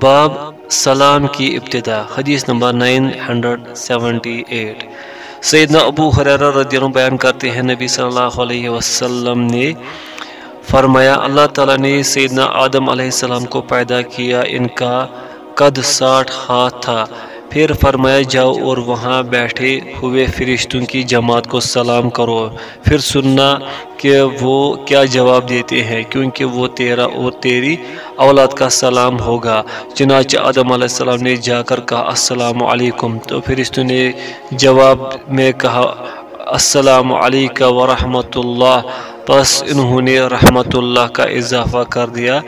باب سلام کی ابتدا، حدیث نمبر 978 سیدنا ابو حریرہ رضی اللہ بیان کرتے ہیں، نبی صلی اللہ علیہ وسلم نے فرمایا، اللہ تعالیٰ نے سیدنا آدم علیہ السلام کو پیدا کیا، ان کا قد ساٹھ ہاتھ تھا۔ پھر فرمایا جاؤ اور وہاں بیٹھے ہوئے فرشتوں کی جماعت کو سلام کرو۔ پھر سننا کہ وہ کیا جواب دیتے ہیں، کیونکہ وہ تیرا اور تیری اولاد کا سلام ہوگا۔ چنانچہ آدم علیہ السلام نے جا کر کہا، السلام علیکم۔ تو فرشتوں نے جواب میں کہا، السلام علیکم ورحمۃ اللہ پس انہوں نے رحمت اللہ کا اضافہ کر دیا۔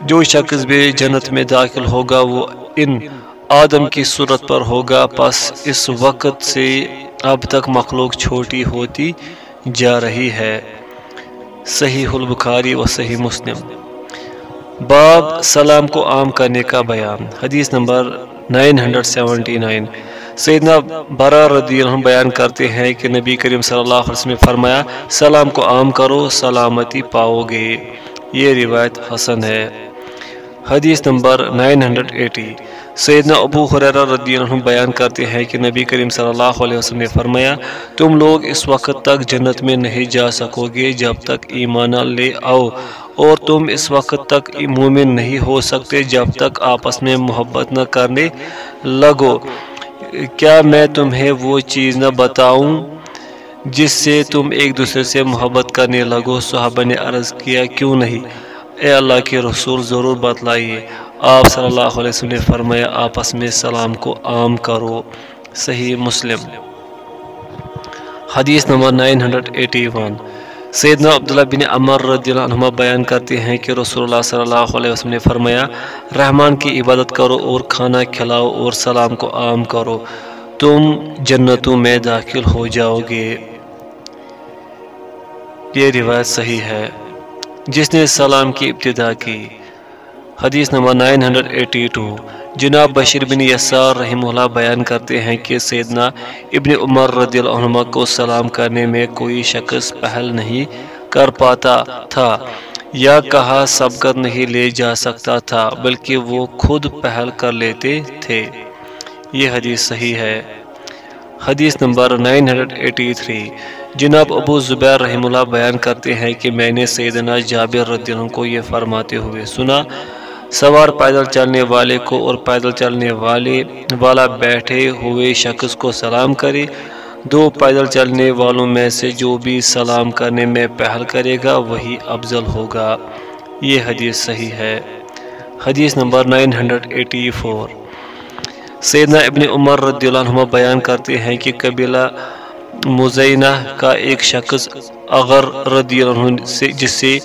جو شخص بھی جنت میں داخل ہوگا، وہ ان آدم کی صورت پر ہوگا، پس اس وقت سے اب تک مخلوق چھوٹی ہوتی جا رہی ہے۔ صحیح البخاری و صحیح مسلم۔ باب سلام کو عام کرنے کا بیان۔ حدیث نمبر 979 سیدنا برا رضی اللہ عنہ بیان کرتے ہیں کہ نبی کریم صلی اللہ علیہ وسلم نے فرمایا، سلام کو عام کرو، سلامتی پاؤ گے۔ یہ روایت حسن ہے۔ حدیث نمبر 980 سیدنا ابو حریرہ رضی اللہ عنہ بیان کرتے ہیں کہ نبی کریم صلی اللہ علیہ وسلم نے فرمایا، تم لوگ اس وقت تک جنت میں نہیں جا سکو گے جب تک ایمان لے آؤ، اور تم اس وقت تک مومن نہیں ہو سکتے جب تک آپس میں محبت نہ کرنے لگو۔ کیا میں تمہیں وہ چیز نہ بتاؤں جس سے تم ایک دوسرے سے محبت کرنے لگو؟ صحابہ نے عرض کیا، کیوں نہیں؟ اے اللہ کے رسول ضرور بتلائیے، آپ صلی اللہ علیہ وسلم نے فرمایا، آپس میں سلام کو عام کرو۔ صحیح مسلم۔ حدیث نمبر 981 سیدنا عبداللہ بن عمر رضی اللہ عنہ بیان کرتے ہیں کہ رسول اللہ صلی اللہ علیہ وسلم نے فرمایا، رحمان کی عبادت کرو اور کھانا کھلاؤ اور سلام کو عام کرو۔ تم جنتوں میں داخل ہو جاؤ گے۔ یہ روایت صحیح ہے۔ جس نے سلام کی ابتدا کی۔ حدیث نمبر 982 جناب بشیر بن یسار رحم اللہ بیان کرتے ہیں کہ سیدنا ابن عمر رضی اللہ عنہ کو سلام کرنے میں کوئی شخص پہل نہیں کر پاتا تھا یا کہا سبقت نہیں لے جا سکتا تھا، بلکہ وہ خود پہل کر لیتے تھے۔ یہ حدیث صحیح ہے۔ حدیث نمبر 983 جناب ابو زبیر رحم اللہ بیان کرتے ہیں کہ میں نے سیدنا جابر رضی اللہ کو یہ فرماتے ہوئے سنا، سوار پیدل چلنے والے کو اور پیدل چلنے والے والا بیٹھے ہوئے شخص کو سلام کرے۔ دو پیدل چلنے والوں میں سے جو بھی سلام کرنے میں پہل کرے گا، وہی افضل ہوگا۔ یہ حدیث صحیح ہے۔ حدیث نمبر 984 سیدنا ابن عمر رضی اللہ عنہ بیان کرتے ہیں کہ قبیلہ مزینہ کا ایک شخص اغر رضی اللہ عنہ سے جس سے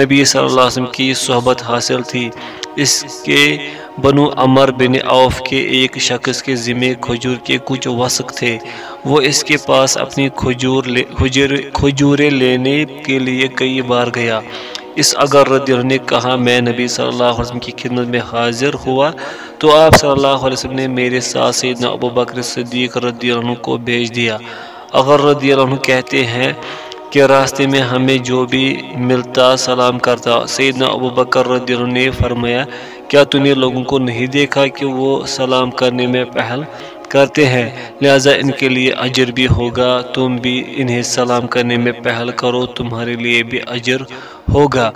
نبی صلی اللہ علیہ وسلم کی صحبت حاصل تھی۔ اس کے بنو عمر بن عوف کے ایک شخص کے ذمہ کھجور کے کچھ وسق تھے۔ وہ اس کے پاس اپنی کھجور لے کھجوریں لینے کے لیے کئی بار گیا۔ اس اگر رضی اللہ نے کہا، میں نبی صلی اللہ علیہ وسلم کی خدمت میں حاضر ہوا تو آپ صلی اللہ علیہ وسلم نے میرے ساتھ سیدنا ابو بکر صدیق رضی اللہ عنہ کو بھیج دیا۔ اگر رضی اللہ عنہ کہتے ہیں کہ راستے میں ہمیں جو بھی ملتا سلام کرتا۔ سیدنا ابو بکر رضی اللہ عنہ نے فرمایا، کیا تم نے لوگوں کو نہیں دیکھا کہ وہ سلام کرنے میں پہل کرتے ہیں؟ لہٰذا ان کے لیے اجر بھی ہوگا، تم بھی انہیں سلام کرنے میں پہل کرو، تمہارے لیے بھی اجر ہوگا۔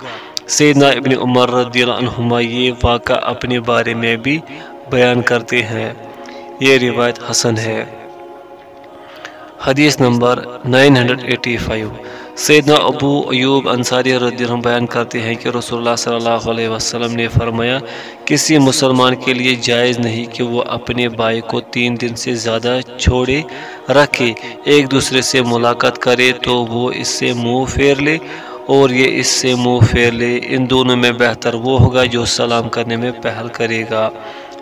سیدنا ابن عمر رضی اللہ عنہما یہ واقعہ اپنے بارے میں بھی بیان کرتے ہیں۔ یہ روایت حسن ہے۔ حدیث نمبر 985 سیدنا ابو ایوب انصاری رضی اللہ بیان کرتے ہیں کہ رسول اللہ صلی اللہ علیہ وسلم نے فرمایا، کسی مسلمان کے لیے جائز نہیں کہ وہ اپنے بھائی کو تین دن سے زیادہ چھوڑے رکھے، ایک دوسرے سے ملاقات کرے تو وہ اس سے منہ پھیر لے اور یہ اس سے منہ پھیر لے۔ ان دونوں میں بہتر وہ ہوگا جو سلام کرنے میں پہل کرے گا۔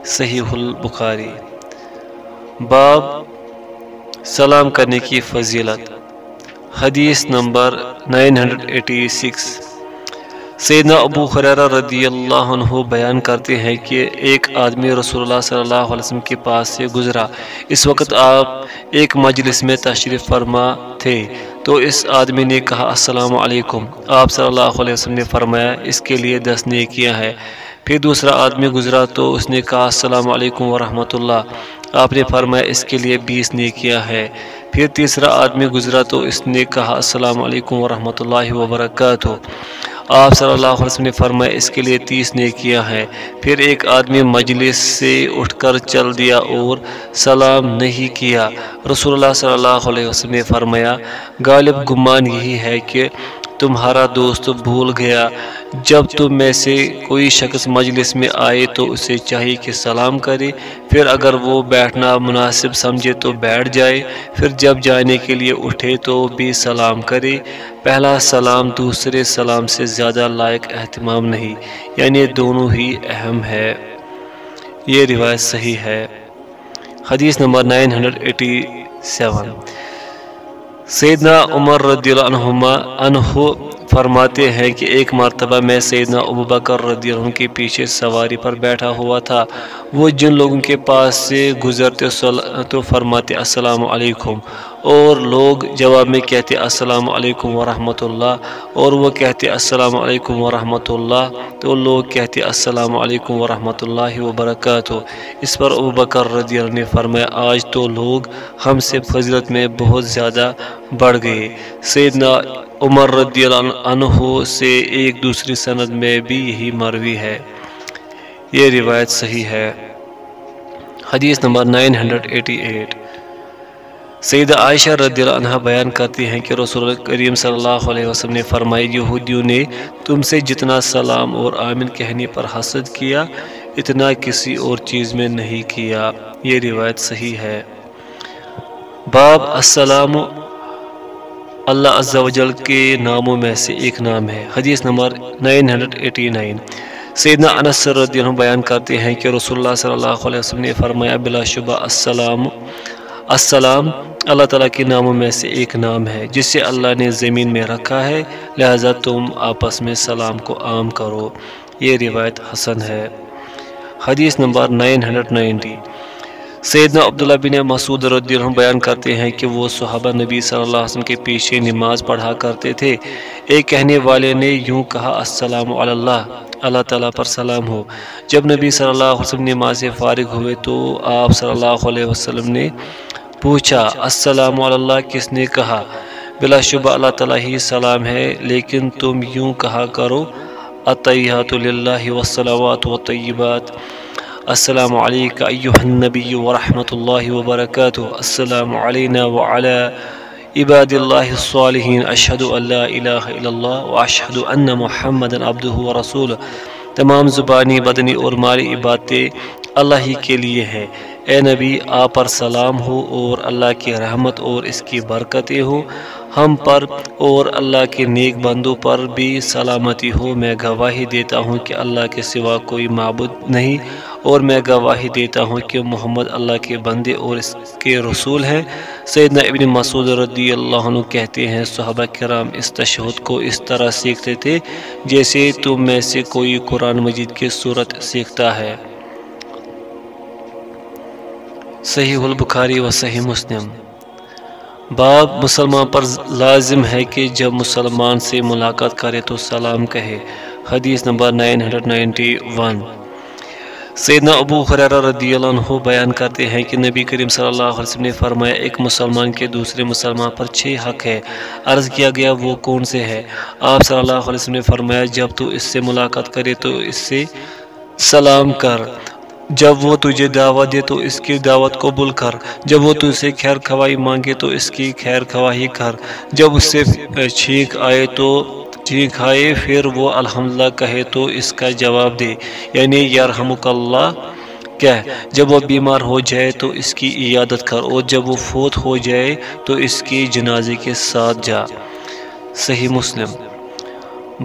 صحیح البخاری۔ باب سلام کرنے کی فضیلت۔ حدیث نمبر 986 سیدنا ابو خریرہ رضی اللہ عنہ بیان کرتے ہیں کہ ایک آدمی رسول اللہ صلی اللہ علیہ وسلم کے پاس سے گزرا۔ اس وقت آپ ایک مجلس میں تشریف فرما تھے۔ تو اس آدمی نے کہا، السلام علیکم۔ آپ صلی اللہ علیہ وسلم نے فرمایا، اس کے لیے دس نیکیاں ہیں۔ پھر دوسرا آدمی گزرا تو اس نے کہا، السلام علیکم ورحمۃ اللہ۔ آپ نے فرمایا اس کے لیے بیس نے کیا ہے پھر تیسرا آدمی گزرا تو اس نے کہا، السلام علیکم ورحمۃ اللہ وبرکاتہ۔ آپ صلی اللہ علیہ وسلم نے فرمایا، اس کے لیے تیس نے کیا ہے پھر ایک آدمی مجلس سے اٹھ کر چل دیا اور سلام نہیں کیا۔ رسول اللہ صلی اللہ علیہ وسلم نے فرمایا، غالب گمان یہی ہے کہ تمہارا دوست بھول گیا۔ جب تم میں سے کوئی شخص مجلس میں آئے تو اسے چاہیے کہ سلام کرے۔ پھر اگر وہ بیٹھنا مناسب سمجھے تو بیٹھ جائے۔ پھر جب جانے کے لیے اٹھے تو بھی سلام کرے۔ پہلا سلام دوسرے سلام سے زیادہ لائق اہتمام نہیں یعنی دونوں ہی اہم ہے یہ روایت صحیح ہے۔ حدیث نمبر 987 سیدنا عمر رضی اللہ عنہما عنہ فرماتے ہیں کہ ایک مرتبہ میں سیدنا ابوبکر رضی اللہ عنہ کے پیچھے سواری پر بیٹھا ہوا تھا۔ وہ جن لوگوں کے پاس سے گزرتے تو فرماتے، السلام علیکم۔ اور لوگ جواب میں کہتے السلام علیکم ورحمۃ اللہ، اور وہ کہتے السلام علیکم ورحمۃ اللہ، تو لوگ کہتے السلام علیکم ورحمۃ اللہ وبرکاتہ۔ اس پر ابو بکر رضی اللہ نے فرمایا، آج تو لوگ ہم سے فضلت میں بہت زیادہ بڑھ گئے۔ سیدنا عمر رضی اللہ عنہ سے ایک دوسری سند میں بھی یہی مروی ہے۔ یہ روایت صحیح ہے۔ حدیث نمبر 988 سیدہ عائشہ رضی اللہ عنہ بیان کرتی ہیں کہ رسول کریم صلی اللہ علیہ وسلم نے فرمائی یہودیوں نے تم سے جتنا سلام اور آمین کہنے پر حسد کیا، اتنا کسی اور چیز میں نہیں کیا۔ یہ روایت صحیح ہے۔ باب السلام، اللہ عز و جل کے ناموں میں سے ایک نام ہے۔ حدیث نمبر 989 سیدنا انس رضی اللہ عنہ بیان کرتے ہیں کہ رسول اللہ صلی اللہ علیہ وسلم نے فرمایا، بلا شبہ السلام السلام، اللہ تعالیٰ کے ناموں میں سے ایک نام ہے جس سے اللہ نے زمین میں رکھا ہے، لہذا تم آپس میں سلام کو عام کرو۔ یہ روایت حسن ہے۔ حدیث نمبر 990 سیدنا عبداللہ بن مسعود رضی اللہ عنہ بیان کرتے ہیں کہ وہ صحابہ نبی صلی اللہ علیہ وسلم کے پیچھے نماز پڑھا کرتے تھے۔ ایک کہنے والے نے یوں کہا، السلام علی اللہ اللہ تعالیٰ پر سلام ہو۔ جب نبی صلی اللہ علیہ وسلم نماز سے فارغ ہوئے تو آپ صلی اللہ علیہ وسلم نے پوچھا، السلام علی اللہ کس نے کہا؟ بلا شبہ اللہ تعالیٰ ہی سلام ہے، لیکن تم یوں کہا کرو اطیحات للہ والصلوات والطیبات. السلام علیکہ ایوہ النبی ورحمت اللہ وبرکاتہ، السلام علینا وعلا عباد اللہ الصالحین اشہد ان لا الہ الا اللہ واشہد ان محمد عبدہ ورسول تمام زبانی، بدنی اور مالی عبادتیں اللہ ہی کے لیے ہیں۔ اے نبی، آپ پر سلام ہو اور اللہ کی رحمت اور اس کی برکتیں ہو ہم پر اور اللہ کے نیک بندوں پر بھی سلامتی ہو۔ میں گواہی دیتا ہوں کہ اللہ کے سوا کوئی معبود نہیں اور میں گواہی دیتا ہوں کہ محمد اللہ کے بندے اور اس کے رسول ہیں۔ سیدنا ابن مسعود رضی اللہ عنہ کہتے ہیں، صحابہ کرام اس تشہد کو اس طرح سیکھتے تھے جیسے تم میں سے کوئی قرآن مجید کی صورت سیکھتا ہے۔ صحیح البخاری و صحیح مسلم۔ باب مسلمان پر لازم ہے کہ جب مسلمان سے ملاقات کرے تو سلام کہے۔ حدیث نمبر 991 سیدنا ابو خریرہ رضی اللہ عنہ بیان کرتے ہیں کہ نبی کریم صلی اللہ علیہ وسلم نے فرمایا، ایک مسلمان کے دوسرے مسلمان پر چھ حق ہے۔ عرض کیا گیا، وہ کون سے ہے آپ صلی اللہ علیہ وسلم نے فرمایا، جب تو اس سے ملاقات کرے تو اس سے سلام کر۔ جب وہ تجھے دعوت دے تو اس کی دعوت قبول کر۔ جب وہ تجھ سے خیر خواہی مانگے تو اس کی خیر خواہی کر۔ جب اس سے چھینک آئے تو چھینک آئے، پھر وہ الحمدللہ کہے تو اس کا جواب دے۔ یعنی یرحمک اللہ، کہہ۔ جب وہ بیمار ہو جائے تو اس کی عیادت کر، اور جب وہ فوت ہو جائے تو اس کی جنازے کے ساتھ جا۔ صحیح مسلم۔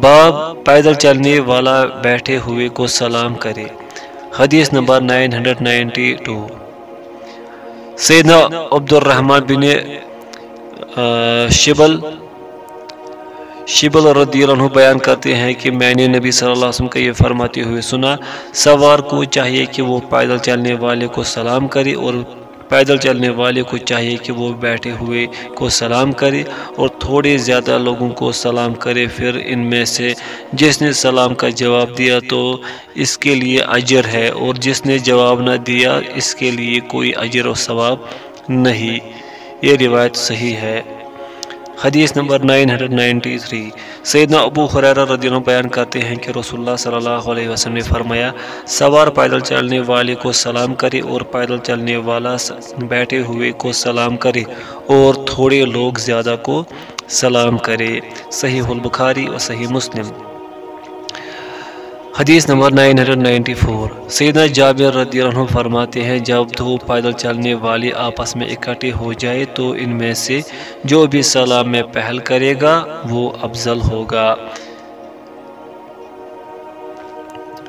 باب پیدل چلنے والا بیٹھے ہوئے کو سلام کرے۔ حدیث نمبر 992 سیدنا عبد الرحمن بن شبل شبل رضی اللہ عنہ بیان کرتے ہیں کہ میں نے نبی صلی اللہ علیہ وسلم کا یہ فرماتے ہوئے سنا، سوار کو چاہیے کہ وہ پیدل چلنے والے کو سلام کرے اور پیدل چلنے والے کو چاہیے کہ وہ بیٹھے ہوئے کو سلام کرے اور تھوڑے زیادہ لوگوں کو سلام کرے۔ پھر ان میں سے جس نے سلام کا جواب دیا تو اس کے لیے اجر ہے، اور جس نے جواب نہ دیا اس کے لیے کوئی اجر و ثواب نہیں۔ یہ روایت صحیح ہے۔ حدیث نمبر 993 سیدنا ابو خریرہ رضی اللہ بیان کرتے ہیں کہ رسول اللہ صلی اللہ علیہ وسلم نے فرمایا، سوار پیدل چلنے والے کو سلام کرے اور پیدل چلنے والا بیٹھے ہوئے کو سلام کرے اور تھوڑے لوگ زیادہ کو سلام کرے۔ صحیح البخاری اور صحیح مسلم۔ حدیث نمبر 994 سیدنا جابر رضی اللہ عنہ فرماتے ہیں، جب دو پیدل چلنے والے آپس میں اکٹھے ہو جائے تو ان میں سے جو بھی سلام میں پہل کرے گا، وہ افضل ہوگا۔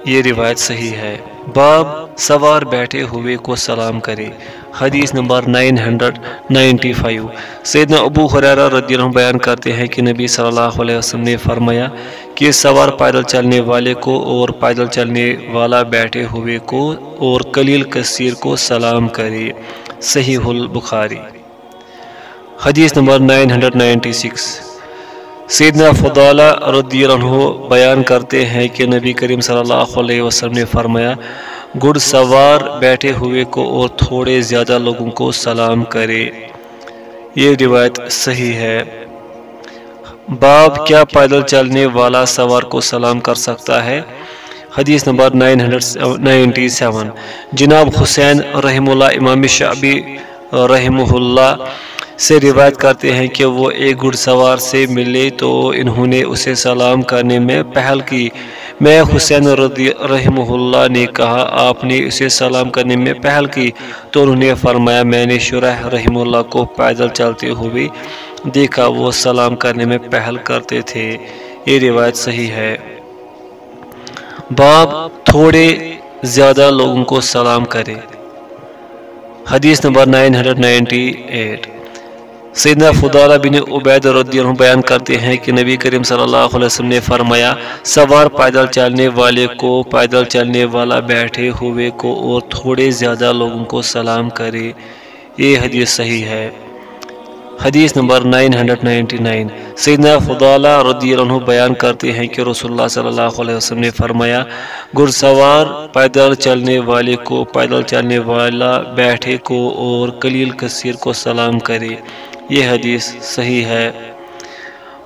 یہ روایت صحیح ہے۔ باب سوار بیٹھے ہوئے کو سلام کرے۔ حدیث نمبر 995 سیدنا ابو خریرہ رضی اللہ بیان کرتے ہیں کہ نبی صلی اللہ علیہ وسلم نے فرمایا کہ سوار پیدل چلنے والے کو اور پیدل چلنے والا بیٹھے ہوئے کو اور کلیل کثیر کو سلام کرے۔ صحیح البخاری۔ حدیث نمبر 996 سیدنا فضالہ رضی اللہ عنہ بیان کرتے ہیں کہ نبی کریم صلی اللہ علیہ وسلم نے فرمایا گڑ سوار بیٹھے ہوئے کو اور تھوڑے زیادہ لوگوں کو سلام کرے۔ یہ روایت صحیح ہے۔ باب کیا پیدل چلنے والا سوار کو سلام کر سکتا ہے؟ حدیث نمبر 997 جناب حسین رحم اللہ امام شعبی رحمہ اللہ سے روایت کرتے ہیں کہ وہ ایک گھڑ سوار سے ملے تو انہوں نے اسے سلام کرنے میں پہل کی۔ میں حسین رضی رحمہ اللہ نے کہا، آپ نے اسے سلام کرنے میں پہل کی۔ تو انہوں نے فرمایا، میں نے شرح رحمہ اللہ کو پیدل چلتے ہوئے دیکھا، وہ سلام کرنے میں پہل کرتے تھے۔ یہ روایت صحیح ہے۔ باب تھوڑے زیادہ لوگوں کو سلام کرے۔ حدیث نمبر 998 سیدنا فضالہ بن عبید رضی اللہ بیان کرتے ہیں کہ نبی کریم صلی اللہ علیہ وسلم نے فرمایا، سوار پیدل چلنے والے کو، پیدل چلنے والا بیٹھے ہوئے کو اور تھوڑے زیادہ لوگوں کو سلام کرے۔ یہ حدیث صحیح ہے۔ حدیث نمبر 999 سیدنا فضالہ رضی اللہ عنہ بیان کرتے ہیں کہ رسول اللہ صلی اللہ علیہ وسلم نے فرمایا گر سوار پیدل چلنے والے کو، پیدل چلنے والا بیٹھے کو اور کلیل کثیر کو سلام کرے۔ یہ حدیث صحیح ہے۔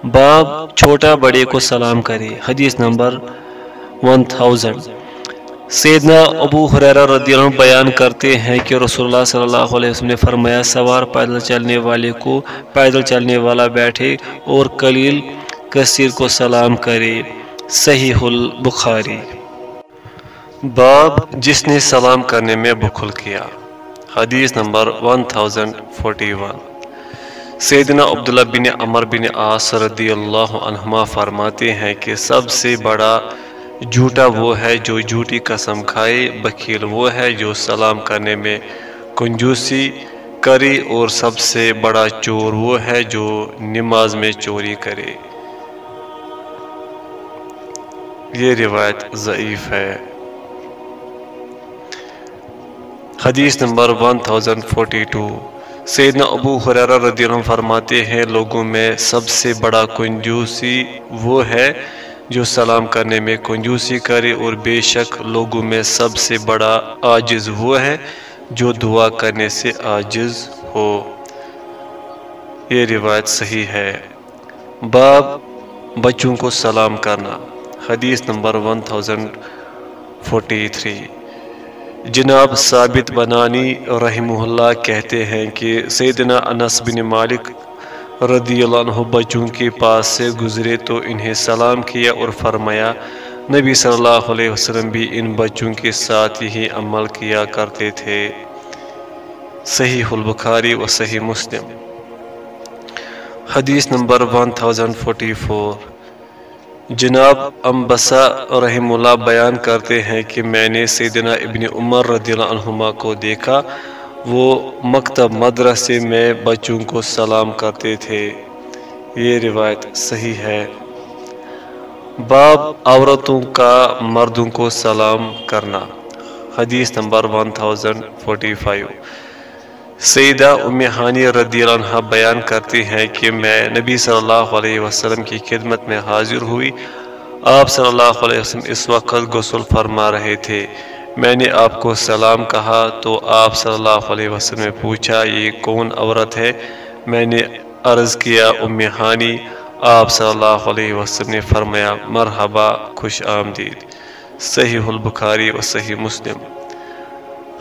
باب چھوٹا بڑے کو سلام کرے، حدیث نمبر 1000 سیدنا ابو حریرہ رضی اللہ عنہ بیان کرتے ہیں کہ رسول اللہ صلی اللہ علیہ وسلم نے فرمایا، سوار پیدل چلنے والے کو پیدل چلنے والا بیٹھے اور کلیل کثیر کو سلام کرے۔ صحیح البخاری۔ باب جس نے سلام کرنے میں بخل کیا۔ حدیث نمبر 1041 سیدنا عبداللہ بن عمر بن آس رضی اللہ عنہما فرماتے ہیں کہ سب سے بڑا جھوٹا وہ ہے جو جھوٹی قسم کھائے بکیل وہ ہے جو سلام کرنے میں کنجوسی کرے اور سب سے بڑا چور وہ ہے جو نماز میں چوری کرے۔ یہ روایت ضعیف ہے۔ حدیث نمبر 1042 سیدنا ابو حریرہ رضی اللہ عنہ فرماتے ہیں، لوگوں میں سب سے بڑا کنجوسی وہ ہے جو سلام کرنے میں کنجوسی کرے اور بے شک لوگوں میں سب سے بڑا آجز وہ ہے جو دعا کرنے سے آجز ہو۔ یہ روایت صحیح ہے۔ باب بچوں کو سلام کرنا، حدیث نمبر 1043 جناب ثابت بنانی رحمہ اللہ کہتے ہیں کہ سیدنا انس بن مالک رضی اللہ عنہ بچوں کے پاس سے گزرے تو انہیں سلام کیا اور فرمایا، نبی صلی اللہ علیہ وسلم بھی ان بچوں کے ساتھ ہی عمل کیا کرتے تھے۔ صحیح البخاری و صحیح مسلم۔ حدیث نمبر 1044 جناب امبسا رحم اللہ بیان کرتے ہیں کہ میں نے سیدنا ابن عمر رضی اللہ عنہما کو دیکھا۔ وہ مکتب مدرسے میں بچوں کو سلام کرتے تھے۔ یہ روایت صحیح ہے۔ باب عورتوں کا مردوں کو سلام کرنا۔ حدیث نمبر 1045 سیدہ ہانی رضی اللہ عنہ بیان کرتی ہیں کہ میں نبی صلی اللہ علیہ وسلم کی خدمت میں حاضر ہوئی۔ آپ صلی اللہ علیہ وسلم اس وقت غسل فرما رہے تھے۔ میں نے آپ کو سلام کہا تو آپ صلی اللہ علیہ وسلم نے پوچھا، یہ کون عورت ہے؟ میں نے عرض کیا ہانی آپ صلی اللہ علیہ وسلم نے فرمایا، مرحبا، خوش آمدید۔ صحیح البخاری و صحیح مسلم۔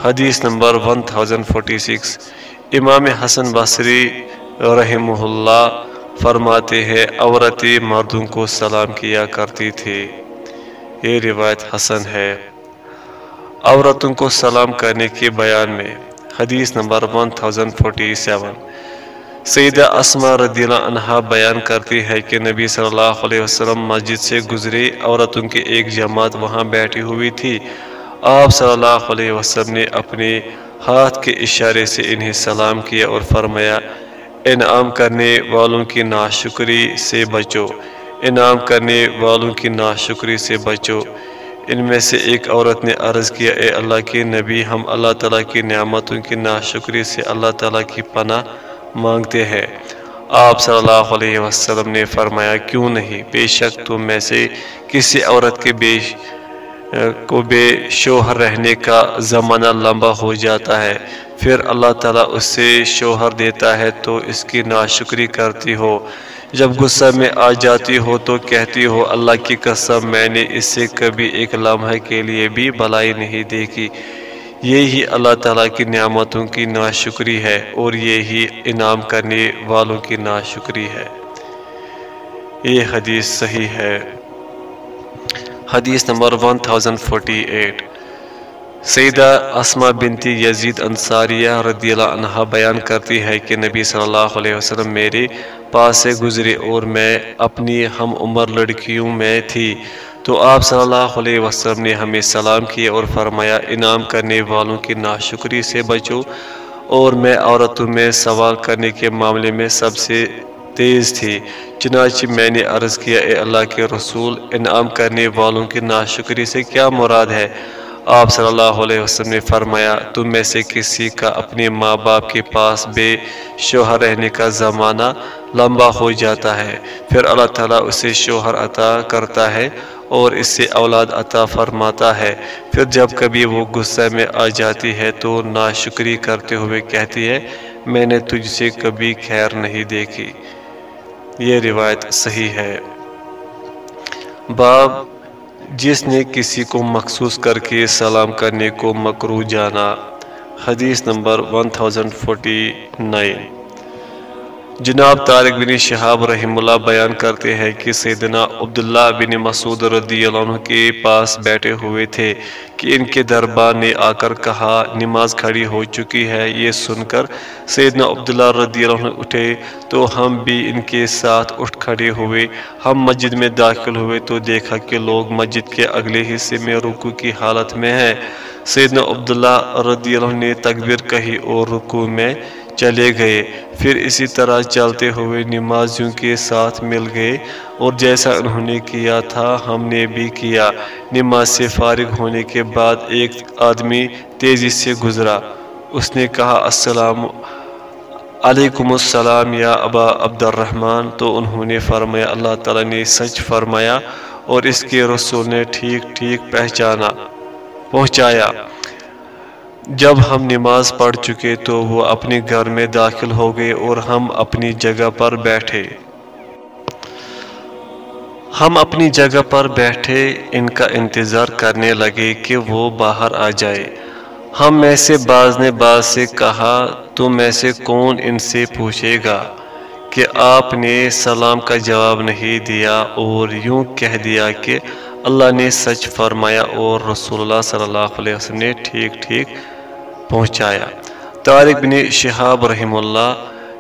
حدیث نمبر 1046 امام حسن بصری رحمہ اللہ فرماتے ہیں عورتیں مردوں کو سلام کیا کرتی تھی۔ یہ روایت حسن ہے۔ عورتوں کو سلام کرنے کے بیان میں حدیث نمبر 1047 سیدہ اسما رضی اللہ عنہ بیان کرتی ہے کہ نبی صلی اللہ علیہ وسلم مسجد سے گزرے عورتوں کی ایک جماعت وہاں بیٹھی ہوئی تھی۔ آپ صلی اللہ علیہ وسلم نے اپنے ہاتھ کے اشارے سے انہیں سلام کیا اور فرمایا، انعام کرنے والوں کی ناشکری سے بچو، انعام کرنے والوں کی ناشکری سے بچو۔ ان میں سے ایک عورت نے عرض کیا، اے اللہ کے نبی، ہم اللہ تعالیٰ کی نعمتوں کی ناشکری سے اللہ تعالیٰ کی پناہ مانگتے ہیں۔ آپ صلی اللہ علیہ وسلم نے فرمایا، کیوں نہیں؟ بے شک تم میں سے کسی عورت کے بیش کو بے شوہر رہنے کا زمانہ لمبا ہو جاتا ہے۔ پھر اللہ تعالیٰ اس سے شوہر دیتا ہے تو اس کی ناشکری کرتی ہو۔ جب غصہ میں آ جاتی ہو تو کہتی ہو، اللہ کی قسم، میں نے اس سے کبھی ایک لمحے کے لیے بھی بلائی نہیں دیکھی۔ یہی اللہ تعالیٰ کی نعمتوں کی ناشکری ہے اور یہی انعام کرنے والوں کی ناشکری ہے۔ یہ حدیث صحیح ہے۔ حدیث نمبر 1048 سیدہ اسما بنتی یزید انصاریہ رضی اللہ عنہ بیان کرتی ہے کہ نبی صلی اللہ علیہ وسلم میرے پاس سے گزرے اور میں اپنی ہم عمر لڑکیوں میں تھی۔ تو آپ صلی اللہ علیہ وسلم نے ہمیں سلام کیا اور فرمایا، انعام کرنے والوں کی ناشکری سے بچو اور میں عورتوں میں سوال کرنے کے معاملے میں سب سے تیز تھی۔ چنانچہ میں نے عرض کیا، اے اللہ کے رسول، انعام کرنے والوں کی ناشکری سے کیا مراد ہے؟ آپ صلی اللہ علیہ وسلم نے فرمایا، تم میں سے کسی کا اپنے ماں باپ کے پاس بے شوہر رہنے کا زمانہ لمبا ہو جاتا ہے۔ پھر اللہ تعالیٰ اسے شوہر عطا کرتا ہے اور اس سے اولاد عطا فرماتا ہے۔ پھر جب کبھی وہ غصہ میں آ جاتی ہے تو ناشکری کرتے ہوئے کہتی ہے، میں نے تجھ سے کبھی خیر نہیں دیکھی۔ یہ روایت صحیح ہے۔ باب، جس نے کسی کو مخصوص کر کے سلام کرنے کو مکرو جانا، حدیث نمبر 1049 جناب طارق بن شہاب رحم اللہ بیان کرتے ہیں کہ سیدنا عبداللہ بن مسعود رضی اللہ عنہ کے پاس بیٹھے ہوئے تھے کہ ان کے دربار نے آ کر کہا، نماز کھڑی ہو چکی ہے۔ یہ سن کر سیدنا عبداللہ رضی اللہ عنہ اٹھے۔ تو ہم بھی ان کے ساتھ اٹھ کھڑے ہوئے۔ ہم مسجد میں داخل ہوئے تو دیکھا کہ لوگ مسجد کے اگلے حصے میں رکو کی حالت میں ہیں۔ سیدنا عبداللہ رضی اللہ عنہ نے تکبیر کہی اور رکو میں چلے گئے۔ پھر اسی طرح چلتے ہوئے نمازیوں کے ساتھ مل گئے اور جیسا انہوں نے کیا تھا، ہم نے بھی کیا۔ نماز سے فارغ ہونے کے بعد ایک آدمی تیزی سے گزرا۔ اس نے کہا، السلام علیکم السلام یا ابا عبد الرحمن تو انہوں نے فرمایا، اللہ تعالیٰ نے سچ فرمایا اور اس کے رسول نے ٹھیک ٹھیک پہچانا، پہنچایا۔ جب ہم نماز پڑھ چکے تو وہ اپنے گھر میں داخل ہو گئے اور ہم اپنی جگہ پر بیٹھے۔ ہم اپنی جگہ پر بیٹھے، ان کا انتظار کرنے لگے کہ وہ باہر آ جائے۔ ہم میں سے بعض نے بعض سے کہا، تو میں سے کون ان سے پوچھے گا کہ آپ نے سلام کا جواب نہیں دیا اور یوں کہہ دیا کہ اللہ نے سچ فرمایا اور رسول اللہ صلی اللہ علیہ وسلم نے ٹھیک ٹھیک پہنچایا۔ طارق بن شہاب رحم اللہ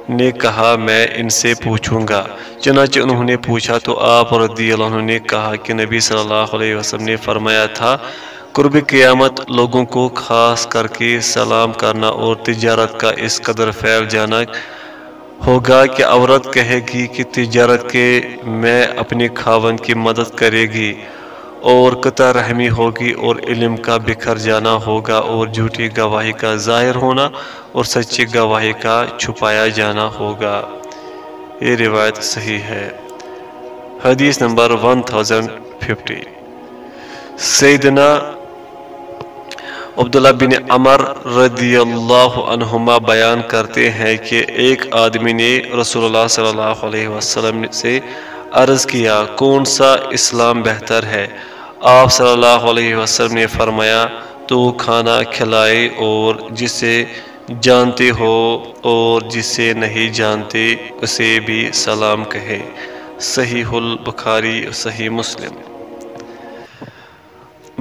نے کہا، میں ان سے پوچھوں گا۔ چنانچہ انہوں نے پوچھا تو آپ رضی اللہ عنہ نے کہا کہ نبی صلی اللہ علیہ وسلم نے فرمایا تھا، قرب قیامت لوگوں کو خاص کر کے سلام کرنا اور تجارت کا اس قدر پھیل جانا ہوگا کہ عورت کہے گی کہ تجارت کے میں اپنے خاون کی مدد کرے گی۔ اور قطع رحمی ہوگی اور علم کا بکھر جانا ہوگا اور جھوٹی گواہی کا ظاہر ہونا اور سچی گواہی کا چھپایا جانا ہوگا۔ یہ روایت صحیح ہے۔ حدیث نمبر 1050 سیدنا عبداللہ بن عمر رضی اللہ عنہما بیان کرتے ہیں کہ ایک آدمی نے رسول اللہ صلی اللہ علیہ وسلم سے عرض کیا، کون سا اسلام بہتر ہے؟ آپ صلی اللہ علیہ وسلم نے فرمایا، تو کھانا کھلائے اور جسے جانتے ہو اور جسے نہیں جانتے، اسے بھی سلام کہے۔ صحیح البخاری، صحیح مسلم۔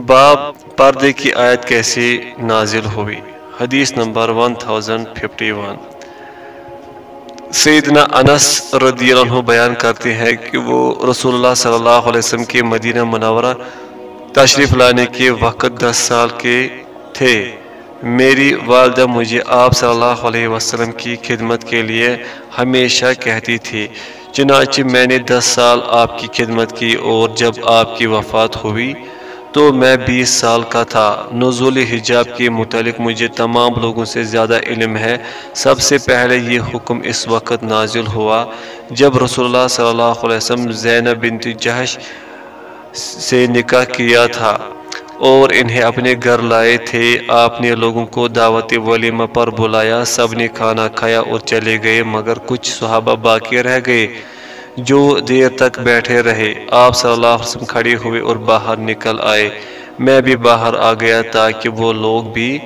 باب پردے کی آیت کیسے نازل ہوئی؟ حدیث نمبر 1051 سیدنا انس رضی اللہ عنہ بیان کرتے ہیں کہ وہ رسول اللہ صلی اللہ علیہ وسلم کے مدینہ منورہ تشریف لانے کے وقت دس سال کے تھے۔ میری والدہ مجھے آپ صلی اللہ علیہ وسلم کی خدمت کے لیے ہمیشہ کہتی تھی، چنانچہ میں نے دس سال آپ کی خدمت کی اور جب آپ کی وفات ہوئی تو میں بیس سال کا تھا۔ نزول حجاب کے متعلق مجھے تمام لوگوں سے زیادہ علم ہے۔ سب سے پہلے یہ حکم اس وقت نازل ہوا جب رسول اللہ صلی اللہ علیہ وسلم زینب بنت جہش سے نکاح کیا تھا اور انہیں اپنے گھر لائے تھے۔ آپ نے لوگوں کو دعوت ولیمہ پر بلایا، سب نے کھانا کھایا اور چلے گئے، مگر کچھ صحابہ باقی رہ گئے۔ جو دیر تک بیٹھے رہے، آپ صلی اللہ علیہ وسلم کھڑے ہوئے اور باہر نکل آئے۔ میں بھی باہر آ گیا تاکہ وہ لوگ بھی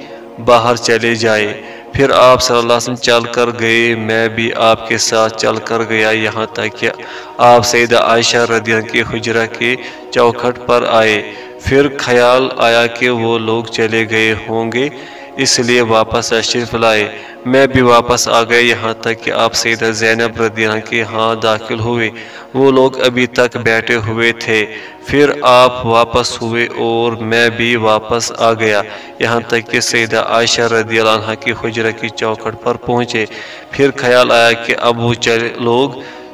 باہر چلے جائے پھر آپ صلی اللہ علیہ وسلم چل کر گئے، میں بھی آپ کے ساتھ چل کر گیا یہاں تک کہ آپ سیدہ عائشہ رضی اللہ کے حجرہ کے چوکھٹ پر آئے۔ پھر خیال آیا کہ وہ لوگ چلے گئے ہوں گے۔ اس لیے واپس تشریف لائے۔ میں بھی واپس آ گئے یہاں تک کہ آپ سیدہ زینب رضی اللہ کے ہاں داخل ہوئے۔ وہ لوگ ابھی تک بیٹھے ہوئے تھے۔ پھر آپ واپس ہوئے اور میں بھی واپس آ گیا۔ یہاں تک کہ سیدہ عائشہ رضی اللہ عنہ کی حجرہ کی چوکٹ پر پہنچے۔ پھر خیال آیا کہ اب وہ لوگ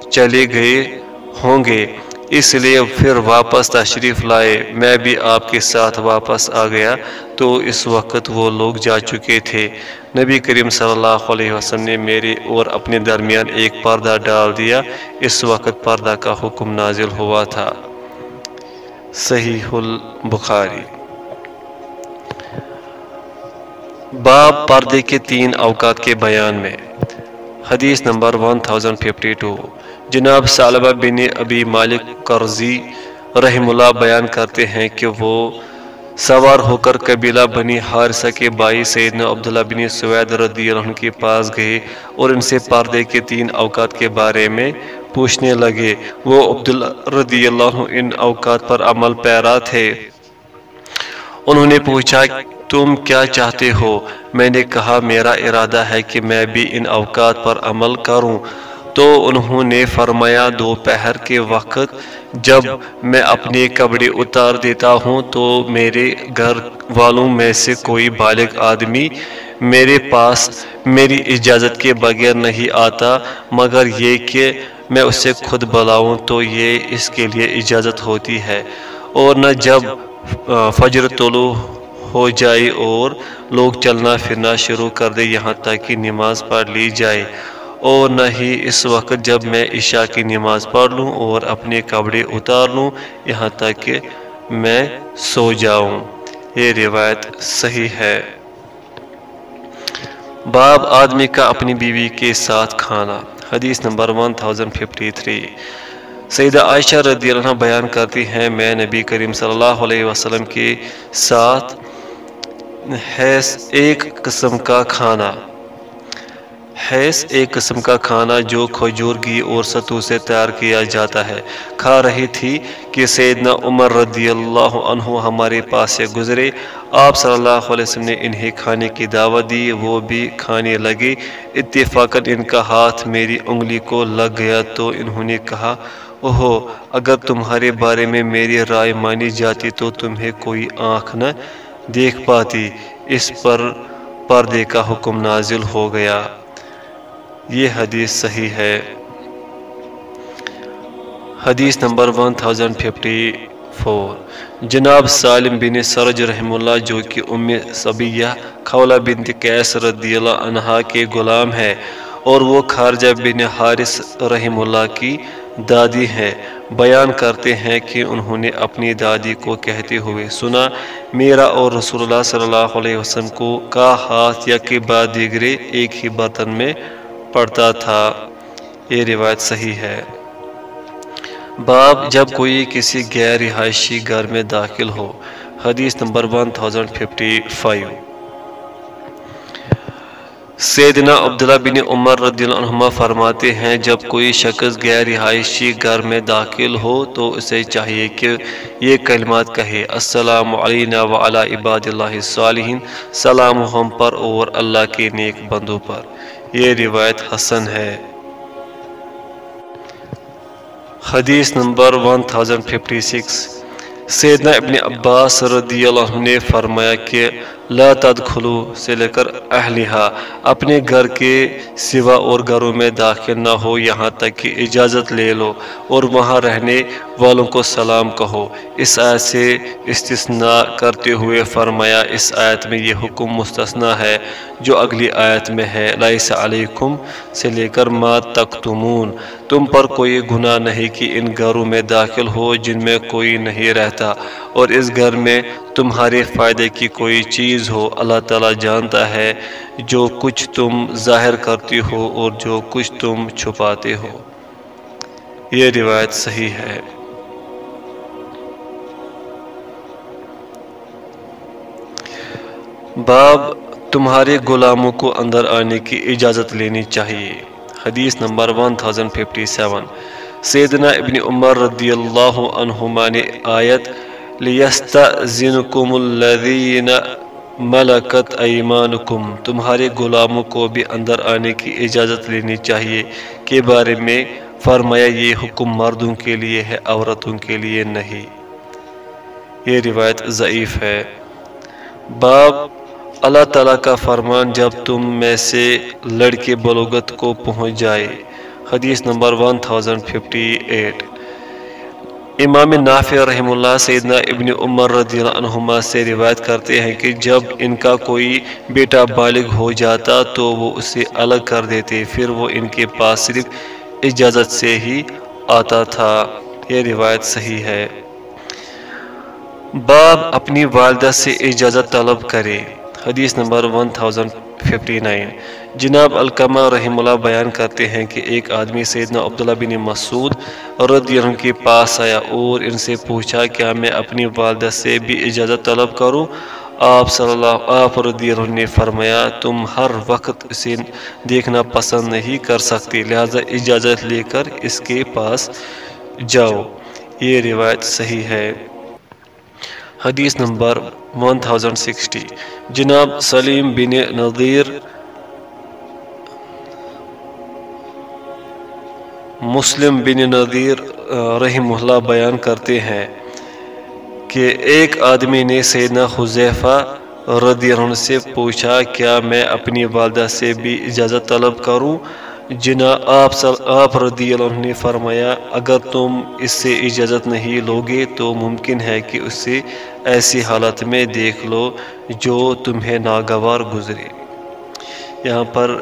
چلے گئے ہوں گے۔ اس لیے پھر واپس تشریف لائے۔ میں بھی آپ کے ساتھ واپس آ گیا تو اس وقت وہ لوگ جا چکے تھے۔ نبی کریم صلی اللہ علیہ وسلم نے میرے اور اپنے درمیان ایک پردہ ڈال دیا۔ اس وقت پردہ کا حکم نازل ہوا تھا۔ صحیح البخاری۔ باب پردے کے تین اوقات کے بیان میں۔ حدیث نمبر 1052 جناب سالبہ بن ابی مالک قرضی رحم اللہ بیان کرتے ہیں کہ وہ سوار ہو کر قبیلہ بنی حارثہ کے بائی سیدنا عبداللہ بن سوید رضی اللہ عنہ کے پاس گئے اور ان سے پردے کے تین اوقات کے بارے میں پوچھنے لگے۔ وہ عبداللہ رضی اللہ عنہ ان اوقات پر عمل پیرا تھے۔ انہوں نے پوچھا، تم کیا چاہتے ہو؟ میں نے کہا، میرا ارادہ ہے کہ میں بھی ان اوقات پر عمل کروں۔ تو انہوں نے فرمایا، دوپہر کے وقت جب میں اپنے کپڑے اتار دیتا ہوں تو میرے گھر والوں میں سے کوئی بالغ آدمی میرے پاس میری اجازت کے بغیر نہیں آتا، مگر یہ کہ میں اسے خود بلاؤں تو یہ اس کے لیے اجازت ہوتی ہے۔ اور نہ جب فجر طلوع ہو جائے اور لوگ چلنا پھرنا شروع کر دے یہاں تک کہ نماز پڑھ لی جائے۔ اور نہ ہی اس وقت جب میں عشاء کی نماز پڑھ لوں اور اپنے کپڑے اتار لوں، یہاں تک کہ میں سو جاؤں۔ یہ روایت صحیح ہے۔ باب آدمی کا اپنی بیوی کے ساتھ کھانا۔ حدیث نمبر 1053 سیدہ عائشہ رضی اللہ عنہ بیان کرتی ہیں، میں نبی کریم صلی اللہ علیہ وسلم کے ساتھ حیث ایک قسم کا کھانا۔ حیث ایک قسم کا کھانا جو کھجور گھی اور ستو سے تیار کیا جاتا ہے۔ کھا رہی تھی کہ سیدنا عمر رضی اللہ عنہ ہمارے پاس سے گزرے۔ آپ صلی اللہ علیہ وسلم نے انہیں کھانے کی دعوت دی، وہ بھی کھانے لگے۔ اتفاقاً ان کا ہاتھ میری انگلی کو لگ گیا تو انہوں نے کہا، اوہو، اگر تمہارے بارے میں میری رائے مانی جاتی تو تمہیں کوئی آنکھ نہ دیکھ پاتی۔ اس پر پردے کا حکم نازل ہو گیا۔ یہ حدیث صحیح ہے۔ حدیث نمبر 1055 فور جناب سالم بن سرج رحم اللہ، جو کہ ام صبیہ خولہ بنت قیس رضی اللہ عنہا کے غلام ہے، اور وہ خارجہ بن حارث رحم اللہ کی دادی ہیں۔ بیان کرتے ہیں کہ انہوں نے اپنی دادی کو کہتے ہوئے سنا، میرا اور رسول اللہ صلی اللہ علیہ وسلم کو کا ہاتھ یا کے بعد دیگرے ایک ہی برتن میں پڑتا تھا، یہ روایت صحیح ہے۔ باب جب کوئی کسی غیر رہائشی گھر میں داخل ہو، حدیث نمبر 1055 سیدنا عبداللہ بن عمر رضی اللہ عنہما فرماتے ہیں، جب کوئی شخص غیر رہائشی گھر میں داخل ہو، تو اسے چاہیے کہ یہ کلمات کہے، السلام علینا وعلا عباد اللہ الصالحین، سلام ہم پر اور اللہ کے نیک بندوں پر۔ یہ روایت حسن ہے۔ حدیث نمبر 1056 سیدنا ابن عباس رضی اللہ عنہ نے فرمایا کہ لا تدخلو سے لے کر اہلیہ اپنے گھر کے سوا اور گھروں میں داخل نہ ہو، یہاں تک کہ اجازت لے لو اور وہاں رہنے والوں کو سلام کہو۔ اس آیت سے استثناء کرتے ہوئے فرمایا، اس آیت میں یہ حکم مستثنا ہے جو اگلی آیت میں ہے۔ لائس علیکم، سے لے کر ما تکتمون، تم پر کوئی گناہ نہیں کہ ان گھروں میں داخل ہو جن میں کوئی نہیں رہتا، اور اس گھر میں تمہارے فائدے کی کوئی چیز ہو، اللہ تعالیٰ جانتا ہے جو کچھ تم ظاہر کرتی ہو اور جو کچھ تم چھپاتے ہو۔ یہ روایت صحیح ہے۔ باب تمہارے غلاموں کو اندر آنے کی اجازت لینی چاہیے۔ حدیث نمبر 1057 سیدنا ابن عمر رضی اللہ عنہما نے آیت لِيَسْتَأْذِنُكُمُ الَّذِينَ مَلَكَتْ أَيْمَانُكُمْ تمہارے غلاموں کو بھی اندر آنے کی اجازت لینی چاہیے کے بارے میں فرمایا یہ حکم مردوں کے لیے ہے، عورتوں کے لیے نہیں۔ یہ روایت ضعیف ہے۔ باب، اللہ تعالیٰ کا فرمان جب تم میں سے لڑکے بلوغت کو پہنچ جائے۔ حدیث نمبر 1058 امام نافع رحم اللہ سیدنا ابن عمر رضی اللہ عنہما سے روایت کرتے ہیں کہ جب ان کا کوئی بیٹا بالغ ہو جاتا تو وہ اسے الگ کر دیتے، پھر وہ ان کے پاس صرف اجازت سے ہی آتا تھا۔ یہ روایت صحیح ہے۔ باب اپنی والدہ سے اجازت طلب کرے۔ حدیث نمبر 1059 جناب القمہ رحم اللہ بیان کرتے ہیں کہ ایک آدمی سیدنا عبداللہ بن مسعود رضی اللہ عنہ کے پاس آیا اور ان سے پوچھا، کیا میں اپنی والدہ سے بھی اجازت طلب کروں؟ آپ صلی اللہ، آپ رضی اللہ نے فرمایا، تم ہر وقت اسے دیکھنا پسند نہیں کر سکتے، لہذا اجازت لے کر اس کے پاس جاؤ۔ یہ روایت صحیح ہے۔ حدیث نمبر 1060 جناب سلیم بن نظیر مسلم بن نظیر رحم اللہ بیان کرتے ہیں کہ ایک آدمی نے سیدنا حذیفہ رضی اللہ عنہ سے پوچھا، کیا میں اپنی والدہ سے بھی اجازت طلب کروں؟ جنا آپ آپ رضی اللہ عنہ نے فرمایا، اگر تم اس سے اجازت نہیں لوگے تو ممکن ہے کہ اس سے ایسی حالت میں دیکھ لو جو تمہیں ناگوار گزرے۔ یہاں پر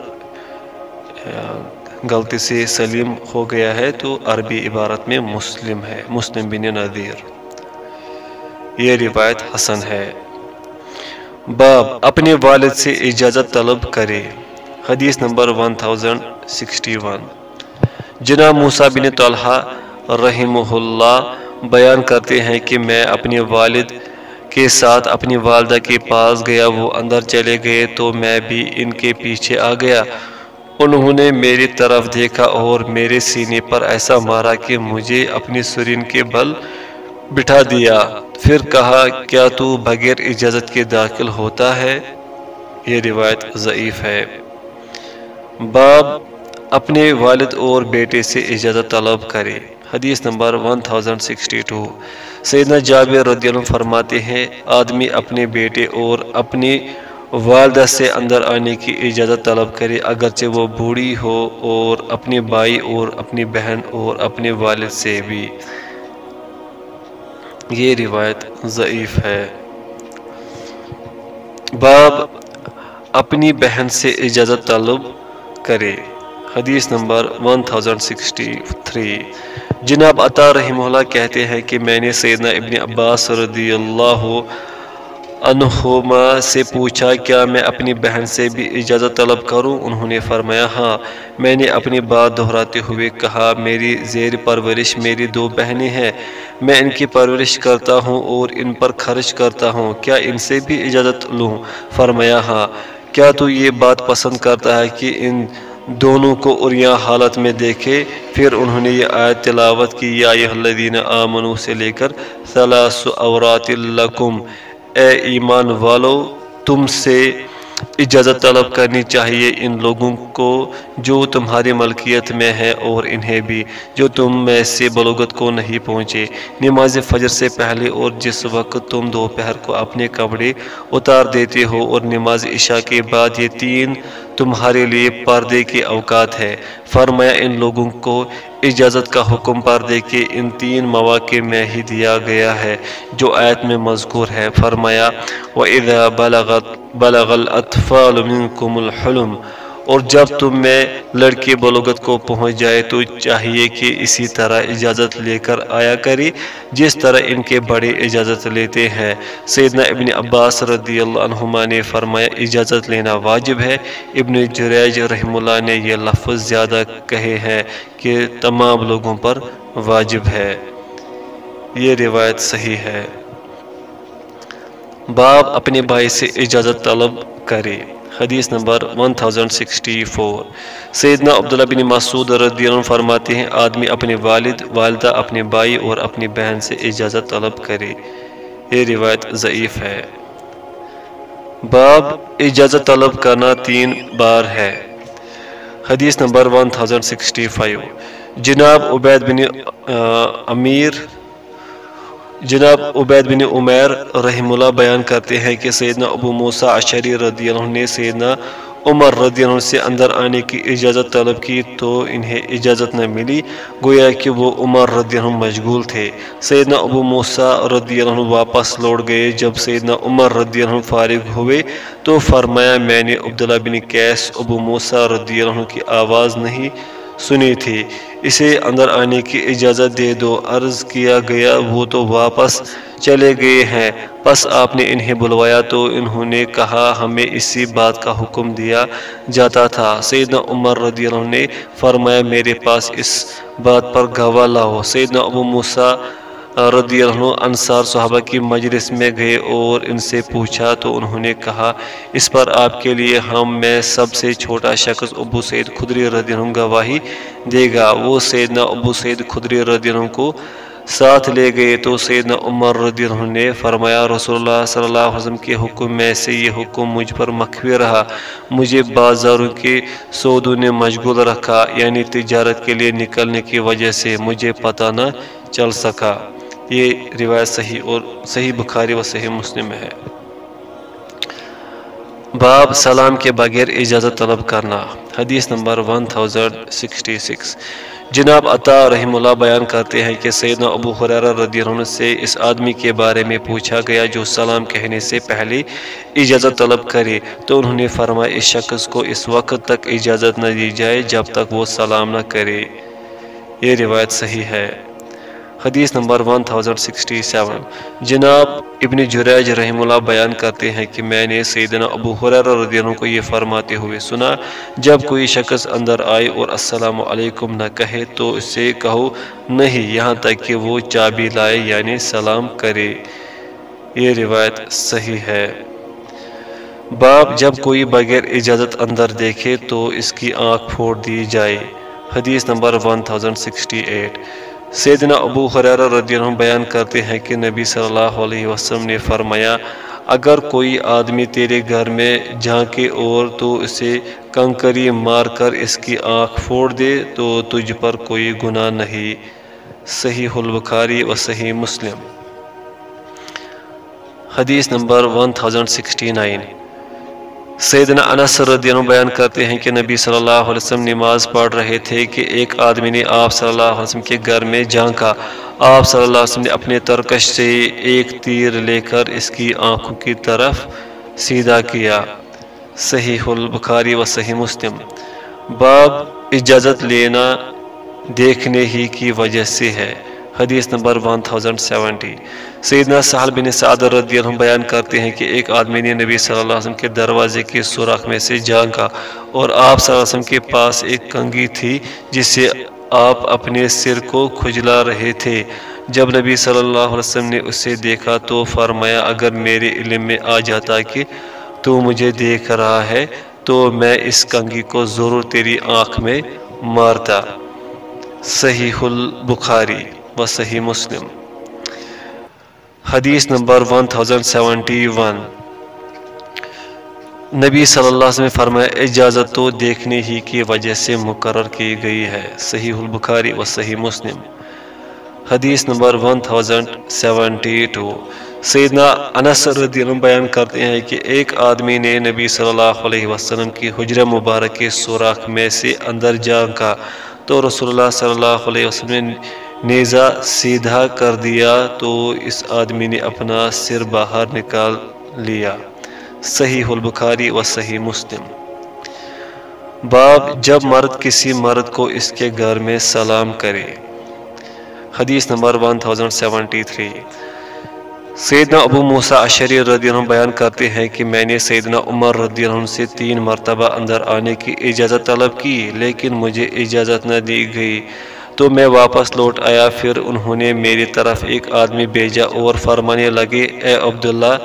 غلطی سے سلیم ہو گیا ہے تو عربی عبارت میں مسلم ہے، مسلم بن نذیر۔ یہ روایت حسن ہے۔ باب، اپنے والد سے اجازت طلب کرے۔ حدیث نمبر 1061 جناب موسیٰ بن طلحہ رحمہ اللہ بیان کرتے ہیں کہ میں اپنے والد کے ساتھ اپنی والدہ کے پاس گیا، وہ اندر چلے گئے تو میں بھی ان کے پیچھے آ گیا۔ انہوں نے میری طرف دیکھا اور میرے سینے پر ایسا مارا کہ مجھے اپنی سرین کے بل بٹھا دیا۔ پھر کہا، کیا تو بغیر اجازت کے داخل ہوتا ہے؟ یہ روایت ضعیف ہے۔ باب، اپنے والد اور بیٹے سے اجازت طلب کرے حدیث نمبر 1062 سیدنا جابر رضی اللہ فرماتے ہیں، آدمی اپنے بیٹے اور اپنی والدہ سے اندر آنے کی اجازت طلب کرے، اگرچہ وہ بوڑھی ہو اور اپنے بھائی اور اپنی بہن اور اپنے والد سے بھی۔ یہ روایت ضعیف ہے۔ باب اپنی بہن سے اجازت طلب کرے، حدیث نمبر 1063 جناب عطا رحمہ اللہ کہتے ہیں کہ میں نے سیدنا ابن عباس رضی اللہ عنہما سے پوچھا، کیا میں اپنی بہن سے بھی اجازت طلب کروں؟ انہوں نے فرمایا ہاں۔ میں نے اپنی بات دہراتے ہوئے کہا، میری زیر پرورش میری دو بہنیں ہیں۔ میں ان کی پرورش کرتا ہوں اور ان پر خرچ کرتا ہوں۔ کیا ان سے بھی اجازت لوں؟ فرمایا ہاں۔ کیا تو یہ بات پسند کرتا ہے کہ ان دونوں کو اریاں حالت میں دیکھے؟ پھر انہوں نے یہ آیت تلاوت کی، یا الذین آمنو سے لے کر، ثلاث عورات لکم۔ اے ایمان والو، تم سے اجازت طلب کرنی چاہیے ان لوگوں کو جو تمہاری ملکیت میں ہیں اور انہیں بھی، جو تم میں سے بلوغت کو نہیں پہنچے۔ نماز فجر سے پہلے اور جس وقت تم دوپہر کو اپنے کپڑے اتار دیتے ہو اور نماز عشاء کے بعد یہ تین تمہارے لیے پردے کے اوقات ہے۔ فرمایا ان لوگوں کو اجازت کا حکم پردے کے ان تین مواقع میں ہی دیا گیا ہے جو آیت میں مذکور ہے۔ فرمایا، وَإِذَا بَلَغَتْ بَلَغَ الْأَطْفَالُ مِنْكُمُ الْحُلُمُ اور جب تم میں لڑکے بلوغت کو پہنچ جائے تو چاہیے کہ اسی طرح اجازت لے کر آیا کرے جس طرح ان کے بڑے اجازت لیتے ہیں۔ سیدنا ابن عباس رضی اللہ عنہما نے فرمایا، اجازت لینا واجب ہے۔ ابن جریج رحم اللہ نے یہ لفظ زیادہ کہے ہیں کہ تمام لوگوں پر واجب ہے۔ یہ روایت صحیح ہے۔ باب اپنے بھائی سے اجازت طلب کرے۔ حدیث نمبر 1064 سیدنا عبداللہ بن مسعود رضی اللہ عنہ فرماتے ہیں، آدمی اپنے والد، والدہ اپنے بھائی اور اپنی بہن سے اجازت طلب کرے۔ یہ روایت ضعیف ہے۔ باب اجازت طلب کرنا تین بار ہے۔ حدیث نمبر 1065 جناب عبید بن امیر جناب عبید بن عمیر رحم اللہ بیان کرتے ہیں کہ سیدنا ابو موسیٰ عشری رضی اللہ عنہ نے سیدنا عمر رضی اللہ عنہ سے اندر آنے کی اجازت طلب کی تو انہیں اجازت نہ ملی۔ گویا کہ وہ عمر رضی اللہ عنہ مشغول تھے۔ سیدنا ابو موسیٰ رضی اللہ عنہ واپس لوٹ گئے۔ جب سیدنا عمر رضی اللہ عنہ فارغ ہوئے تو فرمایا، میں نے عبداللہ بن کیس ابو موسیٰ رضی اللہ عنہ کی آواز نہیں سنی تھی۔ اسے اندر آنے کی اجازت دے دو۔ عرض کیا گیا، وہ تو واپس چلے گئے ہیں۔ پس آپ نے انہیں بلوایا تو انہوں نے کہا، ہمیں اسی بات کا حکم دیا جاتا تھا۔ سیدنا عمر رضی اللہ عنہ نے فرمایا، میرے پاس اس بات پر گواہ لاؤ۔ سیدنا ابو موسیٰ رضی اللہ عنہ انصار صحابہ کی مجلس میں گئے اور ان سے پوچھا تو انہوں نے کہا، اس پر آپ کے لیے ہم میں سب سے چھوٹا شخص ابو سید خدری رضی اللہ عنہ گواہی دے گا۔ وہ سیدنا ابو سید خدری رضی اللہ عنہ کو ساتھ لے گئے۔ تو سیدنا عمر رضی اللہ عنہ نے فرمایا، رسول اللہ صلی اللہ علیہ وسلم کے حکم میں سے یہ حکم مجھ پر مخفی رہا۔ مجھے بازاروں کے سودوں نے مشغول رکھا یعنی تجارت کے لیے نکلنے کی وجہ سے مجھے پتہ نہ چل سکا۔ یہ روایت صحیح اور صحیح بخاری و صحیح مسلم ہے۔ باب سلام کے بغیر اجازت طلب کرنا، حدیث نمبر 1066 جناب عطا رحم اللہ بیان کرتے ہیں کہ سیدنا ابو حریرہ رضی اللہ عنہ سے اس آدمی کے بارے میں پوچھا گیا جو سلام کہنے سے پہلے اجازت طلب کرے، تو انہوں نے فرمایا، اس شخص کو اس وقت تک اجازت نہ دی جائے جب تک وہ سلام نہ کرے۔ یہ روایت صحیح ہے۔ حدیث نمبر 1067 جناب ابن جریج رحم اللہ بیان کرتے ہیں کہ میں نے سیدنا ابو حریر رضی اللہ عنہ کو یہ فرماتے ہوئے سنا، جب کوئی شخص اندر آئے اور السلام علیکم نہ کہے تو اسے کہو، نہیں، یہاں تک کہ وہ چابی لائے یعنی سلام کرے۔ یہ روایت صحیح ہے۔ باب جب کوئی بغیر اجازت اندر دیکھے تو اس کی آنکھ پھوڑ دی جائے۔ حدیث نمبر 1068 سیدنا ابو حریرہ رضی اللہ عنہ بیان کرتے ہیں کہ نبی صلی اللہ علیہ وسلم نے فرمایا، اگر کوئی آدمی تیرے گھر میں جھانکے اور تو اسے کنکری مار کر اس کی آنکھ پھوڑ دے تو تجھ پر کوئی گناہ نہیں۔ صحیح البخاری و صحیح مسلم۔ حدیث نمبر 1069 سیدنا انس رضی اللہ بیان کرتے ہیں کہ نبی صلی اللہ علیہ وسلم نماز پڑھ رہے تھے کہ ایک آدمی نے آپ صلی اللہ علیہ وسلم کے گھر میں جھانکا۔ آپ صلی اللہ علیہ وسلم نے اپنے ترکش سے ایک تیر لے کر اس کی آنکھوں کی طرف سیدھا کیا۔ صحیح البخاری و صحیح مسلم۔ باب اجازت لینا دیکھنے ہی کی وجہ سے ہے۔ حدیث نمبر 1070 سیدنا سہل بن سعد رضی اللہ بیان کرتے ہیں کہ ایک آدمی نے نبی صلی اللہ علیہ وسلم کے دروازے کے سوراخ میں سے جانگا اور آپ صلی اللہ علیہ وسلم کے پاس ایک کنگی تھی جس سے آپ اپنے سر کو کھجلا رہے تھے۔ جب نبی صلی اللہ علیہ وسلم نے اسے دیکھا تو فرمایا، اگر میرے علم میں آ جاتا کہ تو مجھے دیکھ رہا ہے، تو میں اس کنگی کو ضرور تیری آنکھ میں مارتا۔ صحیح البخاری۔ و صحیح مسلم۔ حدیث نمبر 1071 نبی صلی اللہ علیہ وسلم فرمایا، اجازت تو دیکھنے ہی کی وجہ سے مقرر کی گئی ہے۔ صحیح البخاری و صحیح مسلم۔ حدیث نمبر 1072 سیدنا انس رضی اللہ بیان کرتے ہیں کہ ایک آدمی نے نبی صلی اللہ علیہ وسلم کی حجر مبارک کے سوراخ میں سے اندر جانکا تو رسول اللہ صلی اللہ علیہ وسلم نے نیزہ سیدھا کر دیا تو اس آدمی نے اپنا سر باہر نکال لیا۔ صحیح البخاری و صحیح مسلم۔ باب جب مرد کسی مرد کو اس کے گھر میں سلام کرے۔ حدیث نمبر 1073 سیدنا ابو موسیٰ اشری رضی اللہ عنہ بیان کرتے ہیں کہ میں نے سیدنا عمر رضی اللہ عنہ سے تین مرتبہ اندر آنے کی اجازت طلب کی، لیکن مجھے اجازت نہ دی گئی۔ تو میں واپس لوٹ آیا۔ پھر انہوں نے میری طرف ایک آدمی بھیجا اور فرمانے لگے، اے عبداللہ،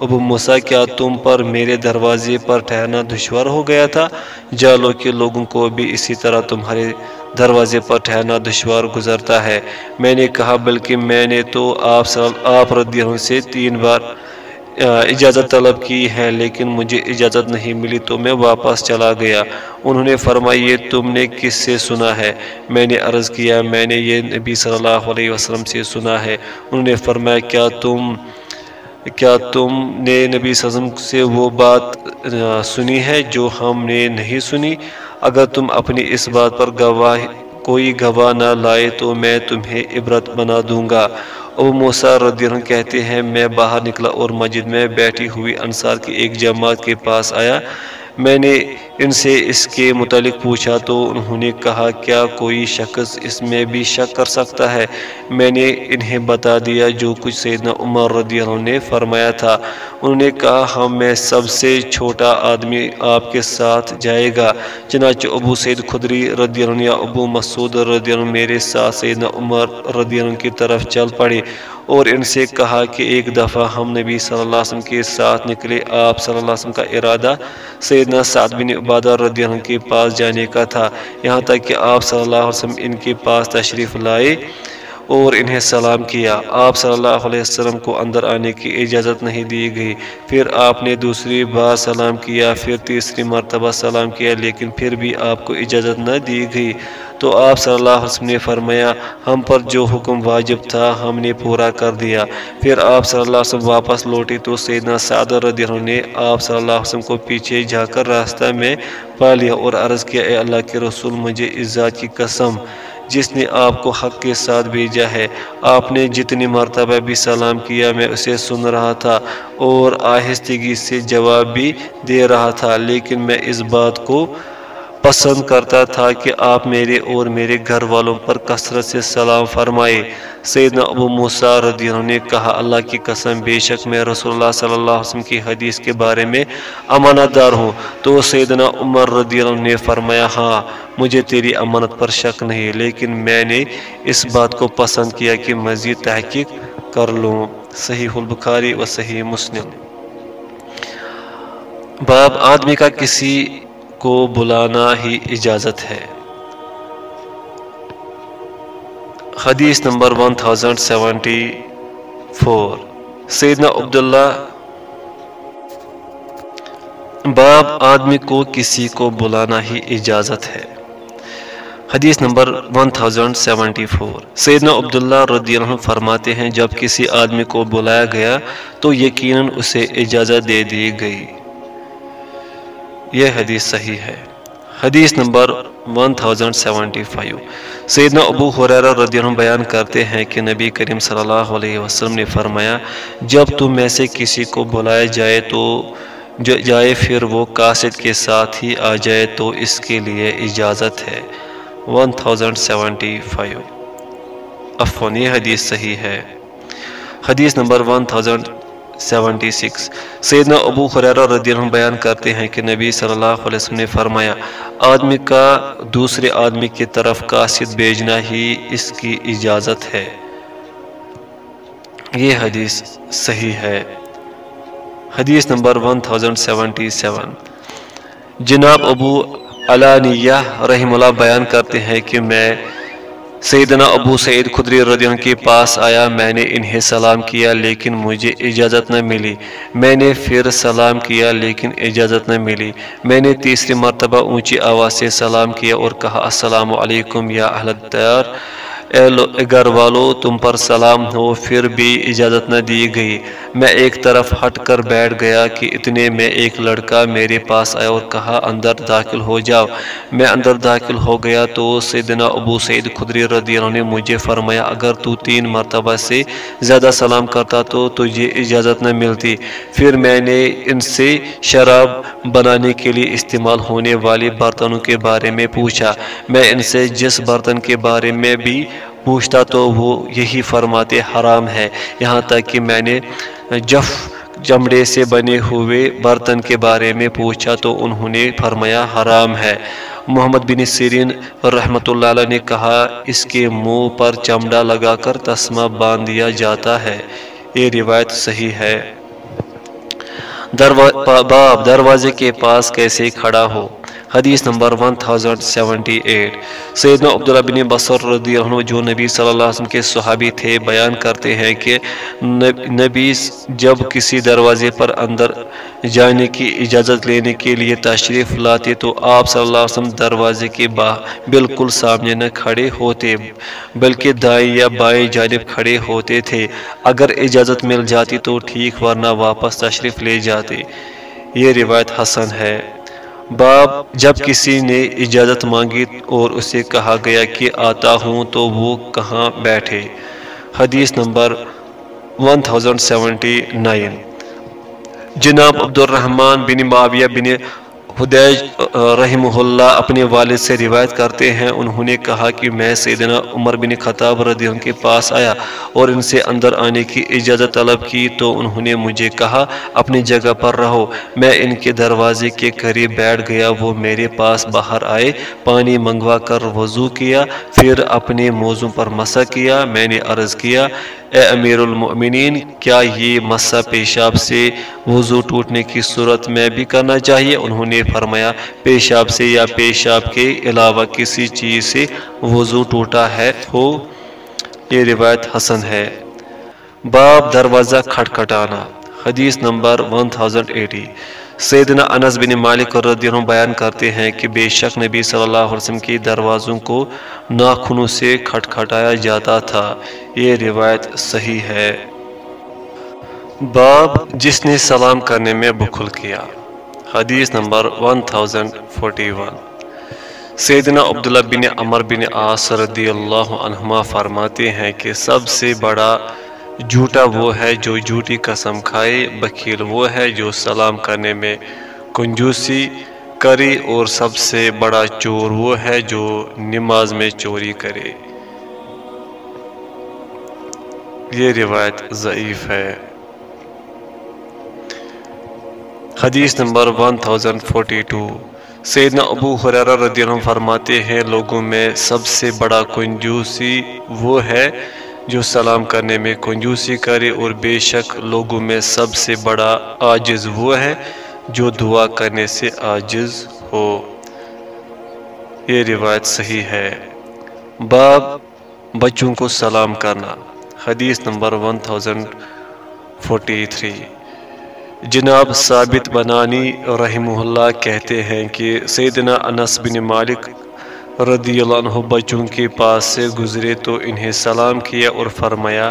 ابو موسیٰ، کیا تم پر میرے دروازے پر ٹھہرنا دشوار ہو گیا تھا؟ جالو کے لوگوں کو بھی اسی طرح تمہارے دروازے پر ٹھہرنا دشوار گزرتا ہے۔ میں نے کہا، بلکہ میں نے تو آپ آپ رضی اللہ سے تین بار اجازت طلب کی ہے، لیکن مجھے اجازت نہیں ملی تو میں واپس چلا گیا۔ انہوں نے فرمایا، یہ تم نے کس سے سنا ہے؟ میں نے عرض کیا، میں نے یہ نبی صلی اللہ علیہ وسلم سے سنا ہے۔ انہوں نے فرمایا، کیا تم کیا تم نے نبی صلی اللہ علیہ وسلم سے وہ بات سنی ہے جو ہم نے نہیں سنی؟ اگر تم اپنی اس بات پر گواہ، کوئی گواہ نہ لائے تو میں تمہیں عبرت بنا دوں گا۔ ابو موسیٰ رضی اللہ عنہ کہتے ہیں، میں باہر نکلا اور مسجد میں بیٹھی ہوئی انصار کی ایک جماعت کے پاس آیا۔ میں نے ان سے اس کے متعلق پوچھا تو انہوں نے کہا، کیا کوئی شخص اس میں بھی شک کر سکتا ہے؟ میں نے انہیں بتا دیا جو کچھ سیدنا عمر رضی اللہ عنہ نے فرمایا تھا۔ انہوں نے کہا ہم میں سب سے چھوٹا آدمی آپ کے ساتھ جائے گا۔ چنانچہ ابو سید خدری رضی اللہ عنہ یا ابو مسعود رضی اللہ عنہ میرے ساتھ سیدنا عمر رضی اللہ عنہ کی طرف چل پڑے۔ اور ان سے کہا کہ ایک دفعہ ہم نبی صلی اللہ علیہ وسلم کے ساتھ نکلے، آپ صلی اللہ علیہ وسلم کا ارادہ سیدنا سعد بن عبادہ رضی اللہ عنہ کے پاس جانے کا تھا۔ یہاں تک کہ آپ صلی اللہ علیہ وسلم ان کے پاس تشریف لائے۔ اور انہیں سلام کیا۔ آپ صلی اللہ علیہ وسلم کو اندر آنے کی اجازت نہیں دی گئی۔ پھر آپ نے دوسری بار سلام کیا، پھر تیسری مرتبہ سلام کیا، لیکن پھر بھی آپ کو اجازت نہ دی گئی۔ تو آپ صلی اللہ علیہ وسلم نے فرمایا، ہم پر جو حکم واجب تھا، ہم نے پورا کر دیا۔ پھر آپ صلی اللہ علیہ وسلم واپس لوٹے تو سیدنا سعد رضی اللہ نے آپ صلی اللہ علیہ وسلم کو پیچھے جا کر راستہ میں پا لیا اور عرض کیا، اے اللہ کے رسول، مجھے اس ذات کی قسم۔ جس نے آپ کو حق کے ساتھ بھیجا ہے۔ آپ نے جتنی مرتبہ بھی سلام کیا، میں اسے سن رہا تھا اور آہستگی سے جواب بھی دے رہا تھا، لیکن میں اس بات کو پسند کرتا تھا کہ آپ میرے اور میرے گھر والوں پر کثرت سے سلام فرمائے۔ سیدنا ابو موسیٰ رضی اللہ نے کہا، اللہ کی قسم، بے شک میں رسول اللہ صلی اللہ علیہ وسلم کی حدیث کے بارے میں امانت دار ہوں۔ تو سیدنا عمر رضی اللہ نے فرمایا ہاں مجھے تیری امانت پر شک نہیں، لیکن میں نے اس بات کو پسند کیا کہ مزید تحقیق کر لوں۔ صحیح البخاری و صحیح مسلم۔ باب آدمی کا کسی کو بلانا ہی اجازت ہے۔ حدیث نمبر 1074 سیدنا عبداللہ۔ باب آدمی کو کسی کو بلانا ہی اجازت ہے۔ حدیث نمبر 1074 سیدنا عبداللہ رضی اللہ عنہ فرماتے ہیں، جب کسی آدمی کو بلایا گیا تو یقیناً اسے اجازت دے دی گئی۔ یہ حدیث صحیح ہے۔ حدیث نمبر 1075 سیدنا ابو حریرہ رضی اللہ عنہ بیان کرتے ہیں کہ نبی کریم صلی اللہ علیہ وسلم نے فرمایا، جب تم میں سے کسی کو بلایا جائے تو جائے، پھر وہ قاصد کے ساتھ ہی آ جائے تو اس کے لیے اجازت ہے۔ 1075 افون یہ حدیث صحیح ہے۔ حدیث نمبر 1076 سیدنا ابو خریرہ رضی اللہ عنہ بیان کرتے ہیں کہ نبی صلی اللہ علیہ وسلم نے فرمایا، آدمی کا دوسرے آدمی کی طرف قاصد بھیجنا ہی اس کی اجازت ہے۔ یہ حدیث صحیح ہے۔ حدیث نمبر 1077 جناب ابو علانیہ رحم اللہ بیان کرتے ہیں کہ میں سیدنا ابو سعید خدری رضی اللہ کے پاس آیا، میں نے انہیں سلام کیا، لیکن مجھے اجازت نہ ملی۔ میں نے پھر سلام کیا، لیکن اجازت نہ ملی۔ میں نے تیسری مرتبہ اونچی آواز سے سلام کیا اور کہا، السلام علیکم یا اہل الدار۔ اے گھر والو، تم پر سلام ہو، پھر بھی اجازت نہ دی گئی۔ میں ایک طرف ہٹ کر بیٹھ گیا کہ اتنے میں ایک لڑکا میرے پاس آیا اور کہا، اندر داخل ہو جاؤ۔ میں اندر داخل ہو گیا تو سیدنا ابو سعید خدری رضی اللہ نے مجھے فرمایا، اگر تو تین مرتبہ سے زیادہ سلام کرتا تو تجھے اجازت نہ ملتی۔ پھر میں نے ان سے شراب بنانے کے لیے استعمال ہونے والی برتنوں کے بارے میں پوچھا۔ میں ان سے جس برتن کے بارے میں بھی پوچھتا تو وہ یہی فرماتے، حرام ہے۔ یہاں تک کہ میں نے جف چمڑے سے بنے ہوئے برتن کے بارے میں پوچھا تو انہوں نے فرمایا، حرام ہے۔ محمد بن سیرین رحمۃ اللہ علیہ نے کہا، اس کے منہ پر چمڑا لگا کر تسمہ باندھ دیا جاتا ہے۔ یہ روایت صحیح ہے۔ باب، دروازے کے پاس کیسے کھڑا ہو؟ حدیث نمبر 1078 سیدنا عبداللہ بن بصر رضی اللہ عنہ جو نبی صلی اللہ علیہ وسلم کے صحابی تھے، بیان کرتے ہیں کہ نبی جب کسی دروازے پر اندر جانے کی اجازت لینے کے لیے تشریف لاتے تو آپ صلی اللہ علیہ وسلم دروازے کے باہر بالکل سامنے نہ کھڑے ہوتے، بلکہ دائیں یا بائیں جانب کھڑے ہوتے تھے۔ اگر اجازت مل جاتی تو ٹھیک، ورنہ واپس تشریف لے جاتے۔ یہ روایت حسن ہے۔ باب جب کسی نے اجازت مانگی اور اسے کہا گیا کہ آتا ہوں تو وہ کہاں بیٹھے؟ حدیث نمبر 1079 جناب عبد الرحمن بن معاویہ بن حدیج رحمہ اللہ اپنے والد سے روایت کرتے ہیں۔ انہوں نے کہا کہ میں سیدنا عمر بن خطاب رضی اللہ کے پاس آیا اور ان سے اندر آنے کی اجازت طلب کی، تو انہوں نے مجھے کہا، اپنی جگہ پر رہو، میں ان کے دروازے کے قریب بیٹھ گیا، وہ میرے پاس باہر آئے، پانی منگوا کر وضو کیا، پھر اپنے موضوع پر مسا کیا، میں نے عرض کیا اے امیر المؤمنین کیا یہ مسا پیشاب سے وضو ٹوٹنے کی صورت میں بھی کرنا چاہیے؟ انہوں نے فرمایا، پیشاب سے یا پیشاب کے علاوہ کسی چیز سے وضو ٹوٹا ہے ہو یہ روایت حسن ہے۔ باب دروازہ کھٹکھٹانا، حدیث نمبر 1080 سیدنا انس بن مالک رضی اللہ بیان کرتے ہیں کہ بے شک نبی صلی اللہ علیہ وسلم کی دروازوں کو ناخنوں سے کھٹکھٹایا جاتا تھا۔ یہ روایت صحیح ہے۔ باب جس نے سلام کرنے میں بخل کیا۔ حدیث نمبر 1041 سیدنا عبداللہ بن عمر بن عاص رضی اللہ عنہما فرماتے ہیں کہ سب سے بڑا جھوٹا وہ ہے جو جھوٹی قسم کھائے بکیل وہ ہے جو سلام کرنے میں کنجوسی کرے اور سب سے بڑا چور وہ ہے جو نماز میں چوری کرے۔ یہ روایت ضعیف ہے۔ حدیث نمبر 1042 سیدنا ابو حریرہ رضی اللہ عنہ فرماتے ہیں، لوگوں میں سب سے بڑا کنجوسی وہ ہے جو سلام کرنے میں کنجوسی کرے اور بے شک لوگوں میں سب سے بڑا آجز وہ ہے جو دعا کرنے سے آجز ہو۔ یہ روایت صحیح ہے۔ باب بچوں کو سلام کرنا۔ حدیث نمبر 1043 جناب ثابت بنانی رحمہ اللہ کہتے ہیں کہ سیدنا انس بن مالک رضی اللہ عنہ بچوں کے پاس سے گزرے تو انہیں سلام کیا اور فرمایا،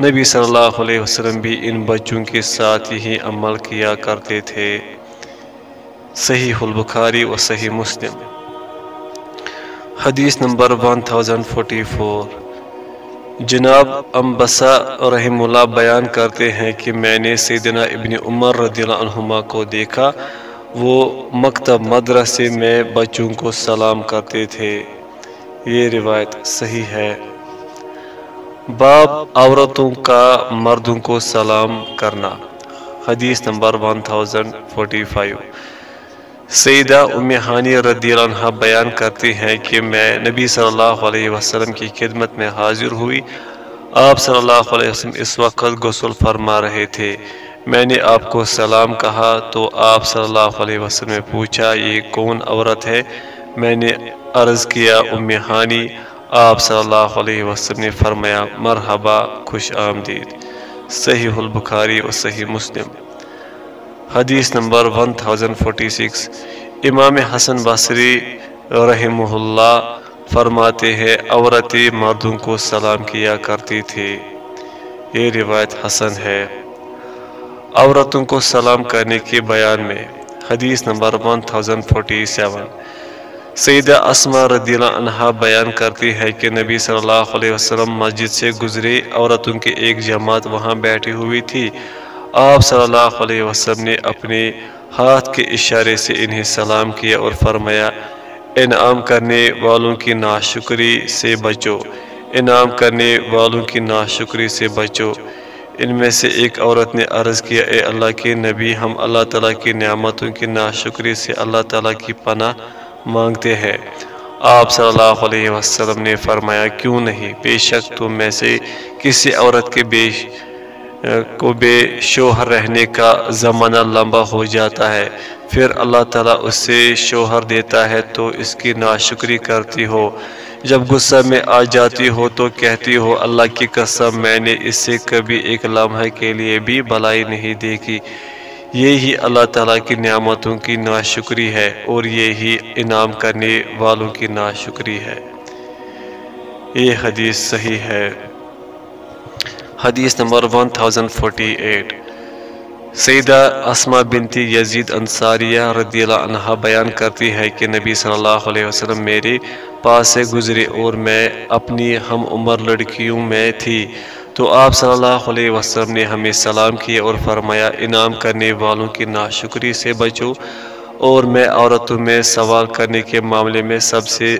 نبی صلی اللہ علیہ وسلم بھی ان بچوں کے ساتھ ہی عمل کیا کرتے تھے۔ صحیح البخاری و صحیح مسلم۔ حدیث نمبر 1044 جناب امبسا رحم اللہ بیان کرتے ہیں کہ میں نے سیدنا ابن عمر رضی اللہ عنہما کو دیکھا وہ مکتب مدرسے میں بچوں کو سلام کرتے تھے۔ یہ روایت صحیح ہے۔ باب عورتوں کا مردوں کو سلام کرنا۔ حدیث نمبر 1045 سیدہ ام ہانی رضی اللہ عنہ بیان کرتے ہیں کہ میں نبی صلی اللہ علیہ وسلم کی خدمت میں حاضر ہوئی۔ آپ صلی اللہ علیہ وسلم اس وقت غسل فرما رہے تھے۔ میں نے آپ کو سلام کہا تو آپ صلی اللہ علیہ وسلم نے پوچھا، یہ کون عورت ہے؟ میں نے عرض کیا، ام ہانی۔ آپ صلی اللہ علیہ وسلم نے فرمایا، مرحبا، خوش آمدید۔ صحیح البخاری و صحیح مسلم۔ حدیث نمبر 1046 امام حسن بصری رحمہ اللہ فرماتے ہیں، عورتیں مردوں کو سلام کیا کرتی تھی۔ یہ روایت حسن ہے۔ عورتوں کو سلام کرنے کے بیان میں، حدیث نمبر 1047 سیدہ اسما رضی اللہ عنہ بیان کرتی ہے کہ نبی صلی اللہ علیہ وسلم مسجد سے گزرے، عورتوں کی ایک جماعت وہاں بیٹھی ہوئی تھی۔ آپ صلی اللہ علیہ وسلم نے اپنے ہاتھ کے اشارے سے انہیں سلام کیا اور فرمایا، انعام کرنے والوں کی ناشکری سے بچو، انعام کرنے والوں کی ناشکری سے بچو۔ ان میں سے ایک عورت نے عرض کیا، اے اللہ کے نبی، ہم اللہ تعالیٰ کی نعمتوں کی ناشکری سے اللہ تعالیٰ کی پناہ مانگتے ہیں۔ آپ صلی اللہ علیہ وسلم نے فرمایا، کیوں نہیں؟ بے شک تم میں سے کسی عورت کے بے کو بے شوہر رہنے کا زمانہ لمبا ہو جاتا ہے۔ پھر اللہ تعالیٰ اس سے شوہر دیتا ہے تو اس کی ناشکری کرتی ہو۔ جب غصہ میں آ جاتی ہو تو کہتی ہو، اللہ کی قسم، میں نے اس سے کبھی ایک لمحے کے لیے بھی بلائی نہیں دیکھی۔ یہی اللہ تعالیٰ کی نعمتوں کی ناشکری ہے اور یہی انعام کرنے والوں کی ناشکری ہے۔ یہ حدیث صحیح ہے۔ حدیث نمبر 1048 سیدہ اسما بنتی یزید انصاریہ رضی اللہ عنہ بیان کرتی ہے کہ نبی صلی اللہ علیہ وسلم میرے پاس سے گزرے اور میں اپنی ہم عمر لڑکیوں میں تھی۔ تو آپ صلی اللہ علیہ وسلم نے ہمیں سلام کیا اور فرمایا، انعام کرنے والوں کی ناشکری سے بچو اور میں عورتوں میں سوال کرنے کے معاملے میں سب سے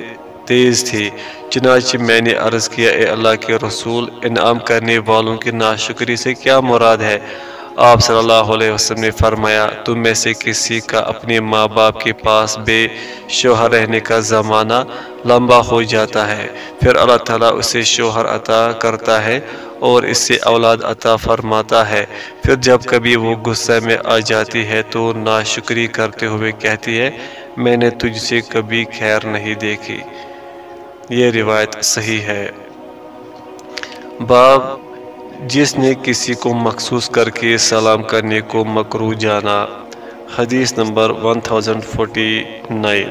تیز تھی۔ چنانچہ میں نے عرض کیا، اے اللہ کے رسول، انعام کرنے والوں کی ناشکری سے کیا مراد ہے؟ آپ صلی اللہ علیہ وسلم نے فرمایا، تم میں سے کسی کا اپنے ماں باپ کے پاس بے شوہر رہنے کا زمانہ لمبا ہو جاتا ہے۔ پھر اللہ تعالیٰ اسے شوہر عطا کرتا ہے اور اس سے اولاد عطا فرماتا ہے۔ پھر جب کبھی وہ غصہ میں آ جاتی ہے تو ناشکری کرتے ہوئے کہتی ہے، میں نے تجھ سے کبھی خیر نہیں دیکھی۔ یہ روایت صحیح ہے۔ باب، جس نے کسی کو مخصوص کر کے سلام کرنے کو مکرو جانا، حدیث نمبر 1049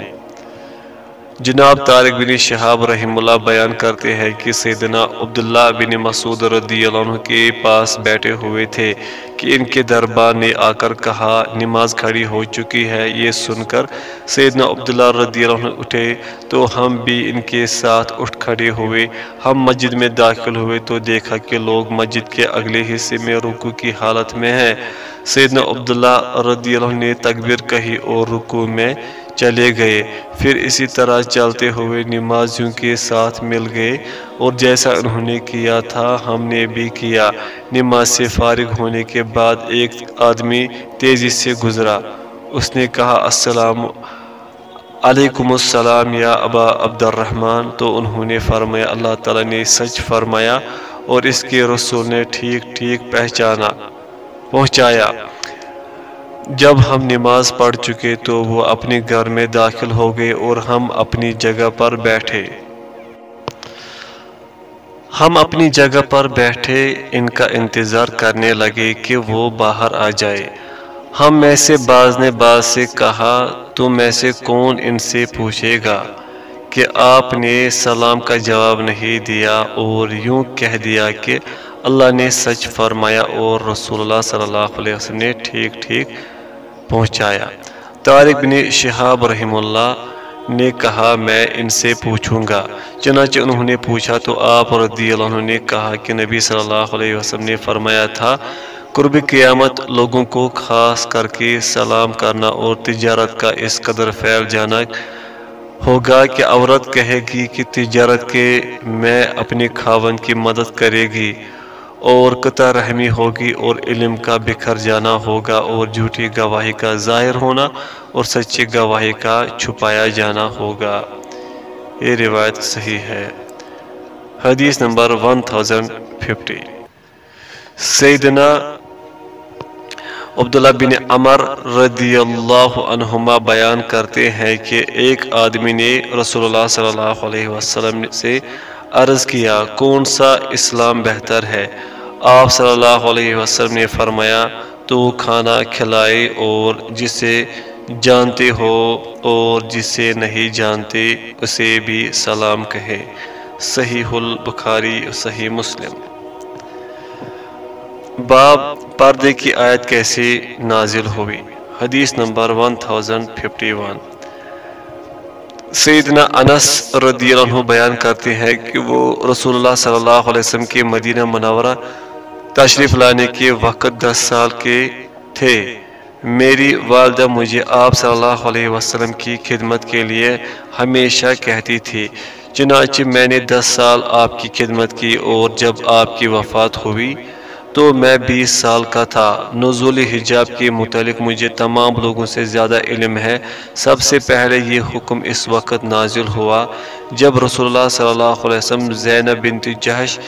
جناب طارق بن شہاب رحم اللہ بیان کرتے ہیں کہ سیدنا عبداللہ بن مسعود رضی اللہ عنہ کے پاس بیٹھے ہوئے تھے کہ ان کے دربار نے آ کر کہا، نماز کھڑی ہو چکی ہے۔ یہ سن کر سیدنا عبداللہ رضی اللہ عنہ اٹھے۔ تو ہم بھی ان کے ساتھ اٹھ کھڑے ہوئے۔ ہم مسجد میں داخل ہوئے تو دیکھا کہ لوگ مسجد کے اگلے حصے میں رکو کی حالت میں ہیں۔ سیدنا عبداللہ رضی اللہ عنہ نے تکبیر کہی اور رکو میں چلے گئے۔ پھر اسی طرح چلتے ہوئے نمازیوں کے ساتھ مل گئے اور جیسا انہوں نے کیا تھا، ہم نے بھی کیا۔ نماز سے فارغ ہونے کے بعد ایک آدمی تیزی سے گزرا۔ اس نے کہا، السلام علیکم السلام یا ابا عبد الرحمن تو انہوں نے فرمایا، اللہ تعالیٰ نے سچ فرمایا اور اس کے رسول نے ٹھیک ٹھیک پہچانا، پہنچایا۔ جب ہم نماز پڑھ چکے تو وہ اپنے گھر میں داخل ہو گئے اور ہم اپنی جگہ پر بیٹھے۔ ہم اپنی جگہ پر بیٹھے، ان کا انتظار کرنے لگے کہ وہ باہر آ جائے۔ ہم میں سے باز نے باز سے کہا، تو میں سے کون ان سے پوچھے گا کہ آپ نے سلام کا جواب نہیں دیا اور یوں کہہ دیا کہ اللہ نے سچ فرمایا اور رسول اللہ صلی اللہ علیہ وسلم نے ٹھیک ٹھیک پہنچایا۔ طارق بن شہاب رحم اللہ نے کہا، میں ان سے پوچھوں گا۔ چنانچہ انہوں نے پوچھا تو آپ رضی اللہ عنہ نے کہا کہ نبی صلی اللہ علیہ وسلم نے فرمایا تھا، قرب قیامت لوگوں کو خاص کر کے سلام کرنا اور تجارت کا اس قدر پھیل جانا ہوگا کہ عورت کہے گی کہ تجارت کے میں اپنے خاون کی مدد کرے گی۔ اور قطع رحمی ہوگی اور علم کا بکھر جانا ہوگا اور جھوٹی گواہی کا ظاہر ہونا اور سچی گواہی کا چھپایا جانا ہوگا۔ یہ روایت صحیح ہے۔ حدیث نمبر 1050 سیدنا عبداللہ بن عمر رضی اللہ عنہما بیان کرتے ہیں کہ ایک آدمی نے رسول اللہ صلی اللہ علیہ وسلم سے عرض کیا، کون سا اسلام بہتر ہے؟ آپ صلی اللہ علیہ وسلم نے فرمایا، تو کھانا کھلائے اور جسے جانتے ہو اور جسے نہیں جانتے، اسے بھی سلام کہے۔ صحیح البخاری، صحیح مسلم۔ باب پردے کی آیت کیسے نازل ہوئی؟ حدیث نمبر 1051 سیدنا انس رضی اللہ عنہ بیان کرتے ہیں کہ وہ رسول اللہ صلی اللہ علیہ وسلم کے مدینہ منورہ تشریف لانے کے وقت دس سال کے تھے۔ میری والدہ مجھے آپ صلی اللہ علیہ وسلم کی خدمت کے لیے ہمیشہ کہتی تھی، چنانچہ میں نے دس سال آپ کی خدمت کی اور جب آپ کی وفات ہوئی تو میں بیس سال کا تھا۔ نزول حجاب کے متعلق مجھے تمام لوگوں سے زیادہ علم ہے۔ سب سے پہلے یہ حکم اس وقت نازل ہوا جب رسول اللہ صلی اللہ علیہ وسلم زینب بنت جہش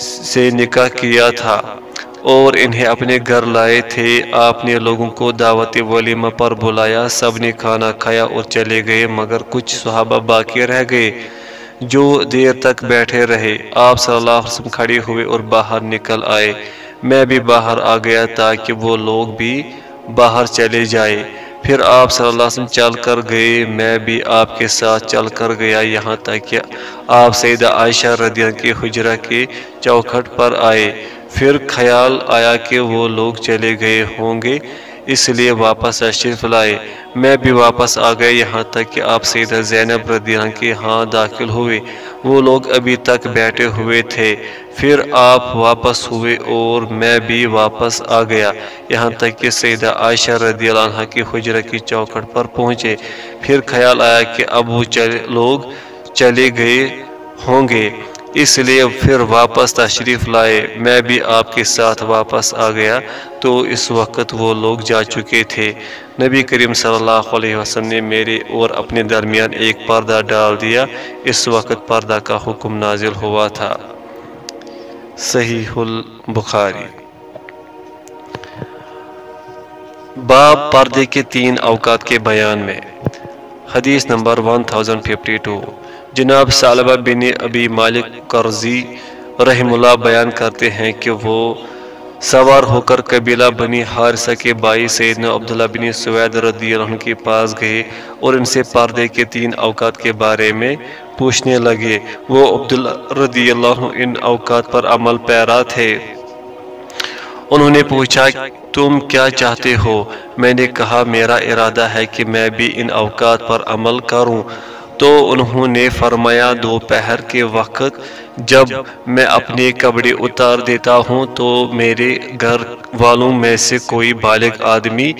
سے نکاح کیا تھا اور انہیں اپنے گھر لائے تھے۔ آپ نے لوگوں کو دعوت ولیمہ پر بلایا، سب نے کھانا کھایا اور چلے گئے، مگر کچھ صحابہ باقی رہ گئے۔ جو دیر تک بیٹھے رہے، آپ صلی اللہ علیہ وسلم کھڑے ہوئے اور باہر نکل آئے۔ میں بھی باہر آ گیا تاکہ وہ لوگ بھی باہر چلے جائے پھر آپ صلی اللہ علیہ وسلم چل کر گئے، میں بھی آپ کے ساتھ چل کر گیا یہاں تک کہ آپ سیدہ عائشہ رضی اللہ کے حجرہ کے چوکھٹ پر آئے۔ پھر خیال آیا کہ وہ لوگ چلے گئے ہوں گے۔ اس لیے واپس تشریف لائے۔ میں بھی واپس آ گئے یہاں تک کہ آپ سیدہ زینب رضی اللہ کے ہاں داخل ہوئے۔ وہ لوگ ابھی تک بیٹھے ہوئے تھے۔ پھر آپ واپس ہوئے اور میں بھی واپس آ گیا۔ یہاں تک کہ سیدہ عائشہ رضی اللہ عنہ کی حجرہ کی چوکٹ پر پہنچے۔ پھر خیال آیا کہ اب وہ لوگ چلے گئے ہوں گے۔ اس لیے پھر واپس تشریف لائے۔ میں بھی آپ کے ساتھ واپس آ گیا تو اس وقت وہ لوگ جا چکے تھے۔ نبی کریم صلی اللہ علیہ وسلم نے میرے اور اپنے درمیان ایک پردہ ڈال دیا۔ اس وقت پردہ کا حکم نازل ہوا تھا۔ صحیح البخاری۔ باب پردے کے تین اوقات کے بیان میں۔ حدیث نمبر 1052 جناب سالبہ بن ابی مالک قرضی رحم اللہ بیان کرتے ہیں کہ وہ سوار ہو کر قبیلہ بنی حارثہ کے بائی سیدنا عبداللہ بن سوید رضی اللہ عنہ کے پاس گئے اور ان سے پردے کے تین اوقات کے بارے میں پوچھنے لگے۔ وہ عبداللہ رضی اللہ عنہ ان اوقات پر عمل پیرا تھے۔ انہوں نے پوچھا، تم کیا چاہتے ہو؟ میں نے کہا، میرا ارادہ ہے کہ میں بھی ان اوقات پر عمل کروں۔ تو انہوں نے فرمایا، دوپہر کے وقت جب میں اپنے کپڑے اتار دیتا ہوں تو میرے گھر والوں میں سے کوئی بالغ آدمی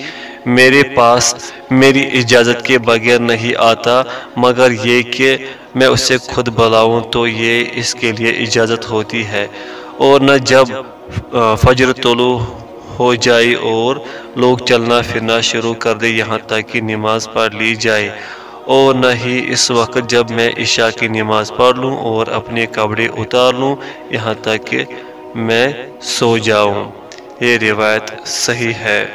میرے پاس میری اجازت کے بغیر نہیں آتا، مگر یہ کہ میں اسے خود بلاؤں تو یہ اس کے لیے اجازت ہوتی ہے۔ اور نہ جب فجر طلوع ہو جائے اور لوگ چلنا پھرنا شروع کر دے یہاں تک کہ نماز پڑھ لی جائے۔ اور نہ ہی اس وقت جب میں عشاء کی نماز پڑھ لوں اور اپنے کپڑے اتار لوں، یہاں تک کہ میں سو جاؤں۔ یہ روایت صحیح ہے۔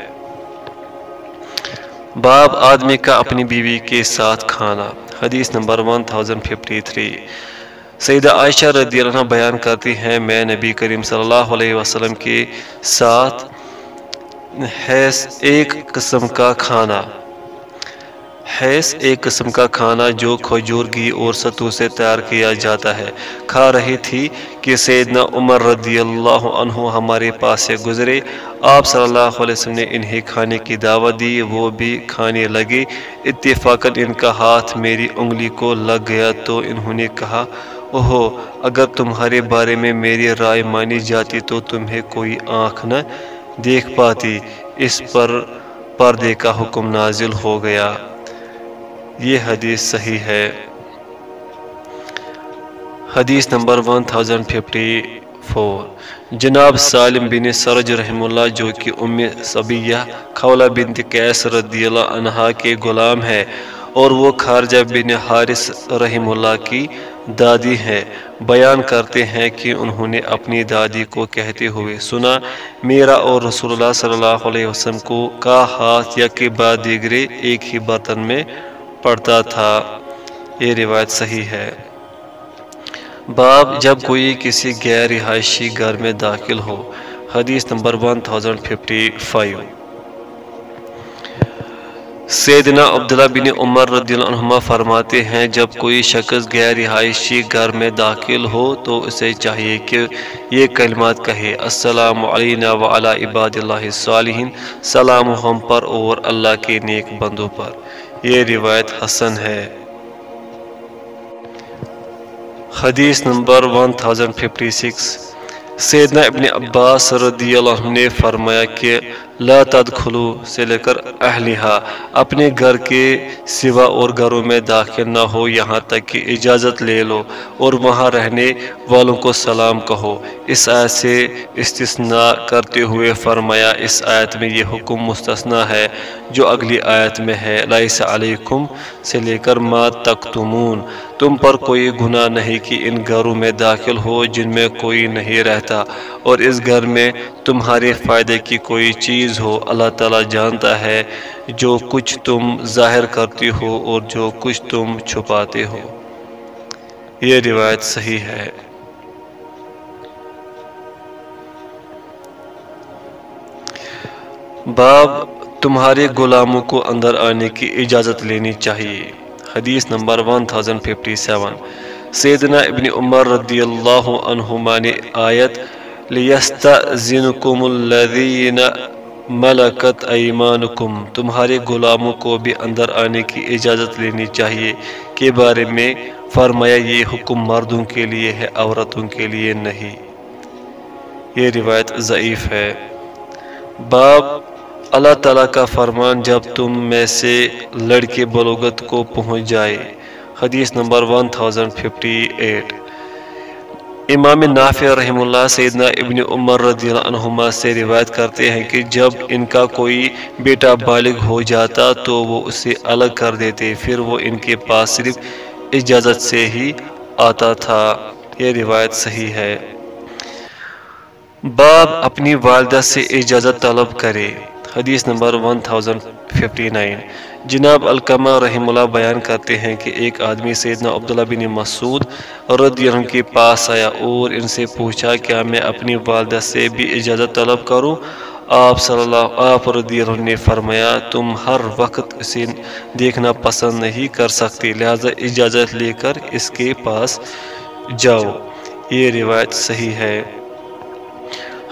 باب آدمی کا اپنی بیوی کے ساتھ کھانا۔ حدیث نمبر 1053 سیدہ عائشہ رضی اللہ عنہ بیان کرتی ہیں، میں نبی کریم صلی اللہ علیہ وسلم کے ساتھ ایک قسم کا کھانا۔ حیث ایک قسم کا کھانا جو کھجور گھی اور ستو سے تیار کیا جاتا ہے۔ کھا رہی تھی کہ سیدنا عمر رضی اللہ عنہ ہمارے پاس سے گزرے۔ آپ صلی اللہ علیہ وسلم نے انہیں کھانے کی دعوت دی، وہ بھی کھانے لگے۔ اتفاقاً ان کا ہاتھ میری انگلی کو لگ گیا تو انہوں نے کہا، اوہو، اگر تمہارے بارے میں میری رائے مانی جاتی تو تمہیں کوئی آنکھ نہ دیکھ پاتی۔ اس پر پردے کا حکم نازل ہو گیا۔ یہ حدیث صحیح ہے۔ حدیث نمبر 1054 جناب سالم بن سرج رحم اللہ، جو کہ ام صبیہ خولہ بنت قیس رضی اللہ عنہ کے غلام ہے، اور وہ خارجہ بن حارث رحم اللہ کی دادی ہے بیان کرتے ہیں کہ انہوں نے اپنی دادی کو کہتے ہوئے سنا، میرا اور رسول اللہ صلی اللہ علیہ وسلم کو کا ہاتھ یا کے بعد دیگرے ایک ہی برتن میں پڑتا تھا، یہ روایت صحیح ہے۔ باب جب کوئی کسی غیر رہائشی گھر میں داخل ہو، حدیث نمبر 1055 سیدنا عبداللہ بن عمر رضی اللہ عنہ فرماتے ہیں، جب کوئی شخص غیر رہائشی گھر میں داخل ہو تو اسے چاہیے کہ یہ کلمات کہے، السلام علینا وعلا عباد اللہ الصالحین۔ سلام ہم پر اور اللہ کے نیک بندوں پر۔ یہ روایت حسن ہے۔ حدیث نمبر 1056 سیدنا ابن عباس رضی اللہ عنہ نے فرمایا کہ لا تدخلو سے لے کر اہلیہ اپنے گھر کے سوا اور گھروں میں داخل نہ ہو، یہاں تک کہ اجازت لے لو اور وہاں رہنے والوں کو سلام کہو۔ اس آیت سے استثناء کرتے ہوئے فرمایا، اس آیت میں یہ حکم مستثنا ہے جو اگلی آیت میں ہے۔ لائس علیکم سے لے کر ما تکتمون تم پر کوئی گناہ نہیں کہ ان گھروں میں داخل ہو جن میں کوئی نہیں رہتا، اور اس گھر میں تمہارے فائدے کی کوئی چیز ہو، اللہ تعالیٰ جانتا ہے جو کچھ تم ظاہر کرتی ہو اور جو کچھ تم چھپاتے ہو۔ یہ روایت صحیح ہے۔ باب تمہارے غلاموں کو اندر آنے کی اجازت لینی چاہیے۔ حدیث نمبر 1057 سیدنا ابن عمر رضی اللہ عنہما نے آیت لِيَسْتَأْذِنُكُمُ الَّذِينَ مَلَكَتْ أَيْمَانُكُمْ تمہارے غلاموں کو بھی اندر آنے کی اجازت لینی چاہیے کے بارے میں فرمایا یہ حکم مردوں کے لیے ہے، عورتوں کے لیے نہیں۔ یہ روایت ضعیف ہے۔ باب، اللہ تعالیٰ کا فرمان جب تم میں سے لڑکے بلوغت کو پہنچ جائے۔ حدیث نمبر 1058 امام نافع رحم اللہ سیدنا ابن عمر رضی اللہ عنہما سے روایت کرتے ہیں کہ جب ان کا کوئی بیٹا بالغ ہو جاتا تو وہ اسے الگ کر دیتے، پھر وہ ان کے پاس صرف اجازت سے ہی آتا تھا۔ یہ روایت صحیح ہے۔ باب اپنی والدہ سے اجازت طلب کرے۔ حدیث نمبر 1059 جناب القمہ رحم اللہ بیان کرتے ہیں کہ ایک آدمی سیدنا عبداللہ بن مسعود رضی اللہ عنہ کے پاس آیا اور ان سے پوچھا کیا میں اپنی والدہ سے بھی اجازت طلب کروں؟ آپ صلی اللہ آپ رضی اللہ عنہ نے فرمایا، تم ہر وقت اسے دیکھنا پسند نہیں کر سکتے، لہذا اجازت لے کر اس کے پاس جاؤ۔ یہ روایت صحیح ہے۔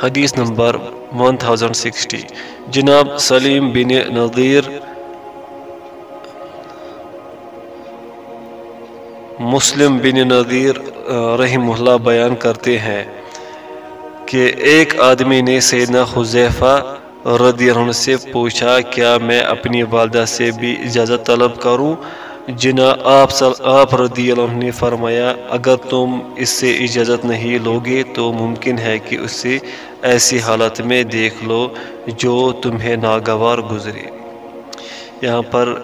حدیث نمبر 1060 جناب سلیم بن نظیر مسلم بن نظیر رحم اللہ بیان کرتے ہیں کہ ایک آدمی نے سیدنا حذیفہ رضی اللہ عنہ سے پوچھا، کیا میں اپنی والدہ سے بھی اجازت طلب کروں؟ جنا آپ آپ رضی اللہ عنہ نے فرمایا، اگر تم اس سے اجازت نہیں لوگے تو ممکن ہے کہ اس سے ایسی حالت میں دیکھ لو جو تمہیں ناگوار گزرے۔ یہاں پر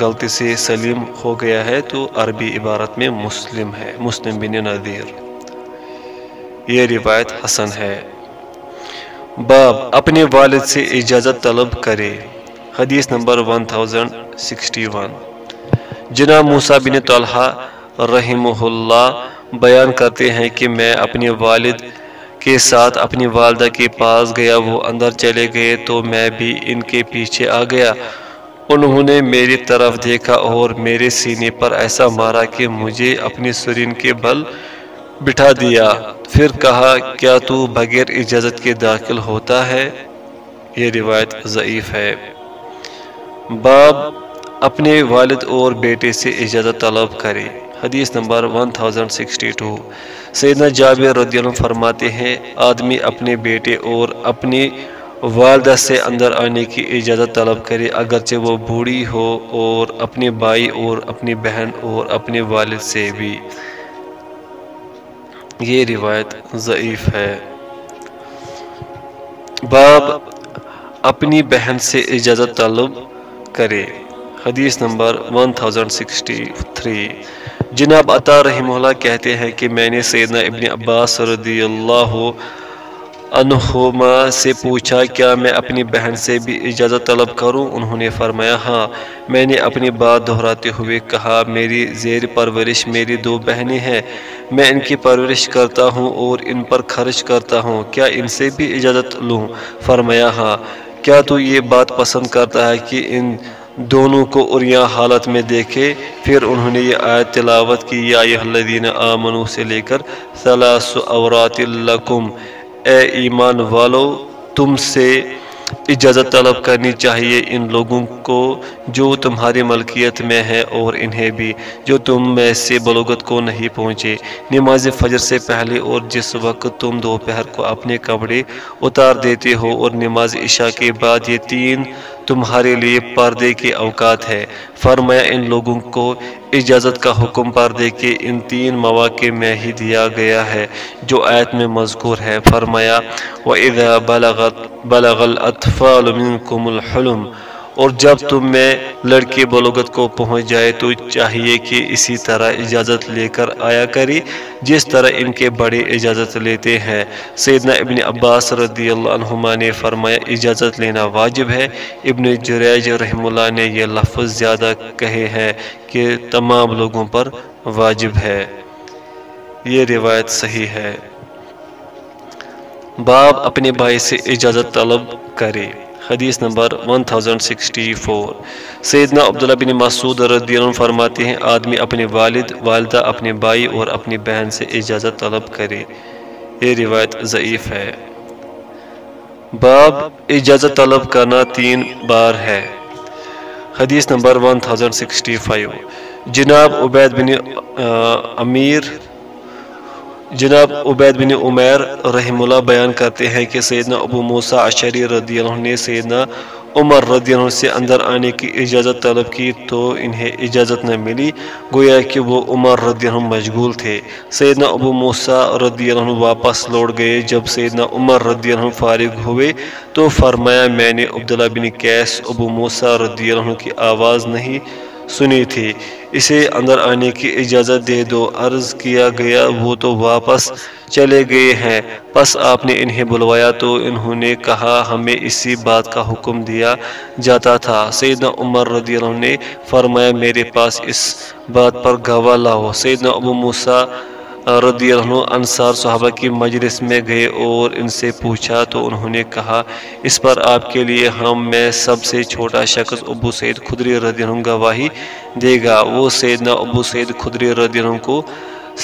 غلطی سے سلیم ہو گیا ہے تو عربی عبارت میں مسلم ہے، مسلم بن نذیر۔ یہ روایت حسن ہے۔ باب، اپنے والد سے اجازت طلب کرے۔ حدیث نمبر 1061 جناب موسیٰ بن طلحہ رحمہ اللہ بیان کرتے ہیں کہ میں اپنے والد کے ساتھ اپنی والدہ کے پاس گیا، وہ اندر چلے گئے تو میں بھی ان کے پیچھے آ گیا۔ انہوں نے میری طرف دیکھا اور میرے سینے پر ایسا مارا کہ مجھے اپنی سرین کے بل بٹھا دیا۔ پھر کہا، کیا تو بغیر اجازت کے داخل ہوتا ہے؟ یہ روایت ضعیف ہے۔ باب، اپنے والد اور بیٹے سے اجازت طلب کرے۔ حدیث نمبر 1062 سیدنا جابر رضی اللہ عنہ فرماتے ہیں، آدمی اپنے بیٹے اور اپنی والدہ سے اندر آنے کی اجازت طلب کرے، اگرچہ وہ بوڑھی ہو اور اپنے بھائی اور اپنی بہن اور اپنے والد سے بھی۔ یہ روایت ضعیف ہے۔ باب اپنی بہن سے اجازت طلب کرے، حدیث نمبر 1063 جناب عطا رحمہ اللہ کہتے ہیں کہ میں نے سیدنا ابن عباس رضی اللہ عنہما سے پوچھا، کیا میں اپنی بہن سے بھی اجازت طلب کروں؟ انہوں نے فرمایا ہاں۔ میں نے اپنی بات دہراتے ہوئے کہا، میری زیر پرورش میری دو بہنیں ہیں۔ میں ان کی پرورش کرتا ہوں اور ان پر خرچ کرتا ہوں۔ کیا ان سے بھی اجازت لوں؟ فرمایا ہاں۔ کیا تو یہ بات پسند کرتا ہے کہ ان دونوں کو اریاں حالت میں دیکھے؟ پھر انہوں نے یہ آیت تلاوت کی، یا الذین آمنو سے لے کر، ثلاث اورات لکم۔ اے ایمان والو، تم سے اجازت طلب کرنی چاہیے ان لوگوں کو جو تمہاری ملکیت میں ہے اور انہیں بھی، جو تم میں سے بلوغت کو نہیں پہنچے۔ نماز فجر سے پہلے اور جس وقت تم دوپہر کو اپنے کپڑے اتار دیتے ہو اور نماز عشاء کے بعد یہ تین تمہارے لیے پردے کے اوقات ہے فرمایا، ان لوگوں کو اجازت کا حکم پردے کے ان تین مواقع میں ہی دیا گیا ہے جو آیت میں مذکور ہے فرمایا، وَإِذَا بَلَغَتْ بَلَغَ الْأَطْفَالُ مِنْكُمُ الْحُلُمُ اور جب تم میں لڑکے بلوغت کو پہنچ جائے تو چاہیے کہ اسی طرح اجازت لے کر آیا کری، جس طرح ان کے بڑے اجازت لیتے ہیں۔ سیدنا ابن عباس رضی اللہ عنہما نے فرمایا، اجازت لینا واجب ہے۔ ابن جریج رحم اللہ نے یہ لفظ زیادہ کہے ہیں کہ تمام لوگوں پر واجب ہے۔ یہ روایت صحیح ہے۔ باب اپنے بھائی سے اجازت طلب کرے۔ حدیث نمبر 1064 سیدنا عبداللہ بن مسعود رضی اللہ عنہ فرماتے ہیں، آدمی اپنے والد، والدہ، اپنے بھائی اور اپنی بہن سے اجازت طلب کرے۔ یہ روایت ضعیف ہے۔ باب اجازت طلب کرنا تین بار ہے۔ حدیث نمبر 1065 جناب عبید بن امیر جناب عبید بن عمیر رحم اللہ بیان کرتے ہیں کہ سیدنا ابو موسیٰ عشری رضی اللہ عنہ نے سیدنا عمر رضی اللہ عنہ سے اندر آنے کی اجازت طلب کی تو انہیں اجازت نہ ملی۔ گویا کہ وہ عمر رضی اللہ عنہ مشغول تھے۔ سیدنا ابو موسیٰ رضی اللہ عنہ واپس لوٹ گئے۔ جب سیدنا عمر رضی اللہ عنہ فارغ ہوئے تو فرمایا، میں نے عبداللہ بن کیس ابو موسیٰ رضی اللہ عنہ کی آواز نہیں سنی تھی۔ اسے اندر آنے کی اجازت دے دو۔ عرض کیا گیا، وہ تو واپس چلے گئے ہیں۔ پس آپ نے انہیں بلوایا تو انہوں نے کہا، ہمیں اسی بات کا حکم دیا جاتا تھا۔ سیدنا عمر رضی اللہ عنہ نے فرمایا، میرے پاس اس بات پر گواہ لاؤ۔ سیدنا ابو موسیٰ رضی اللہ عنہ انصار صحابہ کی مجلس میں گئے اور ان سے پوچھا تو انہوں نے کہا، اس پر آپ کے لیے ہم میں سب سے چھوٹا شخص ابو سید خدری رضی اللہ عنہ گواہی دے گا۔ وہ سیدنا ابو سید خدری رضی اللہ عنہ کو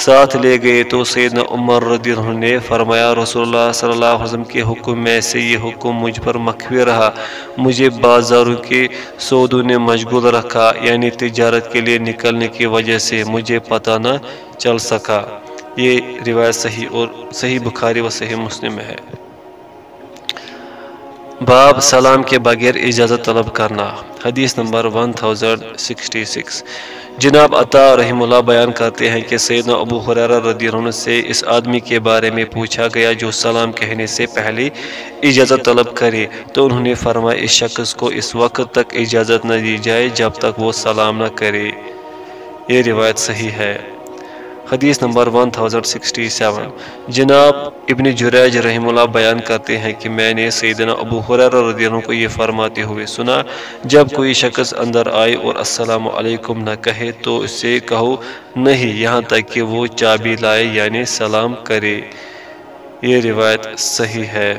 ساتھ لے گئے تو سیدنا عمر رضی اللہ عنہ نے فرمایا، رسول اللہ صلی اللہ علیہ وسلم کے حکم میں سے یہ حکم مجھ پر مخفی رہا۔ مجھے بازاروں کے سودوں نے مشغول رکھا یعنی تجارت کے لیے نکلنے کی وجہ سے مجھے پتہ نہ چل سکا۔ یہ روایت صحیح اور صحیح بخاری و صحیح مسلم ہے۔ باب سلام کے بغیر اجازت طلب کرنا۔ حدیث نمبر 1066 جناب عطا رحم اللہ بیان کرتے ہیں کہ سیدنا ابو حریرہ رضی اللہ عنہ سے اس آدمی کے بارے میں پوچھا گیا جو سلام کہنے سے پہلے اجازت طلب کرے۔ تو انہوں نے فرمایا، اس شخص کو اس وقت تک اجازت نہ دی جائے جب تک وہ سلام نہ کرے۔ یہ روایت صحیح ہے۔ حدیث نمبر 1067 جناب ابن جریج رحم اللہ بیان کرتے ہیں کہ میں نے سیدنا ابو حریر رضی اللہ عنہ کو یہ فرماتے ہوئے سنا، جب کوئی شخص اندر آئے اور السلام علیکم نہ کہے تو اس سے کہو، نہیں، یہاں تک کہ وہ چابی لائے یعنی سلام کرے۔ یہ روایت صحیح ہے۔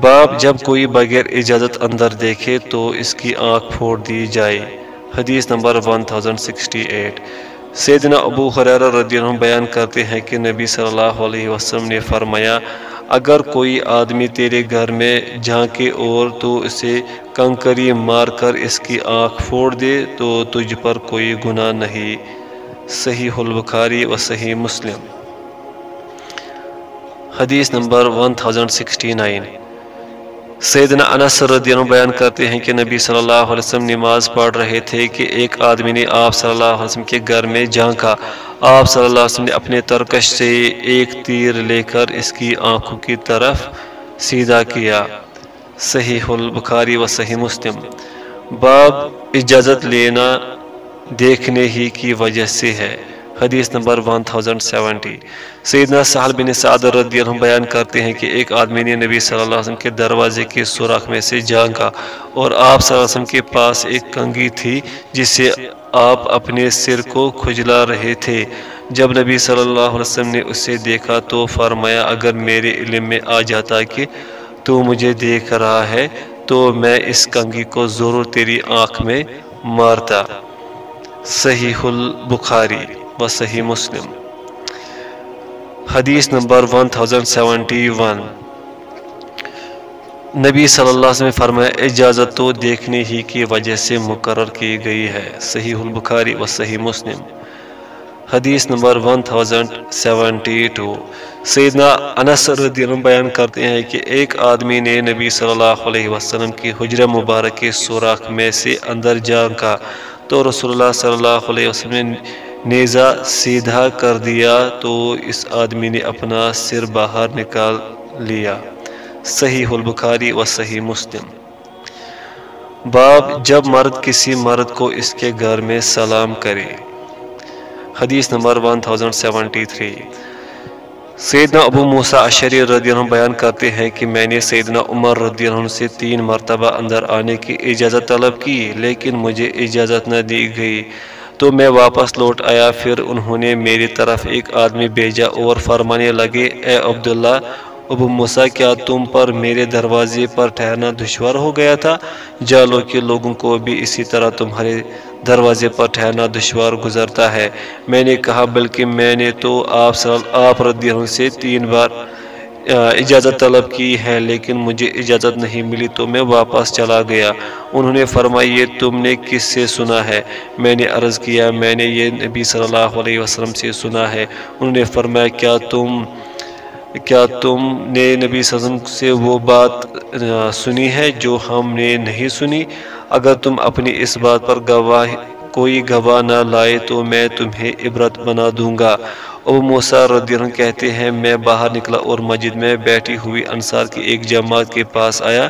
باپ جب کوئی بغیر اجازت اندر دیکھے تو اس کی آنکھ پھوڑ دی جائے۔ حدیث نمبر 1068 سیدنا ابو حریر رضی اللہ عنہ بیان کرتے ہیں کہ نبی صلی اللہ علیہ وسلم نے فرمایا، اگر کوئی آدمی تیرے گھر میں جھانکے اور تو اسے کنکری مار کر اس کی آنکھ پھوڑ دے تو تجھ پر کوئی گناہ نہیں۔ صحیح البخاری و صحیح مسلم۔ حدیث نمبر 1069 سیدنا انس رضی اللہ بیان کرتے ہیں کہ نبی صلی اللہ علیہ وسلم نماز پڑھ رہے تھے کہ ایک آدمی نے آپ صلی اللہ علیہ وسلم کے گھر میں جھانکا۔ آپ صلی اللہ علیہ وسلم نے اپنے ترکش سے ایک تیر لے کر اس کی آنکھوں کی طرف سیدھا کیا۔ صحیح البخاری و صحیح مسلم۔ باب اجازت لینا دیکھنے ہی کی وجہ سے ہے۔ حدیث نمبر 1070 سیدنا سہل بن سعد رضی اللہ عنہ بیان کرتے ہیں کہ ایک آدمی نے نبی صلی اللہ علیہ وسلم کے دروازے کے سوراخ میں سے جھانکا اور آپ صلی اللہ علیہ وسلم کے پاس ایک کنگھی تھی جس سے آپ اپنے سر کو کھجلا رہے تھے۔ جب نبی صلی اللہ علیہ وسلم نے اسے دیکھا تو فرمایا، اگر میرے علم میں آ جاتا کہ تو مجھے دیکھ رہا ہے، تو میں اس کنگھی کو ضرور تیری آنکھ میں مارتا۔ صحیح البخاری۔ و صحیح مسلم۔ حدیث نمبر 1071 نبی صلی اللہ علیہ وسلم فرمایا، اجازت تو دیکھنے ہی کی وجہ سے مقرر کی گئی ہے۔ صحیح البخاری و صحیح مسلم۔ حدیث نمبر 1072 سیدنا انس رضی اللہ بیان کرتے ہیں کہ ایک آدمی نے نبی صلی اللہ علیہ وسلم کی حجر مبارک کے سوراخ میں سے اندر جانکا تو رسول اللہ صلی اللہ علیہ وسلم نے نیزہ سیدھا کر دیا تو اس آدمی نے اپنا سر باہر نکال لیا۔ صحیح البخاری و صحیح مسلم۔ باب جب مرد کسی مرد کو اس کے گھر میں سلام کرے۔ حدیث نمبر 1073 سیدنا ابو موسیٰ عشری رضی اللہ عنہ بیان کرتے ہیں کہ میں نے سیدنا عمر رضی اللہ عنہ سے تین مرتبہ اندر آنے کی اجازت طلب کی، لیکن مجھے اجازت نہ دی گئی۔ تو میں واپس لوٹ آیا۔ پھر انہوں نے میری طرف ایک آدمی بھیجا اور فرمانے لگے، اے عبداللہ، ابو موسیٰ، کیا تم پر میرے دروازے پر ٹھہرنا دشوار ہو گیا تھا؟ جالو کے لوگوں کو بھی اسی طرح تمہارے دروازے پر ٹھہرنا دشوار گزرتا ہے۔ میں نے کہا، بلکہ میں نے تو آپ آپ رضی اللہ سے تین بار اجازت طلب کی ہے، لیکن مجھے اجازت نہیں ملی تو میں واپس چلا گیا۔ انہوں نے فرمایا، یہ تم نے کس سے سنا ہے؟ میں نے عرض کیا، میں نے یہ نبی صلی اللہ علیہ وسلم سے سنا ہے۔ انہوں نے فرمایا، کیا تم کیا تم نے نبی صلی اللہ علیہ وسلم سے وہ بات سنی ہے جو ہم نے نہیں سنی؟ اگر تم اپنی اس بات پر گواہ کوئی گواہ نہ لائے تو میں تمہیں عبرت بنا دوں گا۔ ابو موسیٰ رضی اللہ عنہ کہتے ہیں، میں باہر نکلا اور مسجد میں بیٹھی ہوئی انصار کی ایک جماعت کے پاس آیا۔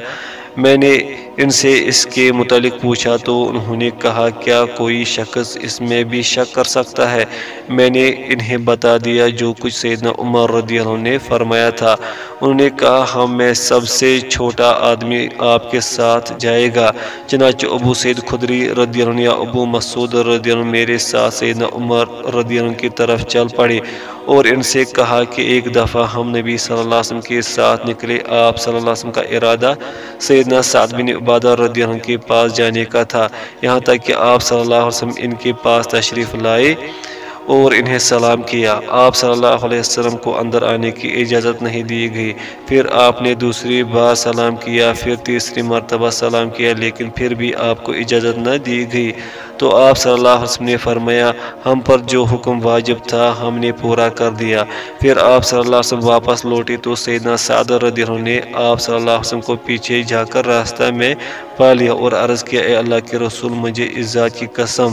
میں نے ان سے اس کے متعلق پوچھا تو انہوں نے کہا، کیا کوئی شخص اس میں بھی شک کر سکتا ہے؟ میں نے انہیں بتا دیا جو کچھ سیدنا عمر رضی اللہ عنہ نے فرمایا تھا۔ انہوں نے کہا، ہم میں سب سے چھوٹا آدمی آپ کے ساتھ جائے گا۔ چنانچہ ابو سید خدری رضی اللہ عنہ یا ابو مسعود رضی اللہ عنہ میرے ساتھ سیدنا عمر رضی اللہ عنہ کی طرف چل پڑے اور ان سے کہا کہ ایک دفعہ ہم نبی صلی اللہ علیہ وسلم کے ساتھ نکلے۔ آپ صلی اللہ علیہ وسلم کا ارادہ سیدنا سعد بن عبادہ رضی اللہ عنہ کے پاس جانے کا تھا۔ یہاں تک کہ آپ صلی اللہ علیہ وسلم ان کے پاس تشریف لائے۔ اور انہیں سلام کیا۔ آپ صلی اللہ علیہ وسلم کو اندر آنے کی اجازت نہیں دی گئی۔ پھر آپ نے دوسری بار سلام کیا، پھر تیسری مرتبہ سلام کیا، لیکن پھر بھی آپ کو اجازت نہ دی گئی۔ تو آپ صلی اللہ علیہ وسلم نے فرمایا، ہم پر جو حکم واجب تھا، ہم نے پورا کر دیا۔ پھر آپ صلی اللہ علیہ وسلم واپس لوٹے تو سیدنا سعد رضی اللہ نے آپ صلی اللہ علیہ وسلم کو پیچھے جا کر راستہ میں پا لیا اور عرض کیا، اے اللہ کے رسول، مجھے اس ذات کی قسم۔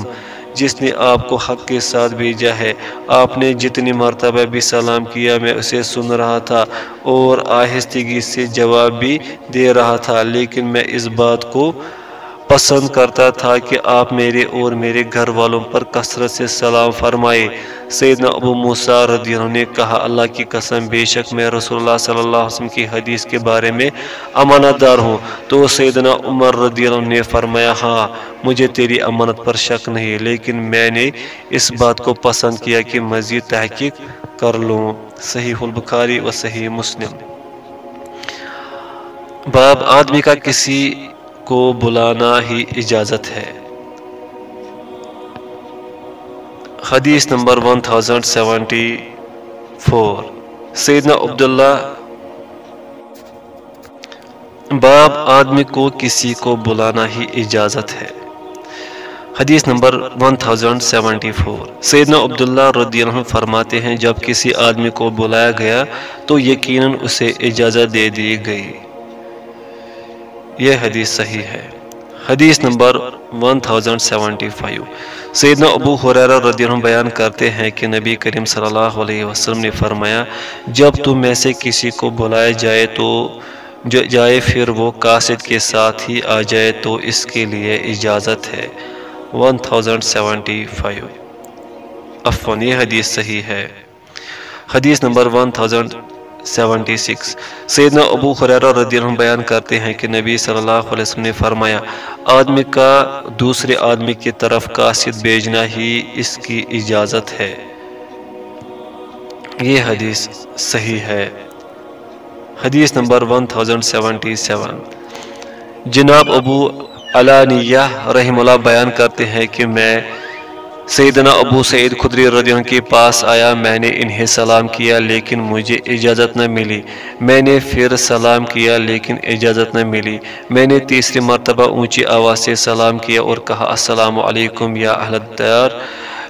جس نے آپ کو حق کے ساتھ بھیجا ہے۔ آپ نے جتنی مرتبہ بھی سلام کیا، میں اسے سن رہا تھا اور آہستگی سے جواب بھی دے رہا تھا، لیکن میں اس بات کو پسند کرتا تھا کہ آپ میرے اور میرے گھر والوں پر کثرت سے سلام فرمائے۔ سیدنا ابو موسیٰ رضی اللہ نے کہا، اللہ کی قسم، بے شک میں رسول اللہ صلی اللہ علیہ وسلم کی حدیث کے بارے میں امانت دار ہوں۔ تو سیدنا عمر رضی اللہ نے فرمایا ہاں مجھے تیری امانت پر شک نہیں لیکن میں نے اس بات کو پسند کیا کہ مزید تحقیق کر لوں۔ صحیح البخاری و صحیح مسلم۔ باب، آدمی کا کسی کو بلانا ہی اجازت ہے۔ حدیث نمبر 1074 سیدنا عبداللہ باب آدمی کو کسی کو بلانا ہی اجازت ہے۔ حدیث نمبر 1074 سیدنا عبداللہ رضی اللہ عنہ فرماتے ہیں، جب کسی آدمی کو بلایا گیا تو یقیناً اسے اجازت دے دی گئی۔ یہ حدیث صحیح ہے۔ حدیث نمبر 1075 سیدنا ابو حریرہ رضی اللہ عنہ بیان کرتے ہیں کہ نبی کریم صلی اللہ علیہ وسلم نے فرمایا، جب تم میں سے کسی کو بلایا جائے تو جائے، پھر وہ قاصد کے ساتھ ہی آ جائے تو اس کے لیے اجازت ہے۔ 1075 افون یہ حدیث صحیح ہے۔ حدیث نمبر 1076 سیدنا ابو خریرہ رضی اللہ عنہ بیان کرتے ہیں کہ نبی صلی اللہ علیہ وسلم نے فرمایا، آدمی کا دوسرے آدمی کی طرف قاصد بھیجنا ہی اس کی اجازت ہے۔ یہ حدیث صحیح ہے۔ حدیث نمبر 1077 جناب ابو علانیہ رحم اللہ بیان کرتے ہیں کہ میں سیدنا ابو سعید خدری رضی اللہ کے پاس آیا، میں نے انہیں سلام کیا، لیکن مجھے اجازت نہ ملی۔ میں نے پھر سلام کیا، لیکن اجازت نہ ملی۔ میں نے تیسری مرتبہ اونچی آواز سے سلام کیا اور کہا، السلام علیکم یا اہل دیار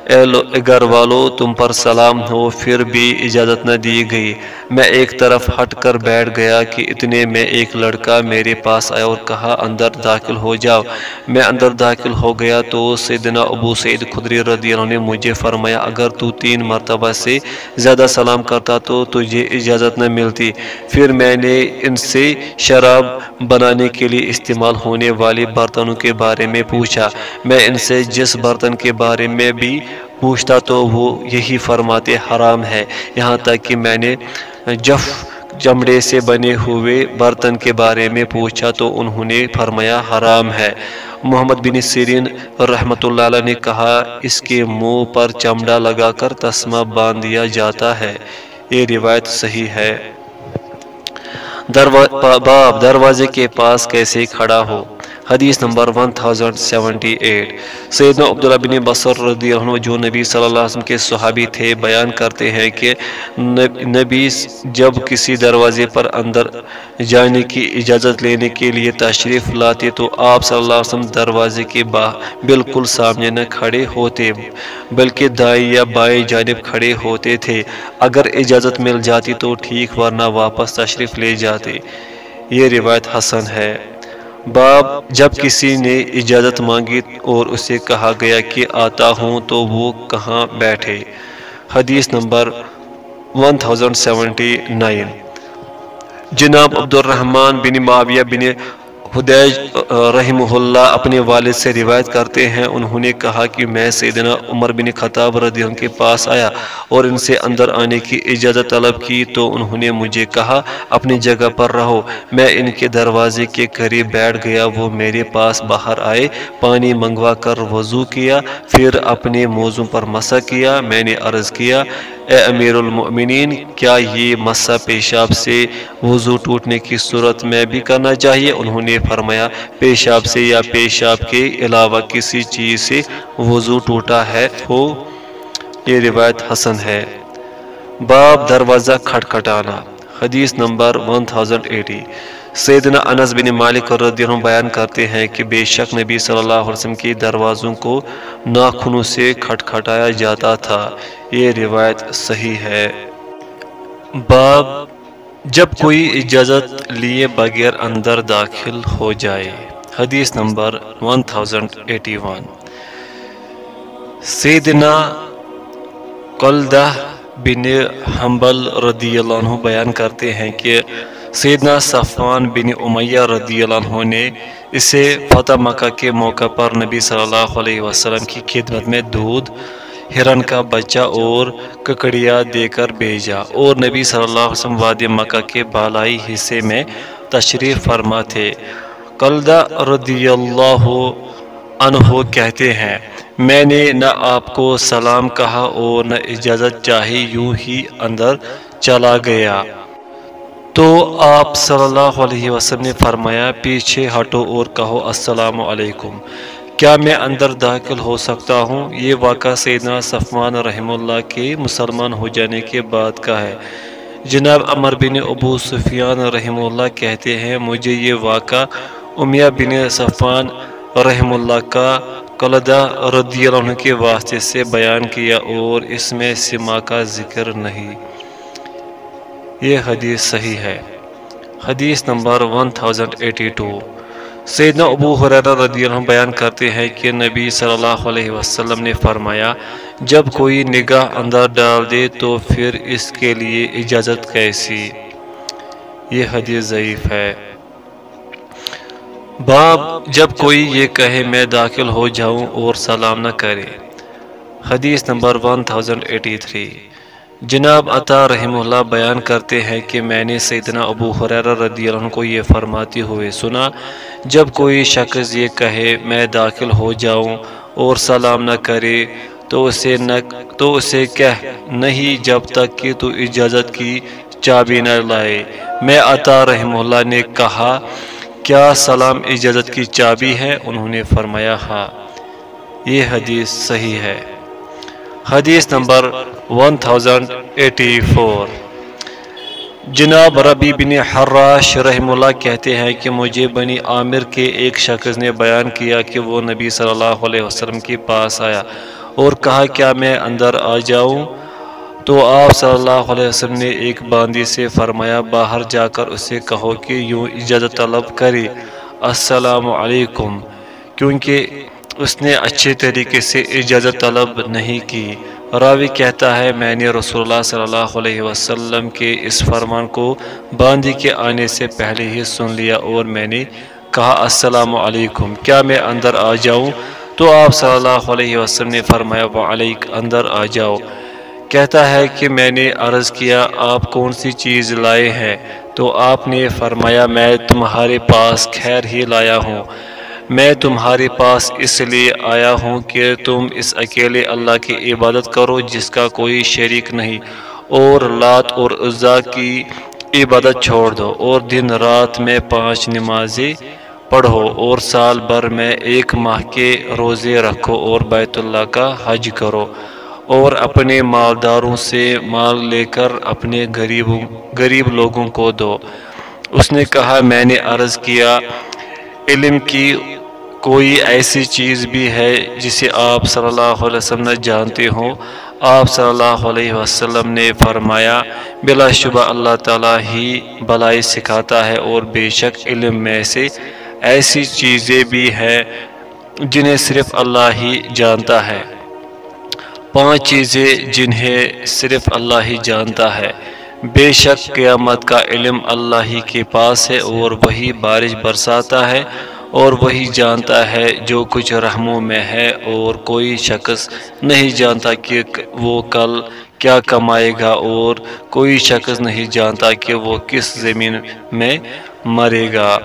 اے گھر والو، تم پر سلام ہو، پھر بھی اجازت نہ دی گئی۔ میں ایک طرف ہٹ کر بیٹھ گیا کہ اتنے میں ایک لڑکا میرے پاس آیا اور کہا، اندر داخل ہو جاؤ۔ میں اندر داخل ہو گیا تو سیدنا ابو سعید خدری رضی اللہ نے مجھے فرمایا، اگر تو تین مرتبہ سے زیادہ سلام کرتا تو تجھے اجازت نہ ملتی۔ پھر میں نے ان سے شراب بنانے کے لیے استعمال ہونے والے برتنوں کے بارے میں پوچھا۔ میں ان سے جس برتن کے بارے میں بھی پوچھتا تو وہ یہی فرماتے، حرام ہے۔ یہاں تک کہ میں نے جف چمڑے سے بنے ہوئے برتن کے بارے میں پوچھا تو انہوں نے فرمایا، حرام ہے۔ محمد بن سیرین رحمۃ اللہ علیہ نے کہا، اس کے منہ پر چمڑا لگا کر تسمہ باندھ دیا جاتا ہے۔ یہ روایت صحیح ہے۔ باب، دروازے کے پاس کیسے کھڑا ہو؟ حدیث نمبر 1078 سیدنا عبداللہ بن بصر رضی اللہ عنہ جو نبی صلی اللہ علیہ وسلم کے صحابی تھے، بیان کرتے ہیں کہ نبی جب کسی دروازے پر اندر جانے کی اجازت لینے کے لیے تشریف لاتے تو آپ صلی اللہ علیہ وسلم دروازے کے باہ بالکل سامنے نہ کھڑے ہوتے، بلکہ دائیں یا بائیں جانب کھڑے ہوتے تھے۔ اگر اجازت مل جاتی تو ٹھیک، ورنہ واپس تشریف لے جاتے۔ یہ روایت حسن ہے۔ باب جب کسی نے اجازت مانگی اور اسے کہا گیا کہ آتا ہوں تو وہ کہاں بیٹھے؟ حدیث نمبر 1079 جناب عبد الرحمن بن معاویہ بن حدیج رحمہ اللہ اپنے والد سے روایت کرتے ہیں۔ انہوں نے کہا کہ میں سیدنا عمر بن خطاب رضی اللہ کے پاس آیا اور ان سے اندر آنے کی اجازت طلب کی تو انہوں نے مجھے کہا، اپنی جگہ پر رہو۔ میں ان کے دروازے کے قریب بیٹھ گیا، وہ میرے پاس باہر آئے، پانی منگوا کر وضو کیا، پھر اپنے موضوع پر مسا کیا، میں نے عرض کیا اے امیر المؤمنین، کیا یہ مسا پیشاب سے وضو ٹوٹنے کی صورت میں بھی کرنا چاہیے؟ انہوں نے فرمایا، پیشاب سے یا پیشاب کے علاوہ کسی چیز سے وضو ٹوٹا ہے ہو یہ روایت حسن ہے۔ باب دروازہ کھٹکھٹانا، حدیث نمبر 1080 سیدنا انس بن مالک رضی اللہ عنہ بیان کرتے ہیں کہ بے شک نبی صلی اللہ علیہ وسلم کی دروازوں کو ناخنوں سے کھٹکھٹایا جاتا تھا۔ یہ روایت صحیح ہے۔ باب جب کوئی اجازت لیے بغیر اندر داخل ہو جائے۔ حدیث نمبر 1081 سیدنا قلدہ بن حنبل رضی اللہ عنہ بیان کرتے ہیں کہ سیدنا صفان بن امیہ رضی اللہ عنہ نے اسے فتح مکہ کے موقع پر نبی صلی اللہ علیہ وسلم کی خدمت میں دودھ، ہرن کا بچہ اور ککڑیا دے کر بھیجا اور نبی صلی اللہ علیہ وسلم وادی مکہ کے بالائی حصے میں تشریف فرما تھے۔ قلدہ رضی اللہ عنہ کہتے ہیں، میں نے نہ آپ کو سلام کہا اور نہ اجازت چاہی، یوں ہی اندر چلا گیا۔ تو آپ صلی اللہ علیہ وسلم نے فرمایا، پیچھے ہٹو اور کہو السلام علیکم۔ کیا میں اندر داخل ہو سکتا ہوں؟ یہ واقعہ سیدنا صفوان رحم اللہ کے مسلمان ہو جانے کے بعد کا ہے۔ جناب عمر بن ابو سفیان رحم اللہ کہتے ہیں، مجھے یہ واقعہ امیہ بن صفان رحم اللہ کا کلدہ رضی اللہ عنہ کے واسطے سے بیان کیا اور اس میں سما کا ذکر نہیں۔ یہ حدیث صحیح ہے۔ حدیث نمبر 1082 سیدنا ابو حریرہ رضی اللہ عنہ بیان کرتے ہیں کہ نبی صلی اللہ علیہ وسلم نے فرمایا، جب کوئی نگاہ اندر ڈال دے تو پھر اس کے لیے اجازت کیسی؟ یہ حدیث ضعیف ہے۔ باب، جب کوئی یہ کہے، میں داخل ہو جاؤں اور سلام نہ کرے۔ حدیث نمبر 1083 جناب عطا رحم اللہ بیان کرتے ہیں کہ میں نے سیدنا ابو حریرہ رضی اللہ عنہ کو یہ فرماتے ہوئے سنا، جب کوئی شخص یہ کہے، میں داخل ہو جاؤں اور سلام نہ کرے، تو اسے نہ، تو اسے کہہ، نہیں جب تک کہ تو اجازت کی چابی نہ لائے۔ میں عطا رحم اللہ نے کہا، کیا سلام اجازت کی چابی ہے؟ انہوں نے فرمایا ہاں۔ یہ حدیث صحیح ہے۔ حدیث نمبر 1084 جناب ربی بن حراش رحم اللہ کہتے ہیں کہ مجھے بنی عامر کے ایک شخص نے بیان کیا کہ وہ نبی صلی اللہ علیہ وسلم کے پاس آیا اور کہا، کیا میں اندر آ جاؤں؟ تو آپ صلی اللہ علیہ وسلم نے ایک باندی سے فرمایا، باہر جا کر اسے کہو کہ یوں اجازت طلب کرے السلام علیکم۔ کیونکہ اس نے اچھے طریقے سے اجازت طلب نہیں کی۔ راوی کہتا ہے، میں نے رسول اللہ صلی اللہ علیہ وسلم کے اس فرمان کو باندی کے آنے سے پہلے ہی سن لیا اور میں نے کہا، السلام علیکم۔ کیا میں اندر آ جاؤں؟ تو آپ صلی اللہ علیہ وسلم نے فرمایا وہ علیک اندر آ جاؤ۔ کہتا ہے کہ میں نے عرض کیا، آپ کون سی چیز لائے ہیں؟ تو آپ نے فرمایا، میں تمہارے پاس خیر ہی لایا ہوں۔ میں تمہارے پاس اس لیے آیا ہوں کہ تم اس اکیلے اللہ کی عبادت کرو جس کا کوئی شریک نہیں، اور لات اور عزا کی عبادت چھوڑ دو، اور دن رات میں پانچ نمازیں پڑھو، اور سال بھر میں ایک ماہ کے روزے رکھو، اور بیت اللہ کا حج کرو، اور اپنے مالداروں سے مال لے کر اپنے غریبوں غریب لوگوں کو دو۔ اس نے کہا، میں نے عرض کیا علم کی کوئی ایسی چیز بھی ہے جسے آپ صلی اللہ علیہ وسلم جانتے ہوں۔ آپ صلی اللہ علیہ وسلم نے فرمایا، بلا شبہ اللہ تعالیٰ ہی بلائی سکھاتا ہے اور بے شک علم میں سے ایسی چیزیں بھی ہیں جنہیں صرف اللہ ہی جانتا ہے۔ پانچ چیزیں جنہیں صرف اللہ ہی جانتا ہے۔ بے شک قیامت کا علم اللہ ہی کے پاس ہے اور وہی بارش برساتا ہے اور وہی جانتا ہے جو کچھ رحموں میں ہے اور کوئی شخص نہیں جانتا کہ وہ کل کیا کمائے گا اور کوئی شخص نہیں جانتا کہ وہ کس زمین میں مرے گا۔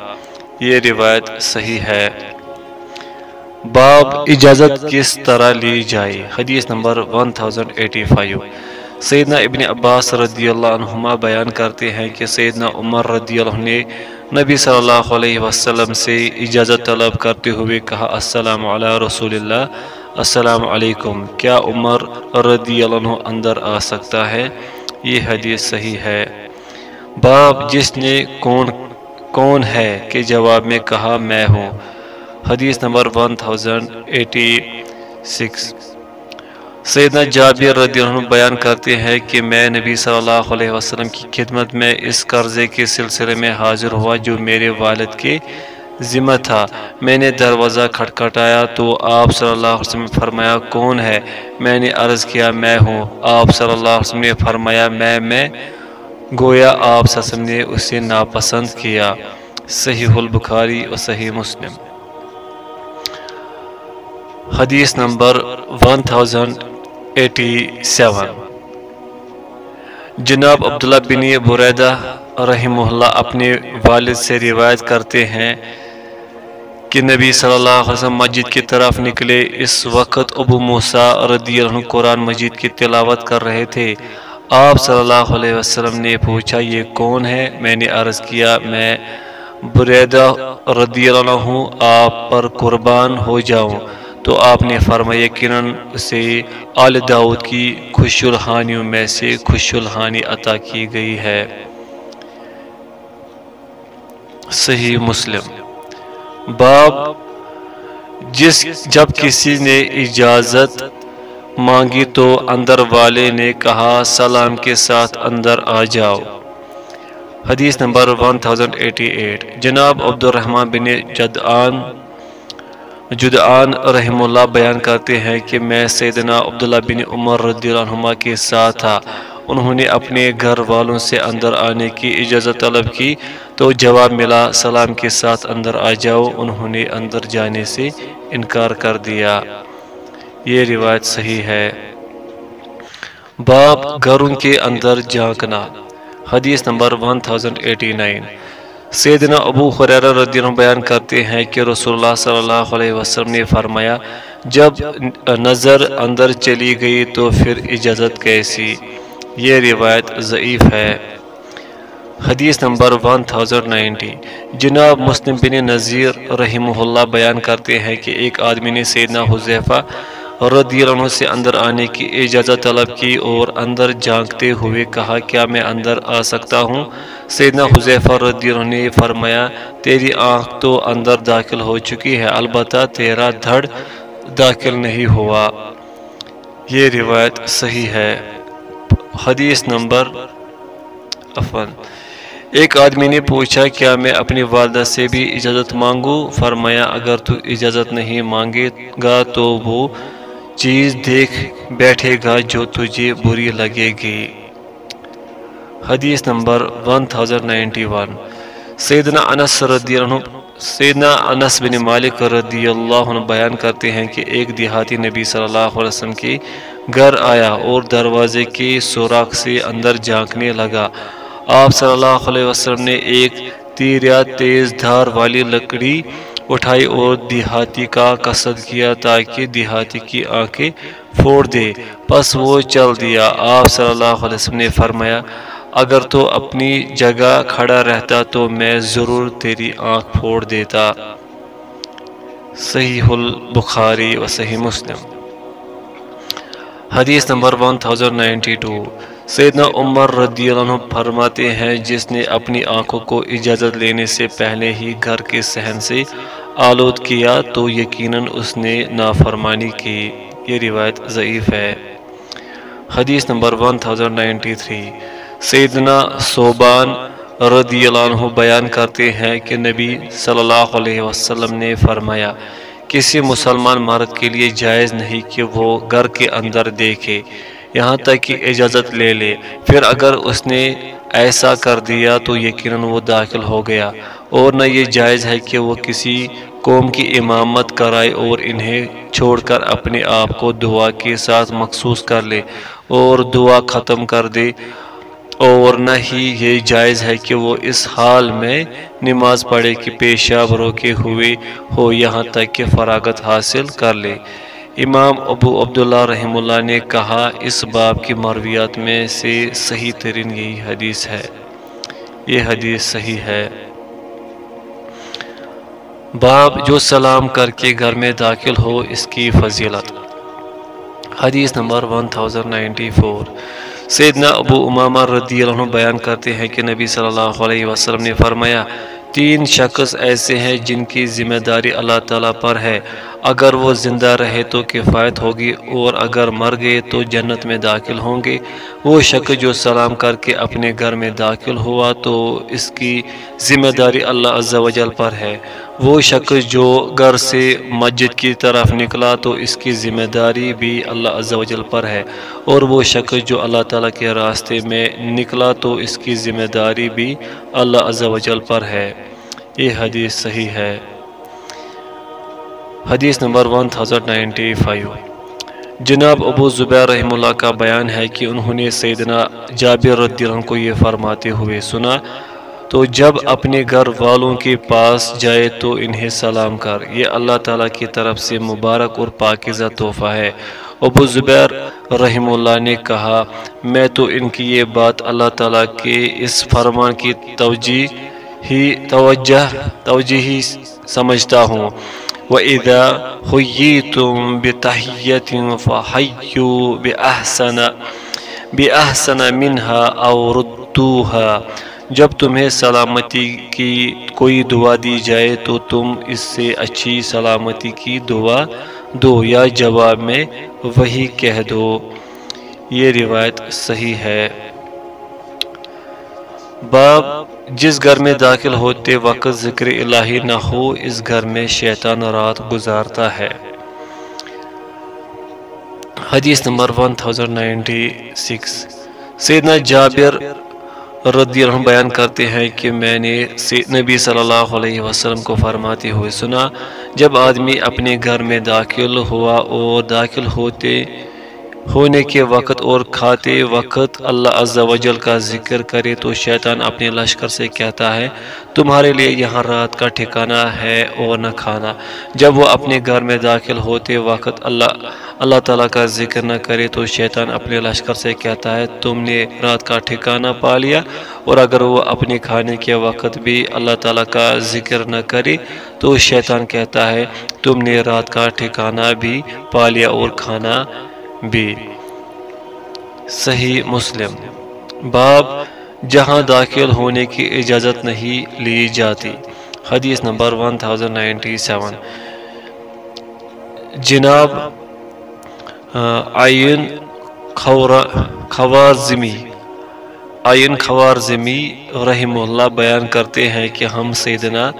یہ روایت صحیح ہے۔ باب اجازت کس طرح لی جائے؟ حدیث نمبر 1085 سیدنا ابن عباس رضی اللہ عنہما بیان کرتے ہیں کہ سیدنا عمر رضی اللہ عنہ نے نبی صلی اللہ علیہ وسلم سے اجازت طلب کرتے ہوئے کہا، السلام علی رسول اللہ، السلام علیکم، کیا عمر رضی اللہ عنہ اندر آ سکتا ہے؟ یہ حدیث صحیح ہے۔ باب جس نے کون کون ہے؟ کہ جواب میں کہا، میں ہوں۔ حدیث نمبر 1086 سیدنا جابر رضی اللہ عنہ بیان کرتے ہیں کہ میں نبی صلی اللہ علیہ وسلم کی خدمت میں اس قرضے کے سلسلے میں حاضر ہوا جو میرے والد کے ذمہ تھا۔ میں نے دروازہ کھٹکھٹایا تو آپ صلی اللہ علیہ وسلم نے فرمایا، کون ہے؟ میں نے عرض کیا، میں ہوں۔ آپ صلی اللہ علیہ وسلم نے فرمایا، میں میں گویا آپ صلی اللہ علیہ وسلم نے اسے ناپسند کیا۔ صحیح البخاری و صحیح مسلم۔ حدیث نمبر 1087 جناب عبداللہ بن بریدہ رحمہ اللہ اپنے والد سے روایت کرتے ہیں کہ نبی صلی اللہ علیہ وسلم مسجد کی طرف نکلے۔ اس وقت ابو موسیٰ رضی اللہ عنہ قرآن مجید کی تلاوت کر رہے تھے۔ آپ صلی اللہ علیہ وسلم نے پوچھا، یہ کون ہے؟ میں نے عرض کیا، میں بریدہ رضی اللہ عنہ آپ پر قربان ہو جاؤں۔ تو آپ نے فرمایا یقیناً اسے آل داود کی خوش الحانیوں میں سے خوش الحانی عطا کی گئی ہے۔ صحیح مسلم۔ باب، جس جب کسی نے اجازت مانگی تو اندر والے نے کہا، سلام کے ساتھ اندر آ جاؤ۔ حدیث نمبر 1088 جناب عبد الرحمن بن جدعان جدعان رحم اللہ بیان کرتے ہیں کہ میں سیدنا عبداللہ بن عمر رضی اللہ عنہ کے ساتھ تھا۔ انہوں نے اپنے گھر والوں سے اندر آنے کی اجازت طلب کی تو جواب ملا، سلام کے ساتھ اندر آ جاؤ، انہوں نے اندر جانے سے انکار کر دیا۔ یہ روایت صحیح ہے۔ باپ گھروں کے اندر جھانکنا۔ حدیث نمبر 1089 سیدنا ابو خریر رضی اللہ بیان کرتے ہیں کہ رسول اللہ صلی اللہ علیہ وسلم نے فرمایا، جب نظر اندر چلی گئی تو پھر اجازت کیسی؟ یہ روایت ضعیف ہے۔ حدیث نمبر 1090 جناب مسلم بن نذیر رحمہ اللہ بیان کرتے ہیں کہ ایک آدمی نے سیدنا حضیفہ رضی اللہ عنہ سے اندر آنے کی اجازت طلب کی اور اندر جھانکتے ہوئے کہا، کیا میں اندر آ سکتا ہوں؟ سیدنا حضیفہ رضی اللہ عنہ نے فرمایا، تیری آنکھ تو اندر داخل ہو چکی ہے، البتہ تیرا دھڑ داخل نہیں ہوا۔ یہ روایت صحیح ہے۔ حدیث نمبر افن ایک آدمی نے پوچھا، کیا میں اپنی والدہ سے بھی اجازت مانگوں؟ فرمایا، اگر تو اجازت نہیں مانگے گا تو وہ چیز دیکھ بیٹھے گا جو تجھے بری لگے گی۔ حدیث نمبر 1091 سیدنا انس رضی اللہ عنہ سیدنا انس بن مالک رضی اللہ عنہ بیان کرتے ہیں کہ ایک دیہاتی نبی صلی اللہ علیہ وسلم کی گھر آیا اور دروازے کی سوراخ سے اندر جھانکنے لگا۔ آپ صلی اللہ علیہ وسلم نے ایک تیر یا تیز دھار والی لکڑی اٹھائی اور دیہاتی کا قصد کیا تاکہ دیہاتی کی آنکھیں پھوڑ دے۔ پس وہ چل دیا۔ آپ صلی اللہ علیہ وسلم نے فرمایا، اگر تو اپنی جگہ کھڑا رہتا تو میں ضرور تیری آنکھ پھوڑ دیتا۔ صحیح البخاری و صحیح مسلم۔ حدیث نمبر 1092 سیدنا عمر رضی اللہ عنہ فرماتے ہیں، جس نے اپنی آنکھوں کو اجازت لینے سے پہلے ہی گھر کے سہن سے آلود کیا تو یقیناً اس نے نافرمانی کی۔ یہ روایت ضعیف ہے۔ حدیث نمبر 1093 سیدنا صوبان رضی اللہ عنہ بیان کرتے ہیں کہ نبی صلی اللہ علیہ وسلم نے فرمایا، کسی مسلمان مرد کے لیے جائز نہیں کہ وہ گھر کے اندر دیکھے۔ یہاں تک کہ اجازت لے لے۔ پھر اگر اس نے ایسا کر دیا تو یقیناً وہ داخل ہو گیا۔ اور نہ یہ جائز ہے کہ وہ کسی قوم کی امامت کرائے اور انہیں چھوڑ کر اپنے آپ کو دعا کے ساتھ مخصوص کر لے اور دعا ختم کر دے۔ اور نہ ہی یہ جائز ہے کہ وہ اس حال میں نماز پڑھے کہ پیشاب روکے ہوئے ہو، یہاں تک کہ فراغت حاصل کر لے۔ امام ابو عبداللہ رحم اللہ نے کہا، اس باب کی مرویات میں سے صحیح ترین یہی حدیث ہے۔ یہ حدیث صحیح ہے۔ باب جو سلام کر کے گھر میں داخل ہو، اس کی فضیلت۔ حدیث نمبر 1094 سیدنا ابو امامہ رضی اللہ عنہ بیان کرتے ہیں کہ نبی صلی اللہ علیہ وسلم نے فرمایا، تین شخص ایسے ہیں جن کی ذمہ داری اللہ تعالیٰ پر ہے۔ اگر وہ زندہ رہے تو کفایت ہوگی، اور اگر مر گئے تو جنت میں داخل ہوں گے۔ وہ شخص جو سلام کر کے اپنے گھر میں داخل ہوا تو اس کی ذمہ داری اللہ عز و جل پر ہے۔ وہ شخص جو گھر سے مسجد کی طرف نکلا تو اس کی ذمہ داری بھی اللہ عز و جل پر ہے۔ اور وہ شخص جو اللہ تعالیٰ کے راستے میں نکلا تو اس کی ذمہ داری بھی اللہ عز و جل پر ہے۔ یہ حدیث صحیح ہے۔ حدیث نمبر 1095 جناب ابو زبیر رحم اللہ کا بیان ہے کہ انہوں نے سیدنا جابر رضی اللہ عنہ کو یہ فرماتے ہوئے سنا، تو جب اپنے گھر والوں کے پاس جائے تو انہیں سلام کر۔ یہ اللہ تعالیٰ کی طرف سے مبارک اور پاکیزہ تحفہ ہے۔ ابو زبیر رحم اللہ نے کہا، میں تو ان کی یہ بات اللہ تعالیٰ کے اس فرمان کی توجہ ہی، توجہ توجہ ہی سمجھتا ہوں۔ وَإِذَا حُيِّيتُم بِتَحِيَّةٍ فَحَيُّوا بِأَحْسَنَ بِأَحْسَنَ مِنْهَا أَوْ رُدُّوهَا۔ جب تمہیں سلامتی کی کوئی دعا دی جائے تو تم اس سے اچھی سلامتی کی دعا دو یا جواب میں وہی کہہ دو۔ یہ روایت صحیح ہے۔ باب جس گھر میں داخل ہوتے وقت ذکر الہی نہ ہو، اس گھر میں شیطان رات گزارتا ہے۔ حدیث نمبر 1096 سیدنا جابر رضی اللہ عنہ بیان کرتے ہیں کہ میں نے نبی صلی اللہ علیہ وسلم کو فرماتے ہوئے سنا، جب آدمی اپنے گھر میں داخل ہوا اور داخل ہوتے ہونے کے وقت اور کھاتے وقت اللہ عز و جل کا ذکر کرے تو شیطان اپنے لشکر سے کہتا ہے، تمہارے لیے یہاں رات کا ٹھکانہ ہے اور نہ کھانا۔ جب وہ اپنے گھر میں داخل ہوتے وقت اللہ اللہ تعالیٰ کا ذکر نہ کرے تو شیطان اپنے لشکر سے کہتا ہے، تم نے رات کا ٹھکانہ پا لیا۔ اور اگر وہ اپنے کھانے کے وقت بھی اللہ تعالیٰ کا ذکر نہ کرے تو شیطان کہتا ہے، تم نے رات کا ٹھکانہ بھی پا لیا اور کھانا بھی صحیح مسلم۔ باب جہاں داخل ہونے کی اجازت نہیں لی جاتی۔ حدیث نمبر 1097 جناب آئین خوارزمی۔ آئین خوارزمی رحم اللہ بیان کرتے ہیں کہ ہم سیدنا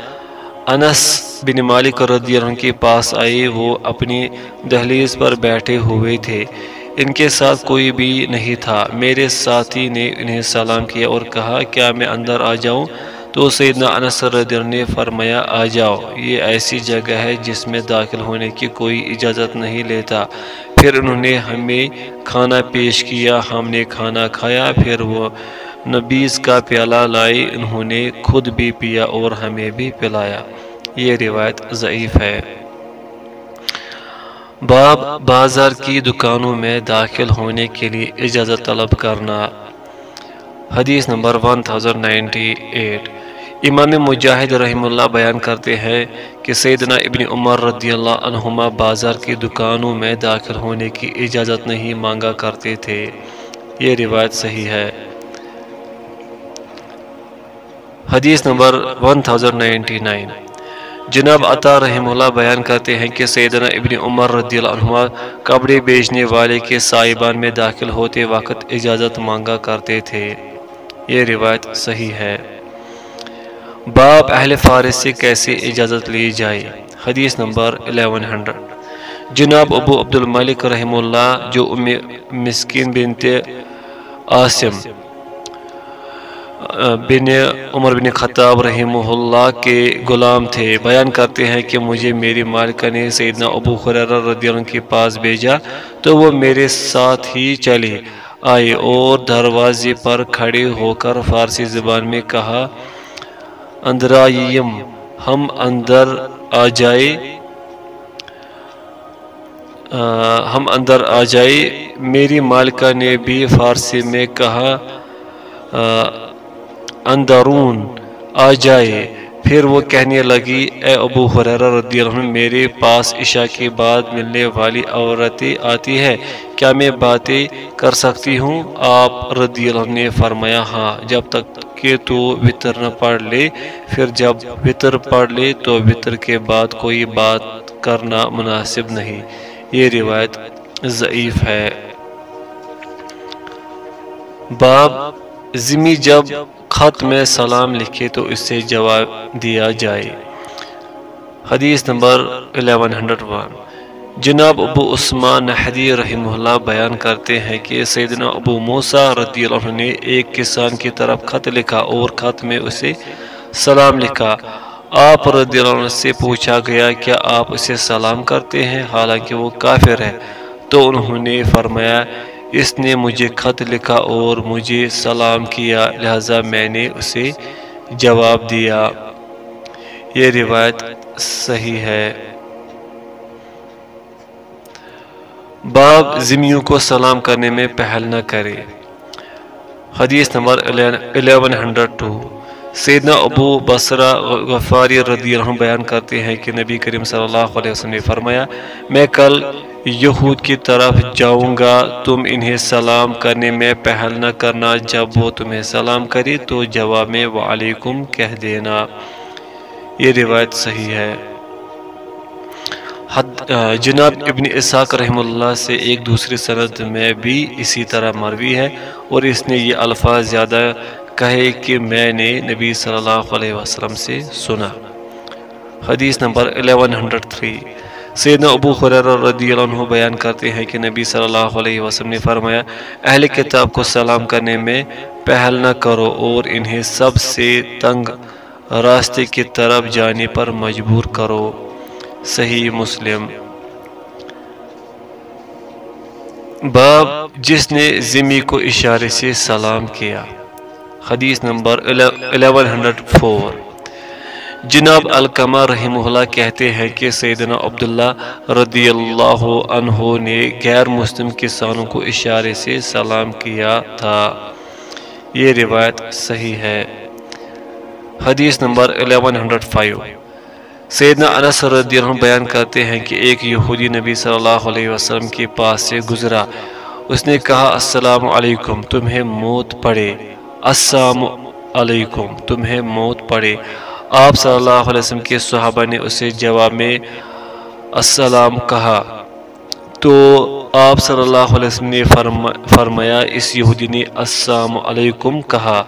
انس بن مالک رضی اللہ عنہ کے پاس آئے، وہ اپنی دہلیز پر بیٹھے ہوئے تھے۔ ان کے ساتھ کوئی بھی نہیں تھا۔ میرے ساتھی نے انہیں سلام کیا اور کہا، کیا میں اندر آ جاؤں؟ تو سیدنا انس رضی اللہ عنہ نے فرمایا، آ جاؤ۔ یہ ایسی جگہ ہے جس میں داخل ہونے کی کوئی اجازت نہیں لیتا۔ پھر انہوں نے ہمیں کھانا پیش کیا، ہم نے کھانا کھایا، پھر وہ نبیز کا پیالہ لائی، انہوں نے خود بھی پیا اور ہمیں بھی پلایا۔ یہ روایت ضعیف ہے۔ باب بازار کی دکانوں میں داخل ہونے کے لیے اجازت طلب کرنا۔ حدیث نمبر 1098 امام مجاہد رحم اللہ بیان کرتے ہیں کہ سیدنا ابن عمر رضی اللہ عنہما بازار کی دکانوں میں داخل ہونے کی اجازت نہیں مانگا کرتے تھے۔ یہ روایت صحیح ہے۔ حدیث نمبر 1099 جناب عطا رحم اللہ بیان کرتے ہیں کہ سیدنا ابن عمر رضی اللہ عنہ کپڑے بیچنے والے کے سائبان میں داخل ہوتے وقت اجازت مانگا کرتے تھے۔ یہ روایت صحیح ہے۔ باب اہل فارس سے کیسے اجازت لی جائے؟ حدیث نمبر 1100 جناب ابو عبد الملک رحم اللہ، جو ام مسکین بنت عاصم بن عمر بن خطاب رحمہ اللہ کے غلام تھے۔ بیان کرتے ہیں کہ مجھے میری مالکہ نے سیدنا ابو خرر رضی اللہ عنہ کے پاس بھیجا تو وہ میرے ساتھ ہی چلے۔ آئے اور دروازے پر کھڑے ہو کر فارسی زبان میں کہا، اندرائیم، ہم اندر آ جائے۔ ہم اندر آ جائے۔ میری مالکہ نے بھی فارسی میں کہا اندرون آ جائے۔ پھر وہ کہنے لگی، اے ابو حریرہ رضی اللہ عنہ، میرے پاس عشاء کے بعد ملنے والی عورتیں آتی ہے کیا میں باتیں کر سکتی ہوں؟ آپ رضی اللہ عنہ نے فرمایا ہاں جب تک کہ تو وطر نہ پڑھ لے، پھر جب وطر پڑھ لے تو وطر کے بعد کوئی بات کرنا مناسب نہیں۔ یہ روایت ضعیف ہے۔ باب زمی جب خط میں سلام لکھے تو اس سے جواب دیا جائے۔ حدیث نمبر 1101 جناب ابو عثمان نحدی رحمہ اللہ بیان کرتے ہیں کہ سیدنا ابو موسیٰ رضی اللہ عنہ نے ایک کسان کی طرف خط لکھا اور خط میں اسے سلام لکھا۔ آپ رضی اللہ عنہ سے پوچھا گیا، کیا آپ اسے سلام کرتے ہیں؟ حالانکہ وہ کافر ہے تو انہوں نے فرمایا اس نے مجھے خط لکھا اور مجھے سلام کیا، لہذا میں نے اسے جواب دیا۔ یہ روایت صحیح ہے۔ باب زمیوں کو سلام کرنے میں پہل نہ کرے۔ حدیث نمبر 1102 سیدنا ابو بصرہ غفاری رضی اللہ عنہ بیان کرتے ہیں کہ نبی کریم صلی اللہ علیہ وسلم نے فرمایا، میں کل یہود کی طرف جاؤں گا، تم انہیں سلام کرنے میں پہل نہ کرنا، جب وہ تمہیں سلام کرے تو جواب میں وعلیکم کہہ دینا۔ یہ روایت صحیح ہے۔ جناب ابن اساق رحم اللہ سے ایک دوسری سند میں بھی اسی طرح مروی ہے اور اس نے یہ الفاظ زیادہ کہے کہ میں نے نبی صلی اللہ علیہ وسلم سے سنا۔ حدیث نمبر 1103 سیدنا ابو خریر رضی اللہ عنہ بیان کرتے ہیں کہ نبی صلی اللہ علیہ وسلم نے فرمایا، اہل کتاب کو سلام کرنے میں پہل نہ کرو اور انہیں سب سے تنگ راستے کی طرف جانے پر مجبور کرو۔ صحیح مسلم۔ باب جس نے زمی کو اشارے سے سلام کیا۔ حدیث نمبر 1104 جناب القمہ رحمہ اللہ کہتے ہیں کہ سیدنا عبداللہ رضی اللہ عنہ نے غیر مسلم کسانوں کو اشارے سے سلام کیا تھا۔ یہ روایت صحیح ہے۔ حدیث نمبر 1105 سیدنا انس رضی اللہ عنہ بیان کرتے ہیں کہ ایک یہودی نبی صلی اللہ علیہ وسلم کے پاس سے گزرا۔ اس نے کہا، السلام علیکم، تمہیں موت پڑے۔ السلام علیکم۔ تمہیں موت پڑے۔ آپ صلی اللہ علیہ وسلم کے صحابہ نے اسے جواب میں السلام کہا۔ تو آپ صلی اللہ علیہ وسلم نے فرمایا، اس یہودی نے السلام علیکم کہا۔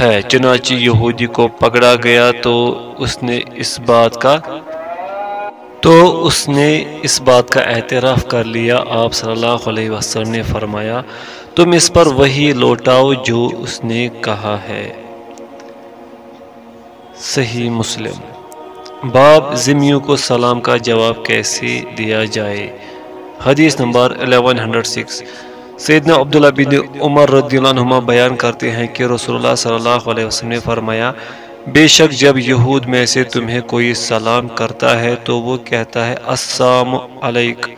ہے، چنانچہ یہودی کو پکڑا گیا تو اس نے اس بات کا، تو اس نے اس بات کا اعتراف کر لیا۔ آپ صلی اللہ علیہ وسلم نے فرمایا تم اس پر وہی لوٹاؤ جو اس نے کہا ہے۔ صحیح مسلم۔ باب زمیوں کو سلام کا جواب کیسے دیا جائے؟ حدیث نمبر 1106 سیدنا عبداللہ بن عمر رضی اللہ عنہ بیان کرتے ہیں کہ رسول اللہ صلی اللہ علیہ وسلم نے فرمایا، بے شک جب یہود میں سے تمہیں کوئی سلام کرتا ہے تو وہ کہتا ہے، السلام علیک۔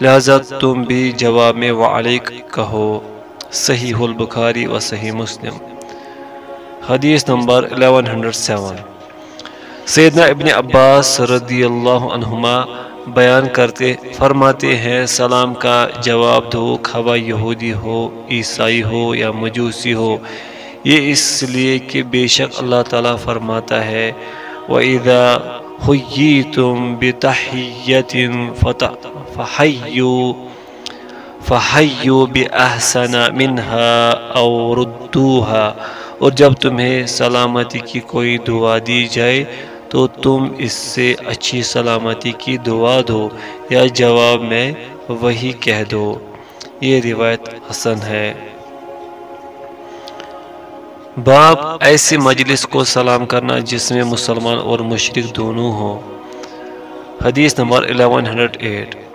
لہذا تم بھی جواب میں وعلیک کہو۔ صحیح البخاری و صحیح مسلم۔ حدیث نمبر 1107 سیدنا ابن عباس رضی اللہ عنہما بیان کرتے فرماتے ہیں، سلام کا جواب دو کھوا یہودی ہو، عیسائی ہو یا مجوسی ہو۔ یہ اس لیے کہ بے شک اللہ تعالیٰ فرماتا ہے، وَإِذَا حُيِّتُم بِتَحِيَّةٍ فَحَيُّوا فَحَيُّوا بِأَحْسَنَ مِنْهَا أَوْ رُدُّوهَا اور جب تمہیں سلامتی کی کوئی دعا دی جائے تو تم اس سے اچھی سلامتی کی دعا دو یا جواب میں وہی کہہ دو۔ یہ روایت حسن ہے۔ باب ایسی مجلس کو سلام کرنا جس میں مسلمان اور مشرق دونوں ہوں۔ حدیث نمبر 1108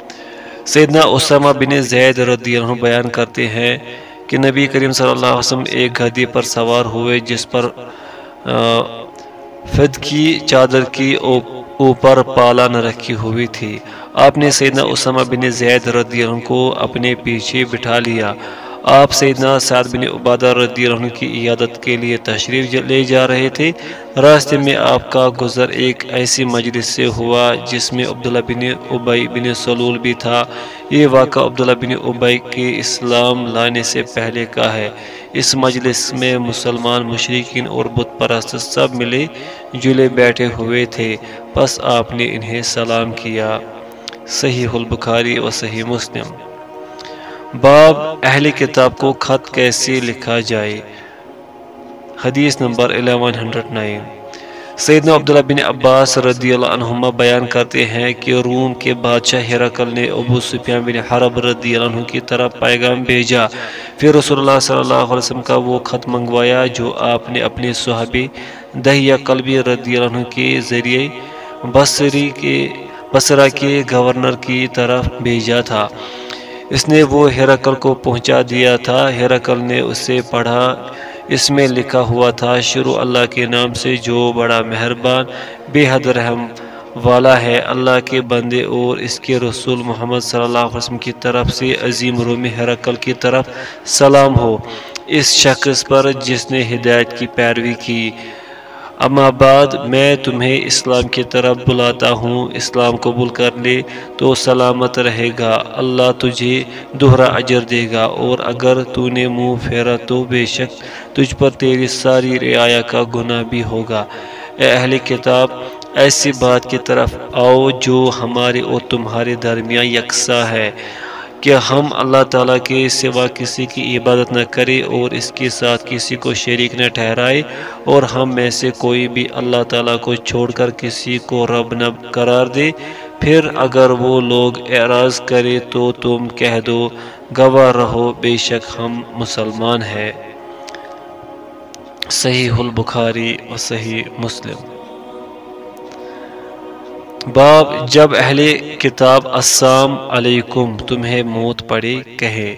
سیدنا اسامہ بن زید رضی اللہ عنہ بیان کرتے ہیں کہ نبی کریم صلی اللہ علیہ وسلم ایک گھدی پر سوار ہوئے، جس پر فد کی، چادر کی اوپر پالان رکھی ہوئی تھی۔ آپ نے سیدنا اسامہ بن زید رضی اللہ عنہ کو اپنے پیچھے بٹھا لیا۔ آپ سیدنا سعد بن عبادہ رضی اللہ عنہ کی عیادت کے لیے تشریف لے جا رہے تھے۔ راستے میں آپ کا گزر ایک ایسی مجلس سے ہوا جس میں عبداللہ بن عبی بن سلول بھی تھا۔ یہ واقعہ عبداللہ بن عبی کے اسلام لانے سے پہلے کا ہے۔ اس مجلس میں مسلمان مشرقین اور بت پرست سب ملے جلے بیٹھے ہوئے تھے۔ پس آپ نے انہیں سلام کیا۔ صحیح البخاری و صحیح مسلم۔ باب اہل کتاب کو خط کیسے لکھا جائے؟ حدیث نمبر 1109 سیدنا عبداللہ بن عباس رضی اللہ عنہما بیان کرتے ہیں کہ روم کے بادشاہ ہرکل نے ابو سفیان بن حرب رضی اللہ عنہ کی طرف پیغام بھیجا۔ پھر رسول اللہ صلی اللہ علیہ وسلم کا وہ خط منگوایا جو آپ نے اپنے صحابی دہیہ قلبی رضی اللہ عنہ کے ذریعے بصری کے بصرہ کے گورنر کی طرف بھیجا تھا۔ اس نے وہ ہیرکل کو پہنچا دیا تھا۔ ہیرکل نے اسے پڑھا۔ اس میں لکھا ہوا تھا، شروع اللہ کے نام سے جو بڑا مہربان، بے حد رحم والا ہے۔ اللہ کے بندے اور اس کے رسول محمد صلی اللہ علیہ وسلم کی طرف سے عظیم روم حرکل کی طرف سلام ہو۔ اس شخص پر جس نے ہدایت کی پیروی کی اما بعد میں تمہیں اسلام کی طرف بلاتا ہوں، اسلام قبول کر لے تو سلامت رہے گا، اللہ تجھے دوہرا اجر دے گا، اور اگر تو نے منہ پھیرا تو بے شک تجھ پر تیری ساری رعایا کا گناہ بھی ہوگا۔ اے اہل کتاب، ایسی بات کی طرف آؤ جو ہمارے اور تمہارے درمیان یکساں ہے۔ کہ ہم اللہ تعالیٰ کے سوا کسی کی عبادت نہ کرے اور اس کے ساتھ کسی کو شریک نہ ٹھہرائے اور ہم میں سے کوئی بھی اللہ تعالیٰ کو چھوڑ کر کسی کو رب نہ قرار دے، پھر اگر وہ لوگ اعراض کرے تو تم کہہ دو، گواہ رہو، بے شک ہم مسلمان ہیں۔ صحیح البخاری و صحیح مسلم۔ باب جب اہل کتاب السلام علیکم تمہیں موت پڑے کہے۔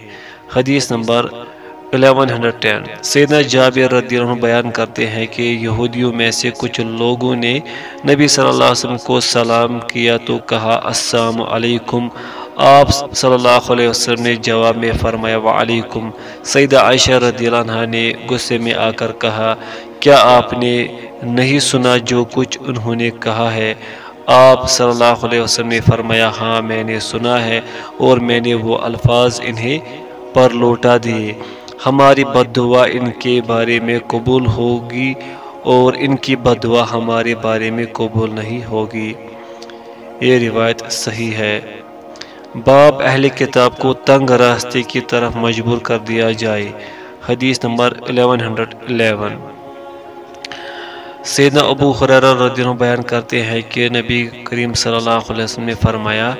حدیث نمبر 1110 سیدنا جابر رضی اللہ عنہ بیان کرتے ہیں کہ یہودیوں میں سے کچھ لوگوں نے نبی صلی اللہ علیہ وسلم کو سلام کیا تو کہا، السلام علیکم۔ آپ صلی اللہ علیہ وسلم نے جواب میں فرمایا، وعلیکم۔ سیدہ عائشہ رضی اللہ عنہ نے غصے میں آ کر کہا، کیا آپ نے نہیں سنا جو کچھ انہوں نے کہا ہے؟ آپ صلی اللہ علیہ وسلم نے فرمایا ہاں میں نے سنا ہے اور میں نے وہ الفاظ انہیں پر لوٹا دیے۔ ہماری بد دعا ان کے بارے میں قبول ہوگی اور ان کی بد دعا ہمارے بارے میں قبول نہیں ہوگی۔ یہ روایت صحیح ہے۔ باب اہل کتاب کو تنگ راستے کی طرف مجبور کر دیا جائے۔ حدیث نمبر 1111 سیدنا ابو خریر رضی اللہ بیان کرتے ہیں کہ نبی کریم صلی اللہ علیہ وسلم نے فرمایا،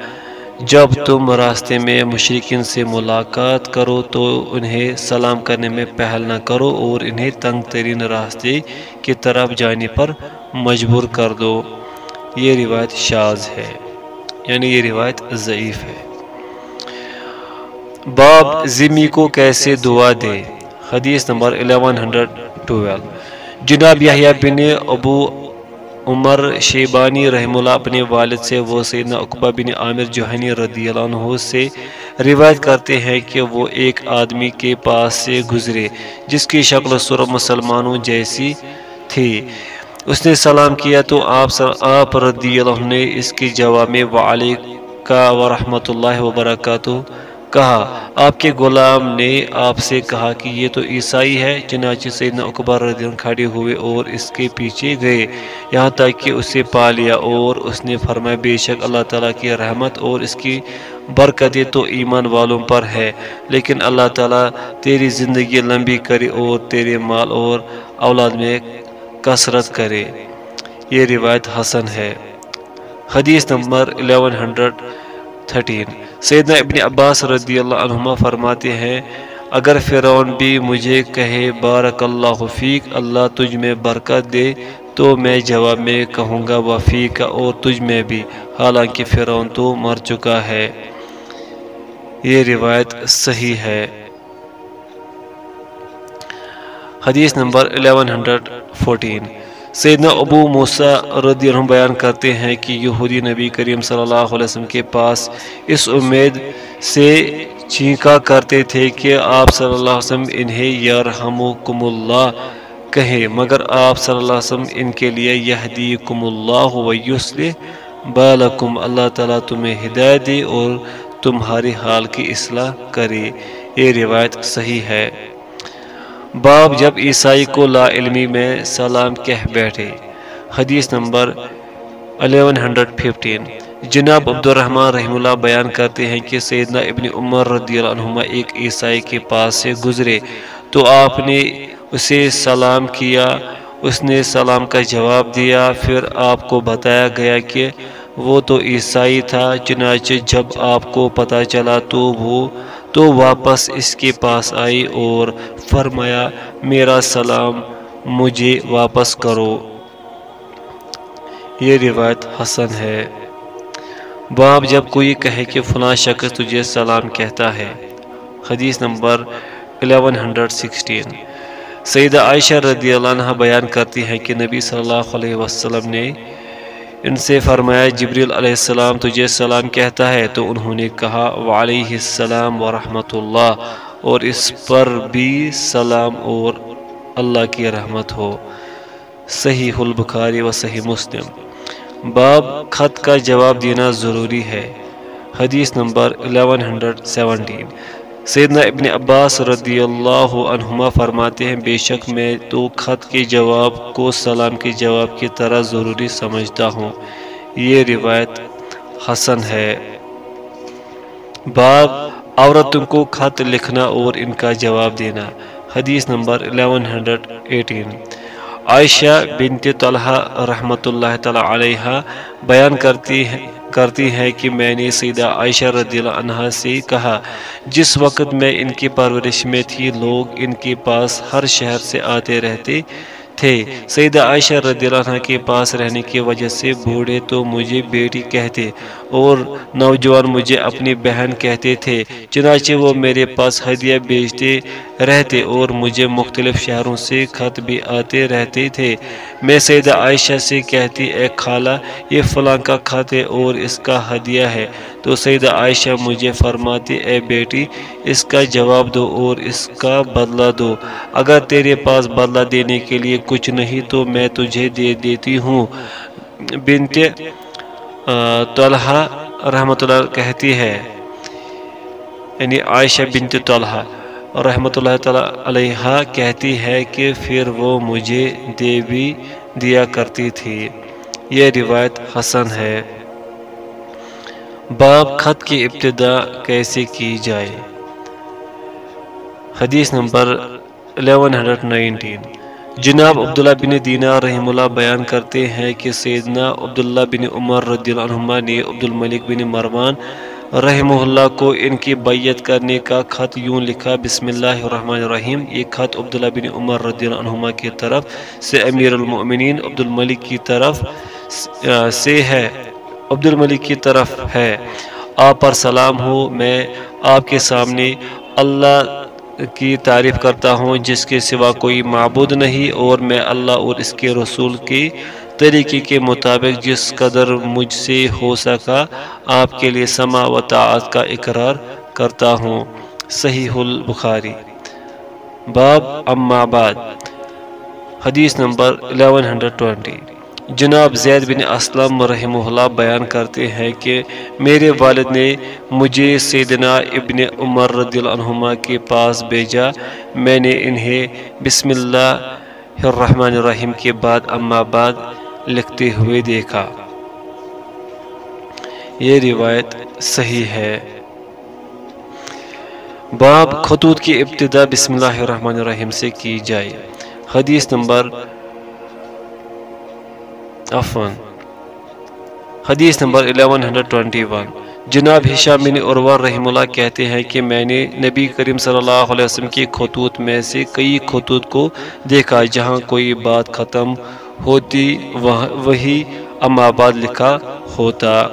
جب تم راستے میں مشرقین سے ملاقات کرو تو انہیں سلام کرنے میں پہل نہ کرو اور انہیں تنگ ترین راستے کی طرف جانے پر مجبور کر دو۔ یہ روایت شاز ہے یعنی یہ روایت ضعیف ہے۔ باب زمی کو کیسے دعا دے حدیث نمبر 1112 جناب یحییٰ بن ابو عمر شیبانی رحم اللہ اپنے والد سے، وہ سیدنا اقبا بن عامر جوہنی رضی اللہ عنہ سے روایت کرتے ہیں کہ وہ ایک آدمی کے پاس سے گزرے، جس کی شکل سر مسلمانوں جیسی تھی۔ اس نے سلام کیا تو آپ آپ رضی اللہ عنہ نے اس کے جواب میں وعلیکہ ورحمۃ اللہ وبرکاتہ کہا، آپ کے غلام نے آپ سے کہا کہ یہ تو عیسائی ہے، چنانچہ سیدنا اکبر رضی اللہ کھڑے ہوئے اور اس کے پیچھے گئے۔ یہاں تک کہ اسے پا لیا اور اس نے فرمایا، بے شک اللہ تعالیٰ کی رحمت اور اس کی برکتیں تو ایمان والوں پر ہے لیکن اللہ تعالیٰ تیری زندگی لمبی کرے اور تیرے مال اور اولاد میں کثرت کرے۔ یہ روایت حسن ہے۔ حدیث نمبر 1113 سیدنا ابن عباس رضی اللہ عنہما فرماتے ہیں، اگر فرعون بھی مجھے کہے بارک اللہ فیق اللہ تجھ میں برکت دے، تو میں جواب میں کہوں گا وفیق اور تجھ میں بھی۔ حالانکہ فرعون تو مر چکا ہے۔ یہ روایت صحیح ہے۔ حدیث نمبر 1114 سیدنا ابو موسیٰ رضی اللہ عنہ بیان کرتے ہیں کہ یہودی نبی کریم صلی اللہ علیہ وسلم کے پاس اس امید سے چینکا کرتے تھے کہ آپ صلی اللہ علیہ وسلم انہیں یرحمکم اللہ کہیں، مگر آپ صلی اللہ علیہ وسلم ان کے لیے یہدیکم اللہ ویسلح بالکم، اللہ تعالیٰ تمہیں ہدایت دے اور تمہاری حال کی اصلاح کرے۔ یہ روایت صحیح ہے۔ باب جب عیسائی کو لا علمی میں سلام کہہ بیٹھے۔ حدیث نمبر 1115 جناب عبد الرحمن رحم اللہ بیان کرتے ہیں کہ سیدنا ابن عمر رضی اللہ عنہما ایک عیسائی کے پاس سے گزرے۔ تو آپ نے اسے سلام کیا، اس نے سلام کا جواب دیا۔ پھر آپ کو بتایا گیا کہ وہ تو عیسائی تھا، چنانچہ جب آپ کو پتہ چلا تو وہ تو واپس اس کے پاس آئی اور فرمایا، میرا سلام، مجھے واپس کرو۔ یہ روایت حسن ہے۔ باب جب کوئی کہے کہ فلاں شخص تجھے سلام کہتا ہے۔ حدیث نمبر 1116 سیدہ عائشہ رضی اللہ عنہ بیان کرتی ہیں کہ نبی صلی اللہ علیہ وسلم نے ان سے فرمایا، جبریل علیہ السلام تجھے سلام کہتا ہے، تو انہوں نے کہا، وعلیہ السلام ورحمۃ اللہ اور اس پر بھی سلام اور اللہ کی رحمت ہو۔ صحیح البخاری و صحیح مسلم۔ باب خط کا جواب دینا ضروری ہے۔ حدیث نمبر 1117 سیدنا ابن عباس رضی اللہ عنہما فرماتے ہیں، بے شک میں تو خط کے جواب کو سلام کے جواب کی طرح ضروری سمجھتا ہوں۔ یہ روایت حسن ہے۔ باب، عورتوں کو خط لکھنا اور ان کا جواب دینا۔ حدیث نمبر 1118 عائشہ بنت طلحہ رحمۃ اللہ تعالی علیہ بیان کرتی ہے کرتی ہے کہ میں نے سیدہ عائشہ رضی اللہ عنہ سے کہا، جس وقت میں ان کی پرورش میں تھی، لوگ ان کے پاس ہر شہر سے آتے رہتے تھے۔ سیدہ عائشہ رضی اللہ عنہ کے پاس رہنے کی وجہ سے بوڑھے تو مجھے بیٹی کہتے۔ اور نوجوان مجھے اپنی بہن کہتے تھے، چنانچہ وہ میرے پاس ہدیہ بیچتے رہتے اور مجھے مختلف شہروں سے خط بھی آتے رہتے تھے۔ میں سیدہ عائشہ سے کہتی، اے خالہ، یہ فلاں کا خط ہے اور اس کا ہدیہ ہے۔ تو سیدہ عائشہ مجھے فرماتی اے بیٹی، اس کا جواب دو اور اس کا بدلہ دو۔ اگر تیرے پاس بدلہ دینے کے لیے کچھ نہیں تو میں تجھے دے دیتی ہوں۔ بنت طلحہ رحمۃ اللہ کہتی ہے یعنی عائشہ بنت طلحہ رحمۃ اللہ تعالیٰ علیہ کہتی ہے کہ پھر وہ مجھے دے بھی دیا کرتی تھی۔ یہ روایت حسن ہے۔ باب خط کی ابتدا کیسے کی جائے؟ حدیث نمبر 1119 جناب عبداللہ بن دینا رحم اللہ بیان کرتے ہیں کہ سیدنا عبداللہ بن عمر رضی اللہ عنہ نے عبد الملک بن مروان رحمہ اللہ کو ان کی بیعت کرنے کا خط یوں لکھا، بسم اللہ الرحمن الرحیم۔ یہ خط عبداللہ بن عمر رضی اللہ عنہ کی طرف سے امیر المؤمنین عبد الملک کی طرف سے ہے۔ عبد الملک کی طرف ہے۔ آپ پر سلام ہو۔ میں آپ کے سامنے اللہ کی تعریف کرتا ہوں، جس کے سوا کوئی معبود نہیں اور میں اللہ اور اس کے رسول کی طریقے کے مطابق جس قدر مجھ سے ہو سکا، آپ کے لیے سما و تعات کا اقرار کرتا ہوں۔ صحیح البخاری۔ باب اما بعد۔ حدیث نمبر 1120 جناب زید بن اسلم رحمہ اللہ بیان کرتے ہیں کہ میرے والد نے مجھے سیدنا ابن عمر رضی اللہ عنہما کے پاس بھیجا۔ میں نے انہیں بسم اللہ الرحمن الرحیم کے بعد اما بعد لکھتے ہوئے دیکھا۔ یہ روایت صحیح ہے۔ باب خطوط کی ابتدا بسم اللہ الرحمن الرحیم سے کی جائے۔ حدیث نمبر عفان حدیث نمبر 1121 جناب ہشام بن عروہ رحم اللہ کہتے ہیں کہ میں نے نبی کریم صلی اللہ علیہ وسلم کی خطوط میں سے کئی خطوط کو دیکھا جہاں کوئی بات ختم ہوتی وہی اما بعد لکھا ہوتا۔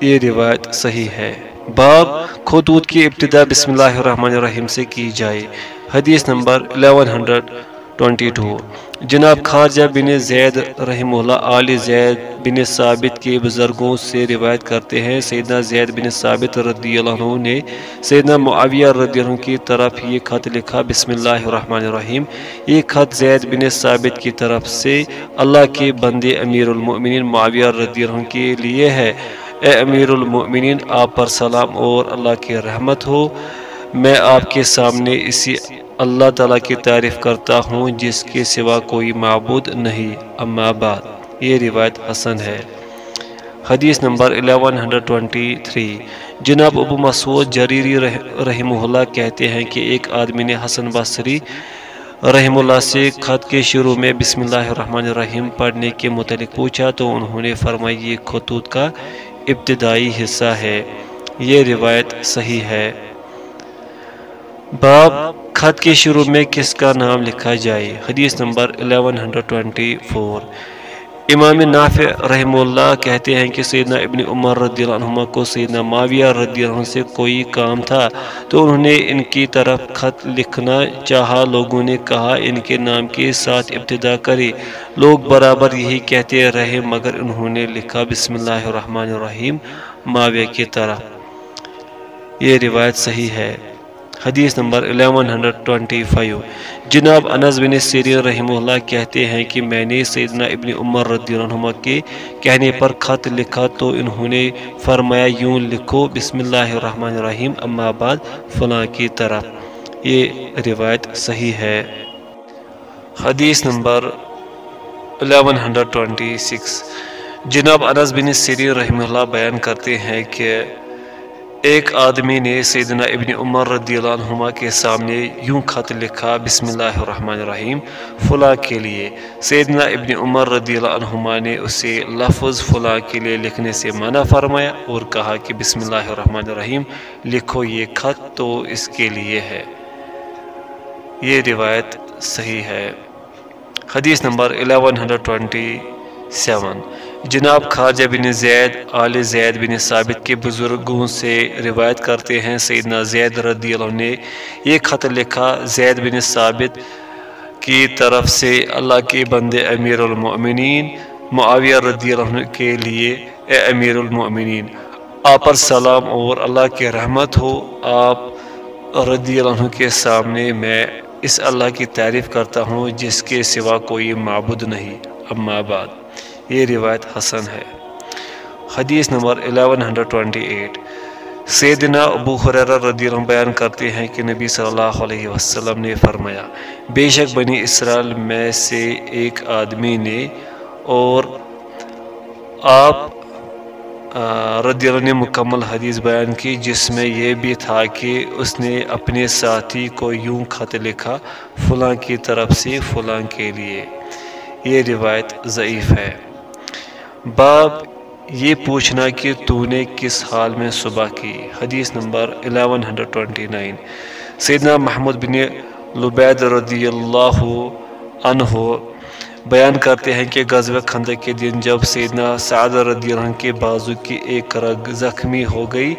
یہ روایت صحیح ہے۔ باب خطوط کی ابتدا بسم اللہ الرحمن الرحیم سے کی جائے۔ حدیث نمبر 1122 جناب خارجہ بن زید رحم اللہ علی زید بن ثابت کے بزرگوں سے روایت کرتے ہیں، سیدنا زید بن ثابت رضی اللہ عنہ نے سیدنا معاویہ رضی اللہ عنہ کی طرف یہ خط لکھا، بسم اللہ الرحمن الرحیم۔ یہ خط زید بن ثابت کی طرف سے اللہ کے بندے امیر المؤمنین معاویہ رضی اللہ عنہ کے لیے ہے۔ اے امیر المؤمنین، آپ پر سلام اور اللہ کی رحمت ہو۔ میں آپ کے سامنے اسی اللہ تعالیٰ کی تعریف کرتا ہوں، جس کے سوا کوئی معبود نہیں۔ اما بعد، یہ روایت حسن ہے۔ حدیث نمبر 1123 جناب ابو مسعود جریری رحمہ اللہ کہتے ہیں کہ ایک آدمی نے حسن بصری رحم اللہ سے خط کے شروع میں بسم اللہ الرحمن الرحیم پڑھنے کے متعلق پوچھا تو انہوں نے فرمائی یہ خطوط کا ابتدائی حصہ ہے۔ یہ روایت صحیح ہے۔ باب خط کے شروع میں کس کا نام لکھا جائے؟ حدیث نمبر 1124 امام نافع رحم اللہ کہتے ہیں کہ سیدنا ابن عمر رضی اللہ عنہ کو سیدنا معاویہ رضی اللہ عنہ سے کوئی کام تھا تو انہوں نے ان کی طرف خط لکھنا چاہا۔ لوگوں نے کہا، ان کے نام کے ساتھ ابتدا کرے لوگ برابر یہی کہتے رہے، مگر انہوں نے لکھا، بسم اللہ الرحمن الرحیم، معاویہ کی طرح یہ روایت صحیح ہے۔ حدیث نمبر 1125 جناب انس بن سیرین رحمہ اللہ کہتے ہیں کہ میں نے سیدنا ابن عمر رضی اللہ عنہ کے کہنے پر خط لکھا تو انہوں نے فرمایا، یوں لکھو، بسم اللہ الرحمن الرحیم، اما بعد، فلاں کی طرح۔ یہ روایت صحیح ہے۔ حدیث نمبر 1126 جناب انس بن سیرین رحمہ اللہ بیان کرتے ہیں کہ ایک آدمی نے سیدنا ابن عمر رضی اللہ عنہما کے سامنے یوں خط لکھا، بسم اللہ الرحمن الرحیم، فلاں کے لیے. سیدنا ابن عمر رضی اللہ عنہما نے اسے لفظ فلاں کے لیے لکھنے سے منع فرمایا اور کہا کہ بسم اللہ الرحمن الرحیم، لکھو یہ خط تو اس کے لیے ہے۔ یہ روایت صحیح ہے۔ حدیث نمبر 1127 جناب خارجہ بن زید، آل زید بن ثابت کے بزرگوں سے روایت کرتے ہیں، سیدنا زید رضی اللہ عنہ نے یہ خط لکھا، زید بن ثابت کی طرف سے اللہ کے بندے امیر المؤمنین، معاویہ رضی اللہ عنہ کے لیے، اے امیر المؤمنین، آپ پر سلام اور اللہ کے رحمت ہو۔ آپ رضی اللہ عنہ کے سامنے میں اس اللہ کی تعریف کرتا ہوں، جس کے سوا کوئی معبود نہیں۔ اما بعد۔ یہ روایت حسن ہے۔ حدیث نمبر 1128 سیدنا ابو حریر رضی اللہ بیان کرتے ہیں کہ نبی صلی اللہ علیہ وسلم نے فرمایا، بے شک بنی اسرائیل میں سے ایک آدمی نے اور آپ رضی اللہ نے مکمل حدیث بیان کی، جس میں یہ بھی تھا کہ اس نے اپنے ساتھی کو یوں خط لکھا، فلاں کی طرف سے فلاں کے لیے۔ یہ روایت ضعیف ہے۔ باب، یہ پوچھنا کہ تو نے کس حال میں صبح کی؟ حدیث نمبر 1129 سیدنا محمد بن لبید رضی اللہ عنہ بیان کرتے ہیں کہ غزوہ خندق کے دن جب سیدنا سعد رضی اللہ عنہ کے بازو کی ایک رگ زخمی ہو گئی،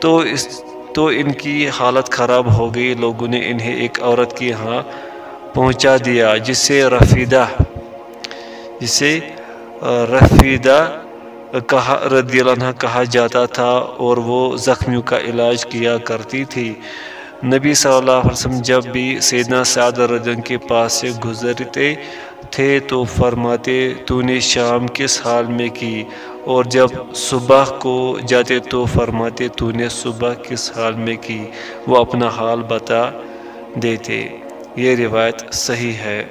تو اس، تو ان کی حالت خراب ہو گئی۔ لوگوں نے انہیں ایک عورت کی ہاں پہنچا دیا، جسے رفیدہ، جسے رفیدہ کہا رضی اللہ عنہ کہا جاتا تھا اور وہ زخمیوں کا علاج کیا کرتی تھی۔ نبی صلی اللہ علیہ وسلم جب بھی سیدنا سعد رضی کے پاس سے گزرتے تھے تو فرماتے، تو نے شام کس حال میں کی؟ اور جب صبح کو جاتے تو فرماتے، تو نے صبح کس حال میں کی؟ وہ اپنا حال بتا دیتے۔ یہ روایت صحیح ہے۔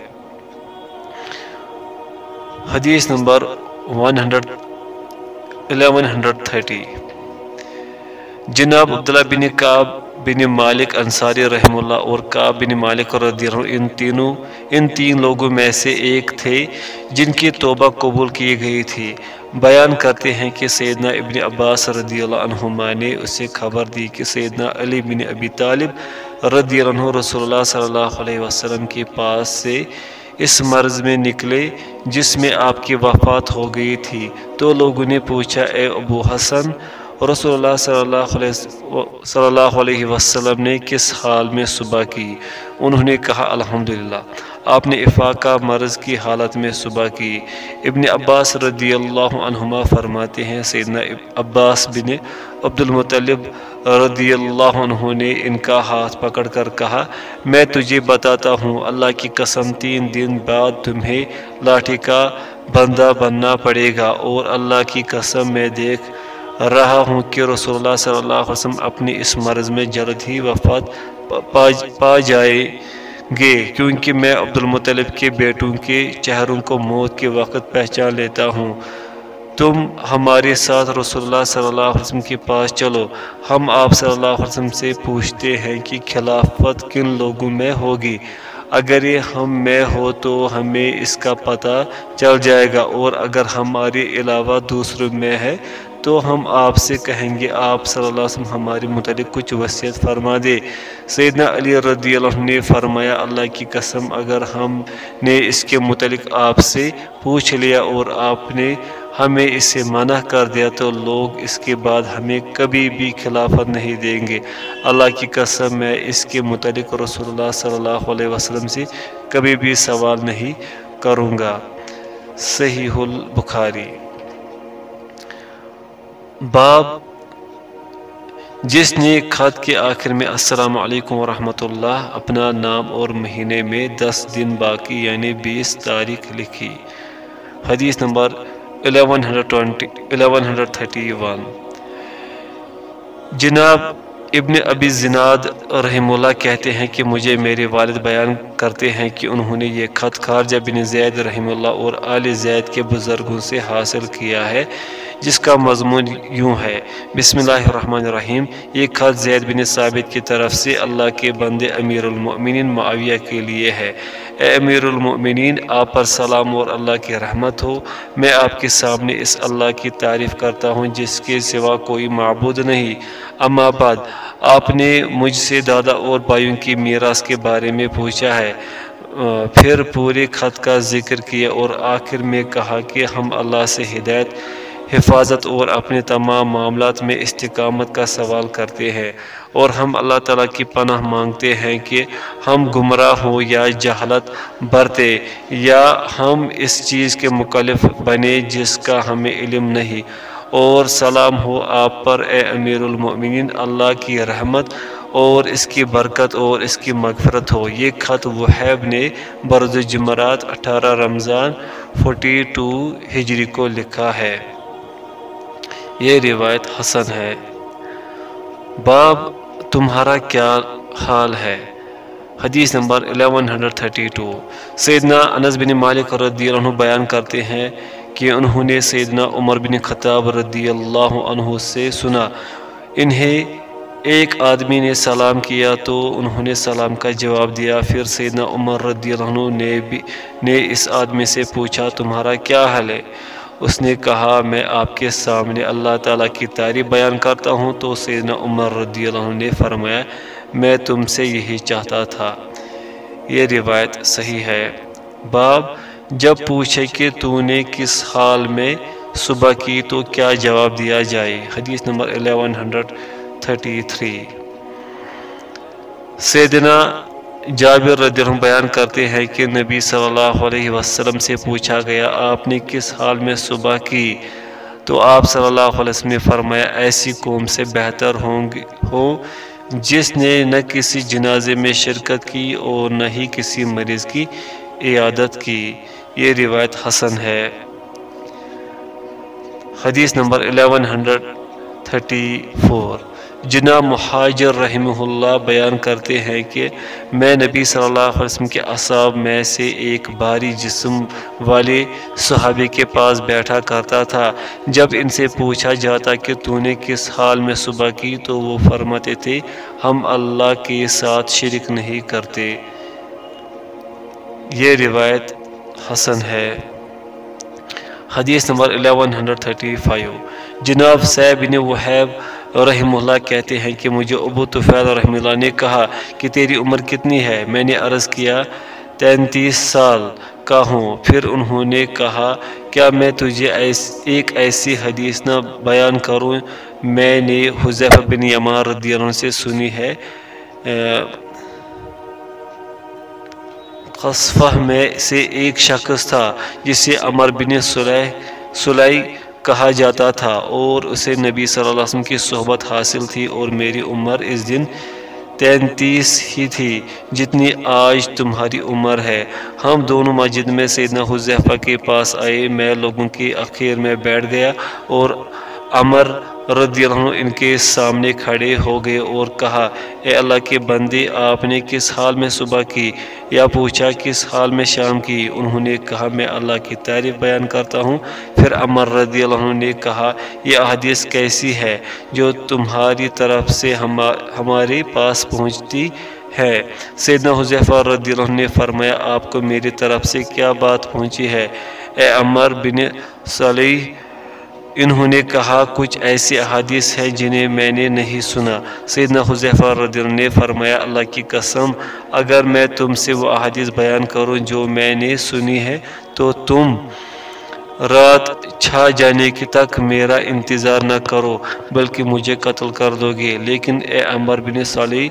حدیث نمبر 1130 جناب عبداللہ بن کعب بن مالک انصاری رحم اللہ اور کعب بن مالک رضی اللہ ان تینوں، ان تین لوگوں میں سے ایک تھے جن کی توبہ قبول کی گئی تھی۔ بیان کرتے ہیں کہ سیدنا ابن عباس رضی اللہ عنہما نے اسے خبر دی کہ سیدنا علی بن ابی طالب رضی اللہ عنہ رسول اللہ صلی اللہ علیہ وسلم کے پاس سے اس مرض میں نکلے جس میں آپ کی وفات ہو گئی تھی۔ تو لوگوں نے پوچھا، اے ابو حسن، رسول اللہ صلی اللہ علیہ صلی اللہ علیہ وسلم نے کس حال میں صبح کی؟ انہوں نے کہا، الحمدللہ۔ آپ نے افاقہ مرض کی حالت میں صبح کی۔ ابن عباس رضی اللہ عنہما فرماتے ہیں، سیدنا عباس بن عبد المطلب رضی اللہ عنہ نے ان کا ہاتھ پکڑ کر کہا، میں تجھے بتاتا ہوں، اللہ کی قسم تین دن بعد تمہیں لاٹھی کا بندہ بننا پڑے گا اور اللہ کی قسم میں دیکھ رہا ہوں کہ رسول اللہ صلی اللہ علیہ وسلم اپنی اس مرض میں جلد ہی وفات پا جائے۔ گے، کیونکہ میں عبد المطلب کے بیٹوں کے چہروں کو موت کے وقت پہچان لیتا ہوں۔ تم ہمارے ساتھ رسول اللہ صلی اللہ علیہ وسلم کے پاس چلو۔ ہم آپ صلی اللہ علیہ وسلم سے پوچھتے ہیں کہ خلافت کن لوگوں میں ہوگی؟ اگر یہ ہم میں ہو تو ہمیں اس کا پتہ چل جائے گا اور اگر ہمارے علاوہ دوسروں میں ہے تو ہم آپ سے کہیں گے، آپ صلی اللہ علیہ وسلم ہمارے متعلق کچھ وصیت فرما دے۔ سیدنا علی رضی اللہ عنہ نے فرمایا، اللہ کی قسم، اگر ہم نے اس کے متعلق آپ سے پوچھ لیا اور آپ نے ہمیں اسے منع کر دیا، تو لوگ اس کے بعد ہمیں کبھی بھی خلافت نہیں دیں گے۔ اللہ کی قسم، میں اس کے متعلق رسول اللہ صلی اللہ علیہ وسلم سے کبھی بھی سوال نہیں کروں گا۔ صحیح البخاری۔ باب جس نے خط کے آخر میں السلام علیکم ورحمۃ اللہ اپنا نام اور مہینے میں دس دن باقی یعنی بیس تاریخ لکھی۔ حدیث نمبر 1131 جناب ابن ابی زناد رحم اللہ کہتے ہیں کہ مجھے میرے والد بیان کرتے ہیں کہ انہوں نے یہ خط خارجہ بن زید رحم اللہ اور آل زید کے بزرگوں سے حاصل کیا ہے۔ جس کا مضمون یوں ہے، بسم اللہ الرحمن الرحیم۔ یہ خط زید بن ثابت کی طرف سے اللہ کے بندے امیر المؤمنین معاویہ کے لیے ہے۔ اے امیر المؤمنین، آپ پر سلام اور اللہ کی رحمت ہو۔ میں آپ کے سامنے اس اللہ کی تعریف کرتا ہوں، جس کے سوا کوئی معبود نہیں۔ اما بعد، آپ نے مجھ سے دادا اور بھائیوں کی میراث کے بارے میں پوچھا ہے۔ پھر پورے خط کا ذکر کیا اور آخر میں کہا کہ ہم اللہ سے ہدایت حفاظت اور اپنے تمام معاملات میں استقامت کا سوال کرتے ہیں اور ہم اللہ تعالیٰ کی پناہ مانگتے ہیں کہ ہم گمراہ ہوں یا جہلت برتے یا ہم اس چیز کے مکلف بنے جس کا ہمیں علم نہیں۔ اور سلام ہو آپ پر اے امیر المؤمنین، اللہ کی رحمت اور اس کی برکت اور اس کی مغفرت ہو۔ یہ خط وحیب نے برد جمعرات اٹھارہ رمضان فورٹی ٹو ہجری کو لکھا ہے۔ یہ روایت حسن ہے۔ باب تمہارا کیا حال ہے؟ حدیث نمبر 1132 سیدنا انس بن مالک رضی اللہ عنہ بیان کرتے ہیں کہ انہوں نے سیدنا عمر بن خطاب رضی اللہ عنہ سے سنا، انہیں ایک آدمی نے سلام کیا تو انہوں نے سلام کا جواب دیا۔ پھر سیدنا عمر رضی اللہ عنہ نے بھی، نے اس آدمی سے پوچھا، تمہارا کیا حال ہے؟ اس نے کہا، میں آپ کے سامنے اللہ تعالیٰ کی تعریف بیان کرتا ہوں. تو سیدنا عمر رضی اللہ عنہ نے فرمایا، میں تم سے یہی چاہتا تھا. یہ روایت صحیح ہے۔ باب، جب پوچھے کہ تو نے کس حال میں صبح کی تو کیا جواب دیا جائے؟ حدیث نمبر 1133 سیدنا جابر رضی اللہ بیان کرتے ہیں کہ نبی صلی اللہ علیہ وسلم سے پوچھا گیا، آپ نے کس حال میں صبح کی؟ تو آپ صلی اللہ علیہ وسلم نے فرمایا، ایسی قوم سے بہتر ہوں ہو جس نے نہ کسی جنازے میں شرکت کی اور نہ ہی کسی مریض کی عیادت کی۔ یہ روایت حسن ہے۔ حدیث نمبر 1134 جناب محاجر رحمہ اللہ بیان کرتے ہیں کہ میں نبی صلی اللہ علیہ وسلم کے اصاب میں سے ایک باری جسم والے صحابی کے پاس بیٹھا کرتا تھا۔ جب ان سے پوچھا جاتا کہ تو نے کس حال میں صبح کی تو وہ فرماتے تھے، ہم اللہ کے ساتھ شرک نہیں کرتے۔ یہ روایت حسن ہے۔ حدیث نمبر 1135 جناب سیب بن وحیب رحم اللہ کہتے ہیں کہ مجھے ابو طفیل رحم اللہ نے کہا کہ تیری عمر کتنی ہے؟ میں نے عرض کیا، تینتیس سال کا ہوں۔ پھر انہوں نے کہا، کیا میں تجھے ایک ایسی حدیث نہ بیان کروں؟ میں نے حضیف بن یمان رضی اللہ عنہ سے سنی ہے قصفہ میں سے ایک شخص تھا جسے عمر بن سلائی کہا جاتا تھا اور اسے نبی صلی اللہ علیہ وسلم کی صحبت حاصل تھی اور میری عمر اس دن تینتیس ہی تھی، جتنی آج تمہاری عمر ہے۔ ہم دونوں مسجد میں سیدنا حضیفہ کے پاس آئے، میں لوگوں کی اخیر میں بیٹھ گیا اور عمر رضی اللہ عنہ ان کے سامنے کھڑے ہو گئے اور کہا، اے اللہ کے بندے، آپ نے کس حال میں صبح کی یا پوچھا کس حال میں شام کی؟ انہوں نے کہا، میں اللہ کی تعریف بیان کرتا ہوں. پھر عمر رضی اللہ عنہ نے کہا، یہ حدیث کیسی ہے جو تمہاری طرف سے ہمارے پاس پہنچتی ہے؟ سیدنا حضیفہ رضی اللہ عنہ نے فرمایا، آپ کو میری طرف سے کیا بات پہنچی ہے؟ اے عمر بن صلیح انہوں نے کہا، کچھ ایسی احادیث ہیں جنہیں میں نے نہیں سنا۔ سیدنا حضیفہ رضی اللہ نے فرمایا، اللہ کی قسم، اگر میں تم سے وہ احادیث بیان کروں جو میں نے سنی ہے، تو تم رات چھا جانے کی تک میرا انتظار نہ کرو، بلکہ مجھے قتل کر دو گے۔ لیکن اے عمر بن صلی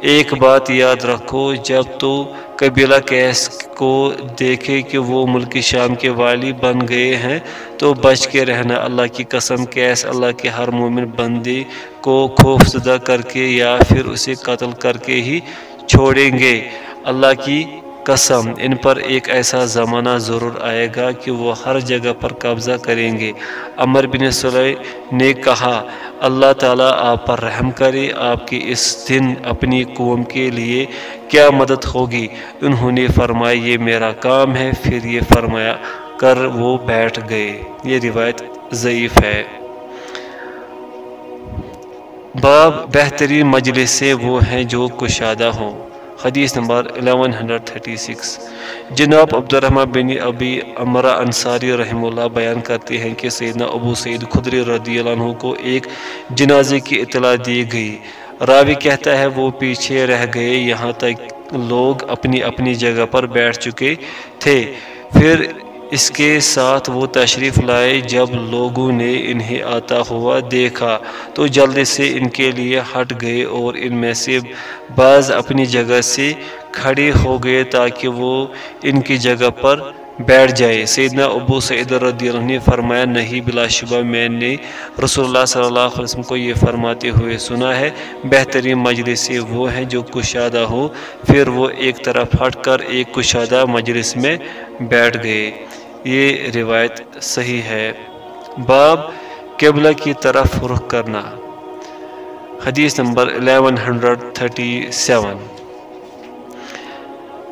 ایک بات یاد رکھو، جب تو قبیلہ کیس کو دیکھے کہ وہ ملک شام کے والی بن گئے ہیں، تو بچ کے رہنا۔ اللہ کی قسم کیس اللہ کے ہر مومن بندے کو خوف زدہ کر کے یا پھر اسے قتل کر کے ہی چھوڑیں گے۔ اللہ کی قسم، ان پر ایک ایسا زمانہ ضرور آئے گا کہ وہ ہر جگہ پر قبضہ کریں گے۔ عمر بن صلی نے کہا، اللہ تعالیٰ آپ پر رحم کرے، آپ کی اس دن اپنی قوم کے لیے کیا مدد ہوگی؟ انہوں نے فرمایا، یہ میرا کام ہے۔ پھر یہ فرمایا، کر، وہ بیٹھ گئے۔ یہ روایت ضعیف ہے۔ باب بہترین مجلس وہ ہیں جو کشادہ ہوں۔ حدیث نمبر 1136 جناب عبد الرحمٰ بن ابی امرا انصاری رحم اللہ بیان کرتے ہیں کہ سیدنا ابو سعید خدری رضی اللہ عنہ کو ایک جنازے کی اطلاع دی گئی۔ راوی کہتا ہے وہ پیچھے رہ گئے، یہاں تک لوگ اپنی اپنی جگہ پر بیٹھ چکے تھے۔ پھر اس کے ساتھ وہ تشریف لائے جب لوگوں نے انہیں آتا ہوا دیکھا تو جلدی سے ان کے لیے ہٹ گئے اور ان میں سے بعض اپنی جگہ سے کھڑے ہو گئے تاکہ وہ ان کی جگہ پر بیٹھ جائے۔ سیدنا ابو سعید رضی اللہ نے فرمایا، نہیں، بلا شبہ میں نے رسول اللہ صلی اللہ علیہ وسلم کو یہ فرماتے ہوئے سنا ہے، بہترین مجلس وہ ہیں جو کشادہ ہو پھر وہ ایک طرف ہٹ کر ایک کشادہ مجلس میں بیٹھ گئے۔ یہ روایت صحیح ہے۔ باب قبلہ کی طرف رخ کرنا۔ حدیث نمبر 1137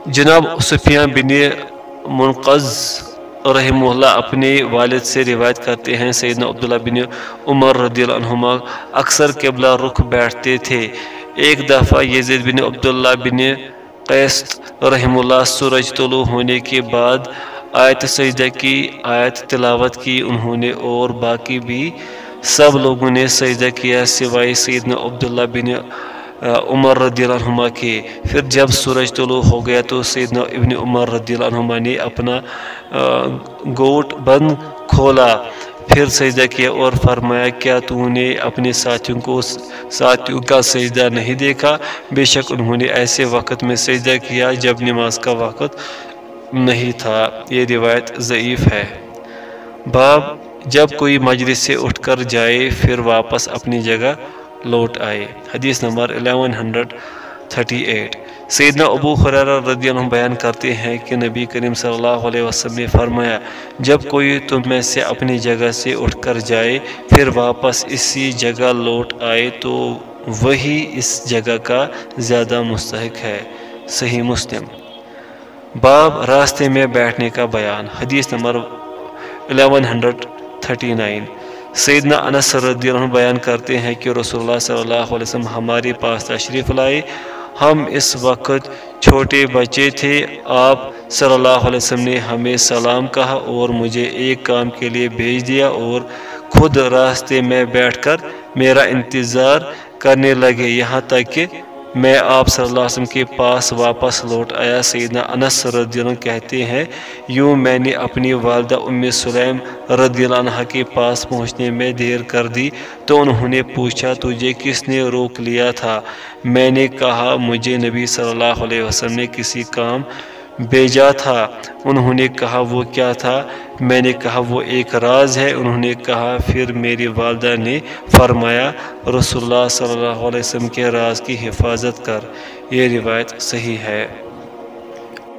جناب سفیان بن منقذ رحم اللہ اپنے والد سے روایت کرتے ہیں۔ سیدنا عبداللہ بن عمر رضی اللہ عنہما اکثر قبلہ رخ بیٹھتے تھے۔ ایک دفعہ یزید بن عبداللہ بن قیست رحم اللہ سورج طلوع ہونے کے بعد آیت سجدہ کی، آیت تلاوت کی، انہوں نے اور باقی بھی سب لوگوں نے سجدہ کیا سوائے سیدنا عبداللہ بن عمر رضی اللہ عنہ کے۔ پھر جب سورج طلوع ہو گیا تو سیدنا ابن عمر رضی اللہ عنہ نے اپنا گوٹ بند کھولا۔ پھر سجدہ کیا اور فرمایا، کیا تو نے اپنے ساتھیوں کو ساتھیوں کا سجدہ نہیں دیکھا؟ بے شک انہوں نے ایسے وقت میں سجدہ کیا جب نماز کا وقت نہیں تھا، یہ روایت ضعیف ہے۔ باب، جب کوئی مجلس سے اٹھ کر جائے، پھر واپس اپنی جگہ لوٹ آئے۔ حدیث نمبر 1138 سیدنا ابو خرار رضی اللہ عنہ بیان کرتے ہیں کہ نبی کریم صلی اللہ علیہ وسلم نے فرمایا، جب کوئی تم میں سے اپنی جگہ سے اٹھ کر جائے، پھر واپس اسی جگہ لوٹ آئے، تو وہی اس جگہ کا زیادہ مستحق ہے۔ صحیح مسلم۔ باب راستے میں بیٹھنے کا بیان، حدیث نمبر 1139 سیدنا انس رضی اللہ عنہ بیان کرتے ہیں کہ رسول اللہ صلی اللہ علیہ وسلم ہمارے پاس تشریف لائے۔ ہم اس وقت چھوٹے بچے تھے، آپ صلی اللہ علیہ وسلم نے ہمیں سلام کہا اور مجھے ایک کام کے لیے بھیج دیا اور خود راستے میں بیٹھ کر میرا انتظار کرنے لگے۔ یہاں تک کہ میں آپ صلی اللہ علیہ وسلم کے پاس واپس لوٹ آیا۔ سیدنا انس رضی اللہ عنہ کہتے ہیں، یوں میں نے اپنی والدہ ام سلیم رضی اللہ عنہ کے پاس پہنچنے میں دیر کر دی، تو انہوں نے پوچھا، تجھے کس نے روک لیا تھا؟ میں نے کہا، مجھے نبی صلی اللہ علیہ وسلم نے کسی کام بیجا تھا۔ انہوں نے کہا، وہ کیا تھا؟ میں نے کہا، وہ ایک راز ہے۔ انہوں نے کہا، پھر میری والدہ نے فرمایا، رسول اللہ صلی اللہ علیہ وسلم کے راز کی حفاظت کر۔ یہ روایت صحیح ہے۔